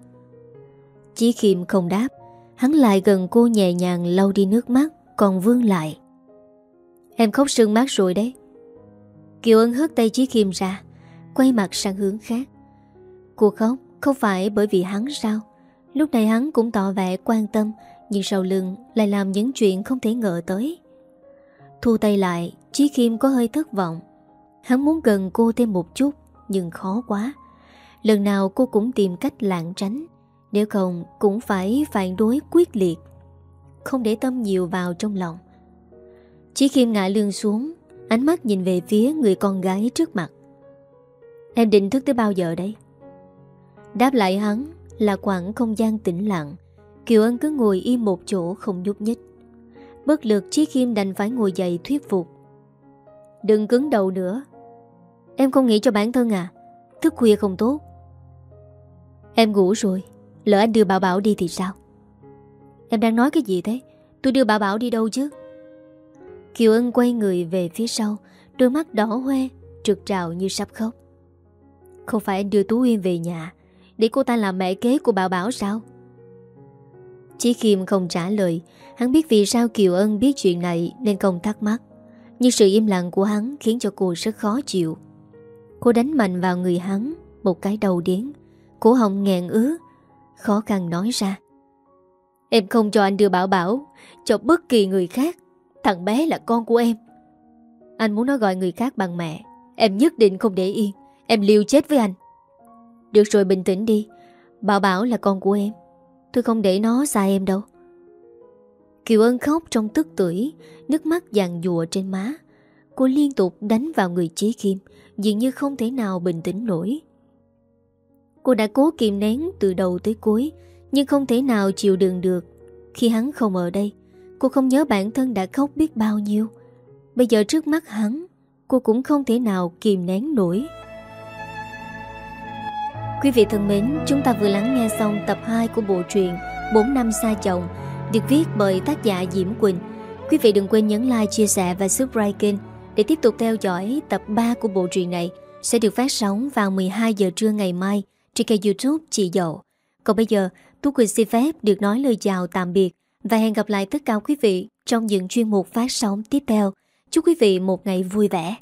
Chí Khiêm không đáp. Hắn lại gần cô nhẹ nhàng lau đi nước mắt, Còn vương lại. Em khóc sương mát rồi đấy. Kiều Ân hất tay Chí Khiêm ra, Quay mặt sang hướng khác. Cô khóc không phải bởi vì hắn sao? Lúc này hắn cũng tỏ vẻ quan tâm nhưng sau lưng lại làm những chuyện không thể ngờ tới. Thu tay lại, Chí Kim có hơi thất vọng. Hắn muốn gần cô thêm một chút, Nhưng khó quá. Lần nào cô cũng tìm cách lạng tránh. Nếu không, cũng phải phản đối quyết liệt. Không để tâm nhiều vào trong lòng. Chí khiêm ngã lưng xuống, Ánh mắt nhìn về phía người con gái trước mặt. Em định thức tới bao giờ đây? Đáp lại hắn là khoảng không gian tĩnh lặng. Kiều Ân cứ ngồi im một chỗ không nhúc nhích. Bất lực, Chí Khiêm đành phải ngồi dậy thuyết phục. Đừng cứng đầu nữa. Em không nghĩ cho bản thân à? Thức khuya không tốt. Em ngủ rồi. Lỡ anh đưa Bảo Bảo đi thì sao? Em đang nói cái gì thế? Tôi đưa Bảo Bảo đi đâu chứ? Kiều Ân quay người về phía sau, Đôi mắt đỏ hoe, Trực trào như sắp khóc. Không phải anh đưa Tú Uyên về nhà Để cô ta làm mẹ kế của Bảo Bảo sao? Chí Kim không trả lời. Hắn biết vì sao Kiều Ân biết chuyện này Nên không thắc mắc. Nhưng sự im lặng của hắn khiến cho cô rất khó chịu. Cô đánh mạnh vào người hắn, Một cái đầu đến Cổ họng nghẹn ứ, Khó khăn nói ra. Em không cho anh đưa Bảo Bảo, Cho bất kỳ người khác. Thằng bé là con của em. Anh muốn nó gọi người khác bằng mẹ. Em nhất định không để yên. Em liều chết với anh. Được rồi, bình tĩnh đi. Bảo Bảo là con của em. Tôi không để nó xa em đâu. Kiều Ân khóc trong tức tưởi, Nước mắt dàn dùa trên má. Cô liên tục đánh vào người Chí Kim, Dường như không thể nào bình tĩnh nổi. Cô đã cố kìm nén từ đầu tới cuối, Nhưng không thể nào chịu đựng được. Khi hắn không ở đây, Cô không nhớ bản thân đã khóc biết bao nhiêu. Bây giờ trước mắt hắn, Cô cũng không thể nào kìm nén nổi. Quý vị thân mến Chúng ta vừa lắng nghe xong tập 2 của bộ truyện 4 năm xa chồng Được viết bởi tác giả Diễm Quỳnh Quý vị đừng quên nhấn like, chia sẻ và subscribe kênh Để tiếp tục theo dõi tập 3 của bộ truyện này Sẽ được phát sóng vào 12 giờ trưa ngày mai trên kênh youtube Chị Dậu. Còn bây giờ, Tú Quỳnh xin phép được nói lời chào tạm biệt và hẹn gặp lại tất cả quý vị trong những chuyên mục phát sóng tiếp theo. Chúc quý vị một ngày vui vẻ.